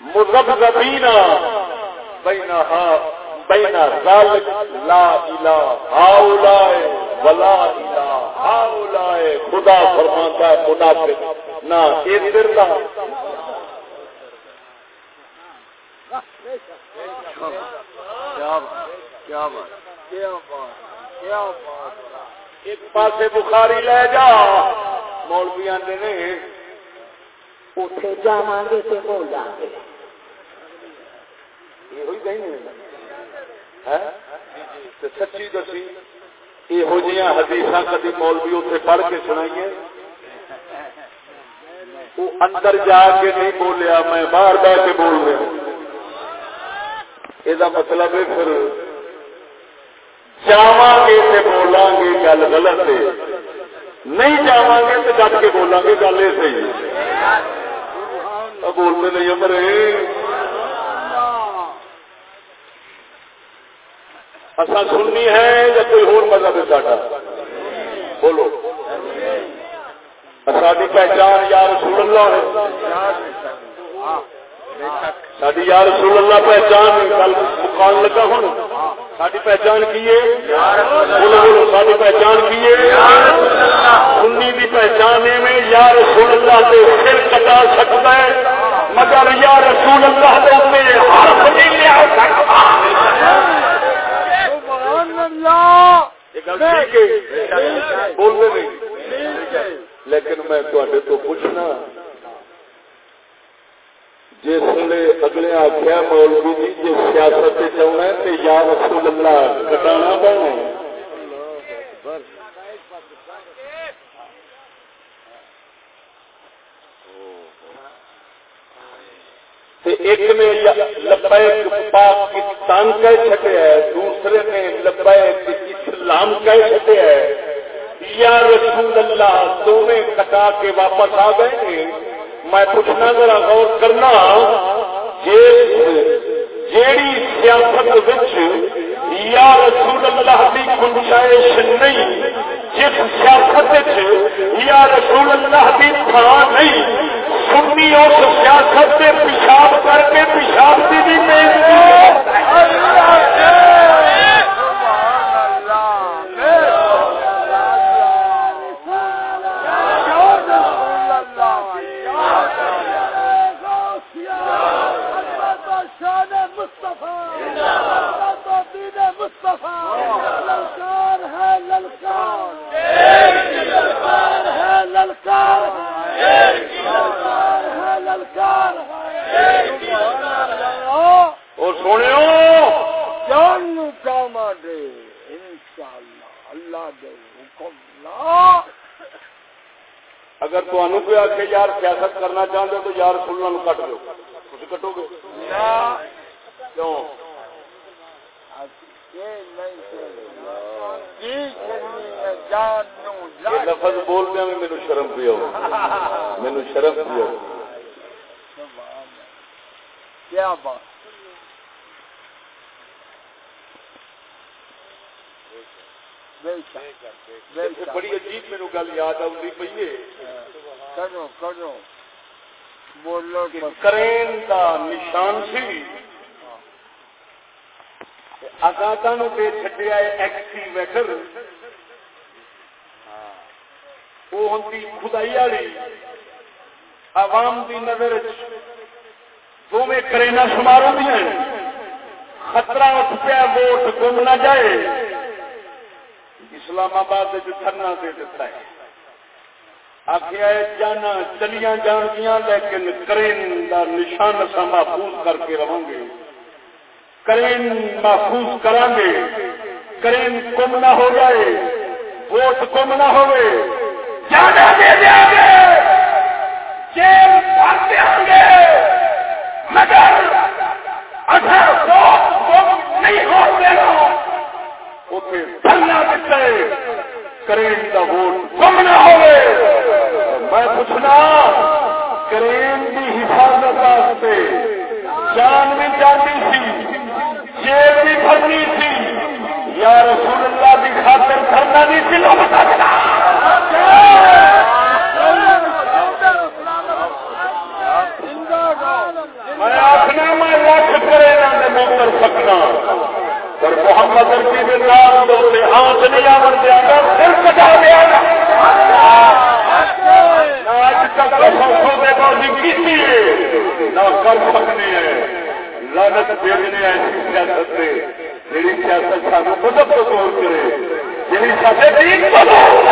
مذبذبین۔ بین بین ذلک لا الہ ہاؤلائے ولا الہ ہاؤلائے خدا فرماتا ہے منافق۔ نہ ادھر نہ۔ کیا بات کیا بات کیا بات کیا بات ایک پاسے بخاری لے جا۔ مولوی آدھے نے اتے جا گے تو بولا گے۔ یہ کہیں سچی دسی یہو جہاں حدیث کدی مولوی اتنے پڑھ کے سنائیے۔ وہ اندر جا کے نہیں بولیا، میں باہر بہ کے بول رہا ہوں۔ یہ مطلب ہے پھر جاوا گے تو بولا گے گل غلط ہے نہیں جاوا گے تو ڈٹ کے بولا گے گل یہ صحیح ہے بولتے نہیں امر اصا سننی ہے یا کوئی اور مذہب ہے ساڈا بولو ساری پہچان یا رسول اللہ ہے ساری یا رسول اللہ پہچان گل مکان لگا ہوں۔ ساری پہچان کی ہے؟ ساری پہچان کی ہے؟ کی پہچان میں یا رسول اللہ سے سر کٹا سکتا ہے۔ مگر یا رسول اللہ کے نہیں لیا سکتا نہیں۔ لیکن میں تے تو پوچھنا جس ویلے اگلے آخیا مولوی جی جی سیاست چاہنا تو یا رسول اللہ کٹانا پڑنا ایک نے لبیک پاکستان کہہ چھٹے ہے، دوسرے نے لبیک اسلام کہہ چھٹے ہے۔ یا رسول اللہ دونوں کٹا کے واپس آ گئے میں پوچھنا ذرا غور کرنا جیڑی سیاست یا رسول اللہ کی گنجائش نہیں، جس سیاست یا رسول اللہ کی تھان نہیں، سنی اس سیاست سے پیشاب کر کے پیشاب کی بھی بےزتی اگر تمہوں کوئی یار سیاست کرنا چاہتے تو یار سننا کٹ دو کچھ کٹو گے؟ لفظ بول دیا میرے شرم پی میرے شرم پی کیا بات؟ بڑی عجیب میرے گل یاد آئی پی ہے۔ کرو کرو بولو کرین کا نشان سی۔ اگاتا دے چڈیا ایکسیویٹر وہ ہوں خدائی والی۔ عوام کی نظر دونوں کرینا شمار ہوں خطرہ اٹھ پیا ووٹ گم نہ جائے۔ اسلام آباد تھرنا دے دیتا ہے۔ آخیا جانا چلیاں جان گیا لیکن کرین کا نشان اصا محفوظ کر کے رہوں گے۔ کرین محفوظ کریں گے کرین گم نہ ہو جائے، ووٹ گم نہ ہوئے۔ جانا دے دیا گے جیل بھر دیا گے مگر اگر ووٹ گم نہیں ہو دینا اتنے دھرنا دیتا کرین کا ووٹ گم نہ ہوئے۔ میں پوچھنا کرین کی حفاظت واسطے جان بھی جانی سی جیل بھی بھرنی سی یا رسول اللہ کی خاطر کرنا نہیں سی لو بتا دینا میں آخنا میں لکھ کرے نہ کر سکنا۔ پر محمد اربی کے نام دے ہاتھ نہیں آن دیا گا پھر کٹا دیا گا نہ کر سکنے ہیں۔ لانت بھیجنے ایسی سیاست سے جی سیاست سانو مدد کو دور کرے۔ یعنی جی سارے دین کو دور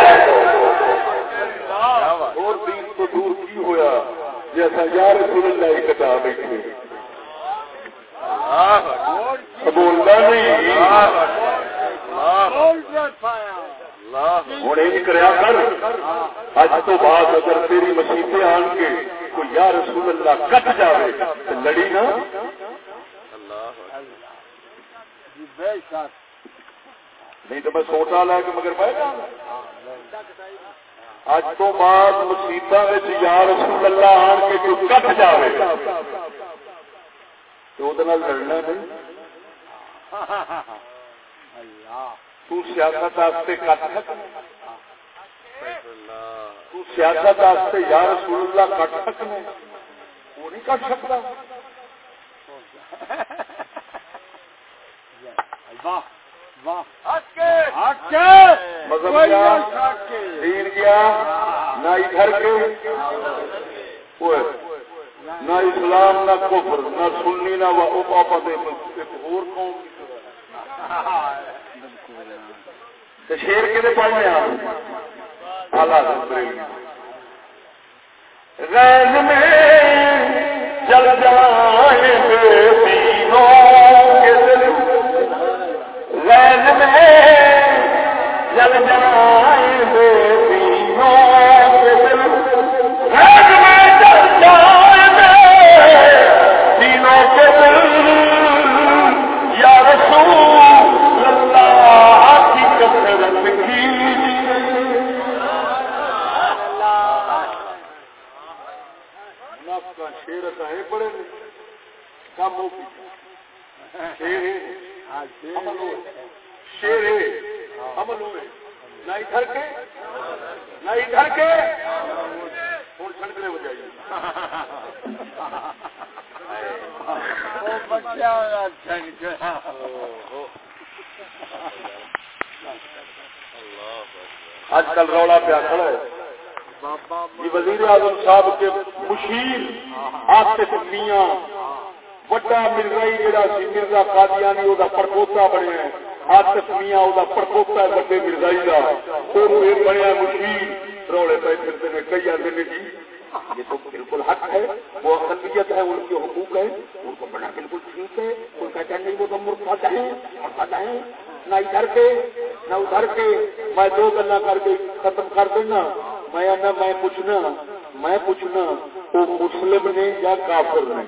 اور دین دور کی ہوا جیسا یار رسول اللہ ہی کٹا بیٹھے بولنا نہیں ہوں یہ کریا کر۔ اج تو بعد اگر تیری مسیطے آن کے کوئی یا رسول اللہ کٹ جائے لڑی نا نہیں تو میں سوچا لا کہ مگر جا اج تو بعد مصیبت یا رسول اللہ آن کے کوئی کٹ جائے تو لڑنا نہیں۔ تو سیاست واسطے کٹ تو سیاست واسطے یا رسول اللہ کٹ سکنا وہ نہیں کٹ سکتا۔ مذہب گیا دین گیا نہ ادھر کے۔ نہ اسلام نہ کفر نہ سننی نہ وہ پاپا دے ایک اور قوم شیر کے پڑھنے غیر میں جل جائے شیر ہے بڑے شیر ہوئے نہ ادھر کے نہ ادھر کے۔ چھڑکنے ہو جائیے آج کل کھڑا ہے۔ یہ وزیر اعظم صاحب کے مشیر آصف میاں۔ وڈا مرزائی جڑا سی مرزا قادیانی وہ پڑپوتا بنیا آصف میاں وہ پڑپوتا ہے وڈے مرزائی کا وہ بنیا مشیر روڑے پہ پھرتے ہیں کئی آتے ہیں جی یہ تو بالکل حق ہے، وہ اقلیت ہے، ان کے حقوق ہے ان کو بڑا بالکل ٹھیک ہے۔ ان کا کہنا وہ تو مرفت ہیں مرفت ہیں۔ نہ ادھر کے، نہ ادھر کے۔ میں دو گلا کر کے ختم کر دینا۔ میں نہ میں پوچھنا میں پوچھنا، وہ مسلم نے یا کافر نے؟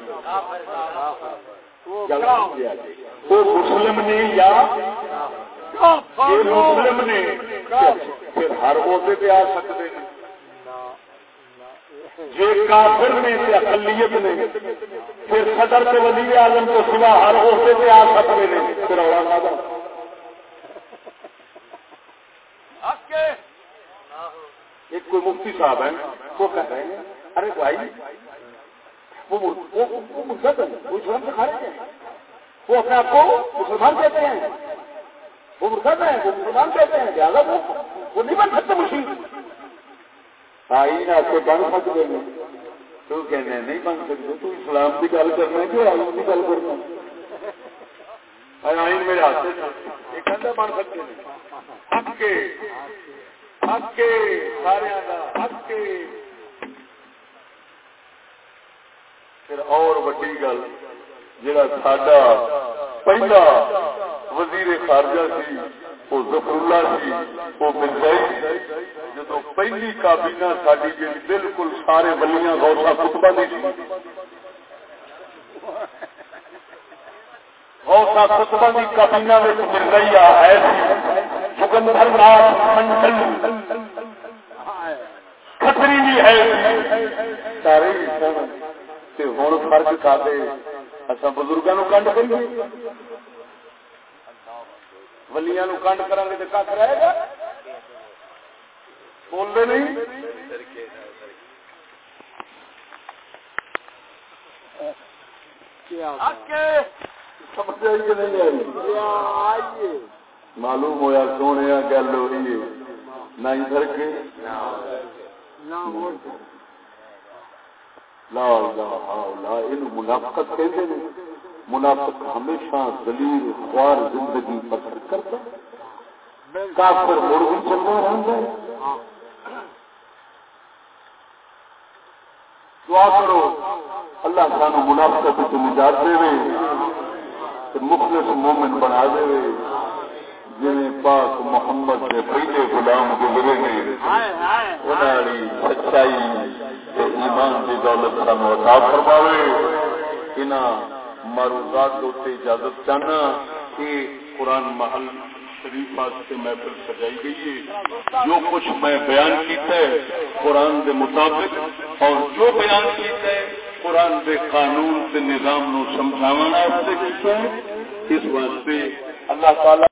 وہ مسلم نے یا مسلم نے؟ پھر ہر عہدے پہ آ سکتے ہیں۔ جی کافر نے اقلیت نے پھر صدر سے وزیر اعظم کو سوا ہر عہدے پہ آ سکتے ہیں۔ پھر اور ایک کوئی مفتی صاحب ہے وہ کہہ رہے ہیں ارے بھائی وہ ہے وہ اسلام سے کھا رہے ہیں۔ وہ اپنے آپ کو مسلمان کہتے ہیں۔ وہ مرتد ہے وہ مسلمان کہتے ہیں۔ لہٰذا وہ وہ نہیں بن سکتے مشکل آئین آپ کو بن سکتے ہیں۔ تو کہنے نہیں بن سکتے۔ تو اسلام کی گل کرنا ہے کہ آئین کی گل کرنا آئین میرے ہاتھ سے کہنا بن سکتے ہیں؟ حق کے۔ حق کے سارے حق کے۔ پھر اور وڈی گل۔ جڑا ساڈا پہلا وزیر خارجہ سی، وہ ظفر اللہ سی، وہ مرزائی جب پہلی کابینہ ساری جی بالکل سارے بلیاں غوثہ کتبہ دی سی غوثہ کتبہ دی کابینہ مرزائی ہے ناتھ منڈل۔ کھتری بھی ہے سارے ہوں فرق کھا دے۔ اچھا بزرگوں کنڈ کریے۔ ولیاں کنڈ کریں گے تو کھ رہے گا؟ بولتے نہیں؟ معلوم ہوا سونے گل ہوئی ہے۔ نہ ادھر کے۔ لا لا لا منافقت کہتے ہیں۔ منافق ہمیشہ دلیل خوار زندگی پسند کرتا کافر مڑ بھی چلنا رہتا ہے۔ دعا کرو، اللہ سانو منافقت تو نجات دے۔ مخلص مومن بنا دے۔ جی پاک محمد کے پہلے غلام گزرے نے سچائی ایمان کی دولت سانو عطا فرماوے۔ انہاں معروضات کے اجازت چاہنا کہ قرآن محل شریف واسطے محفل سجائی گئی ہے۔ جو کچھ میں بیان کیتا ہے قرآن دے مطابق اور جو بیان کیتا ہے قرآن دے قانون دے نظام نو سمجھانا اس واسطے اللہ تعالی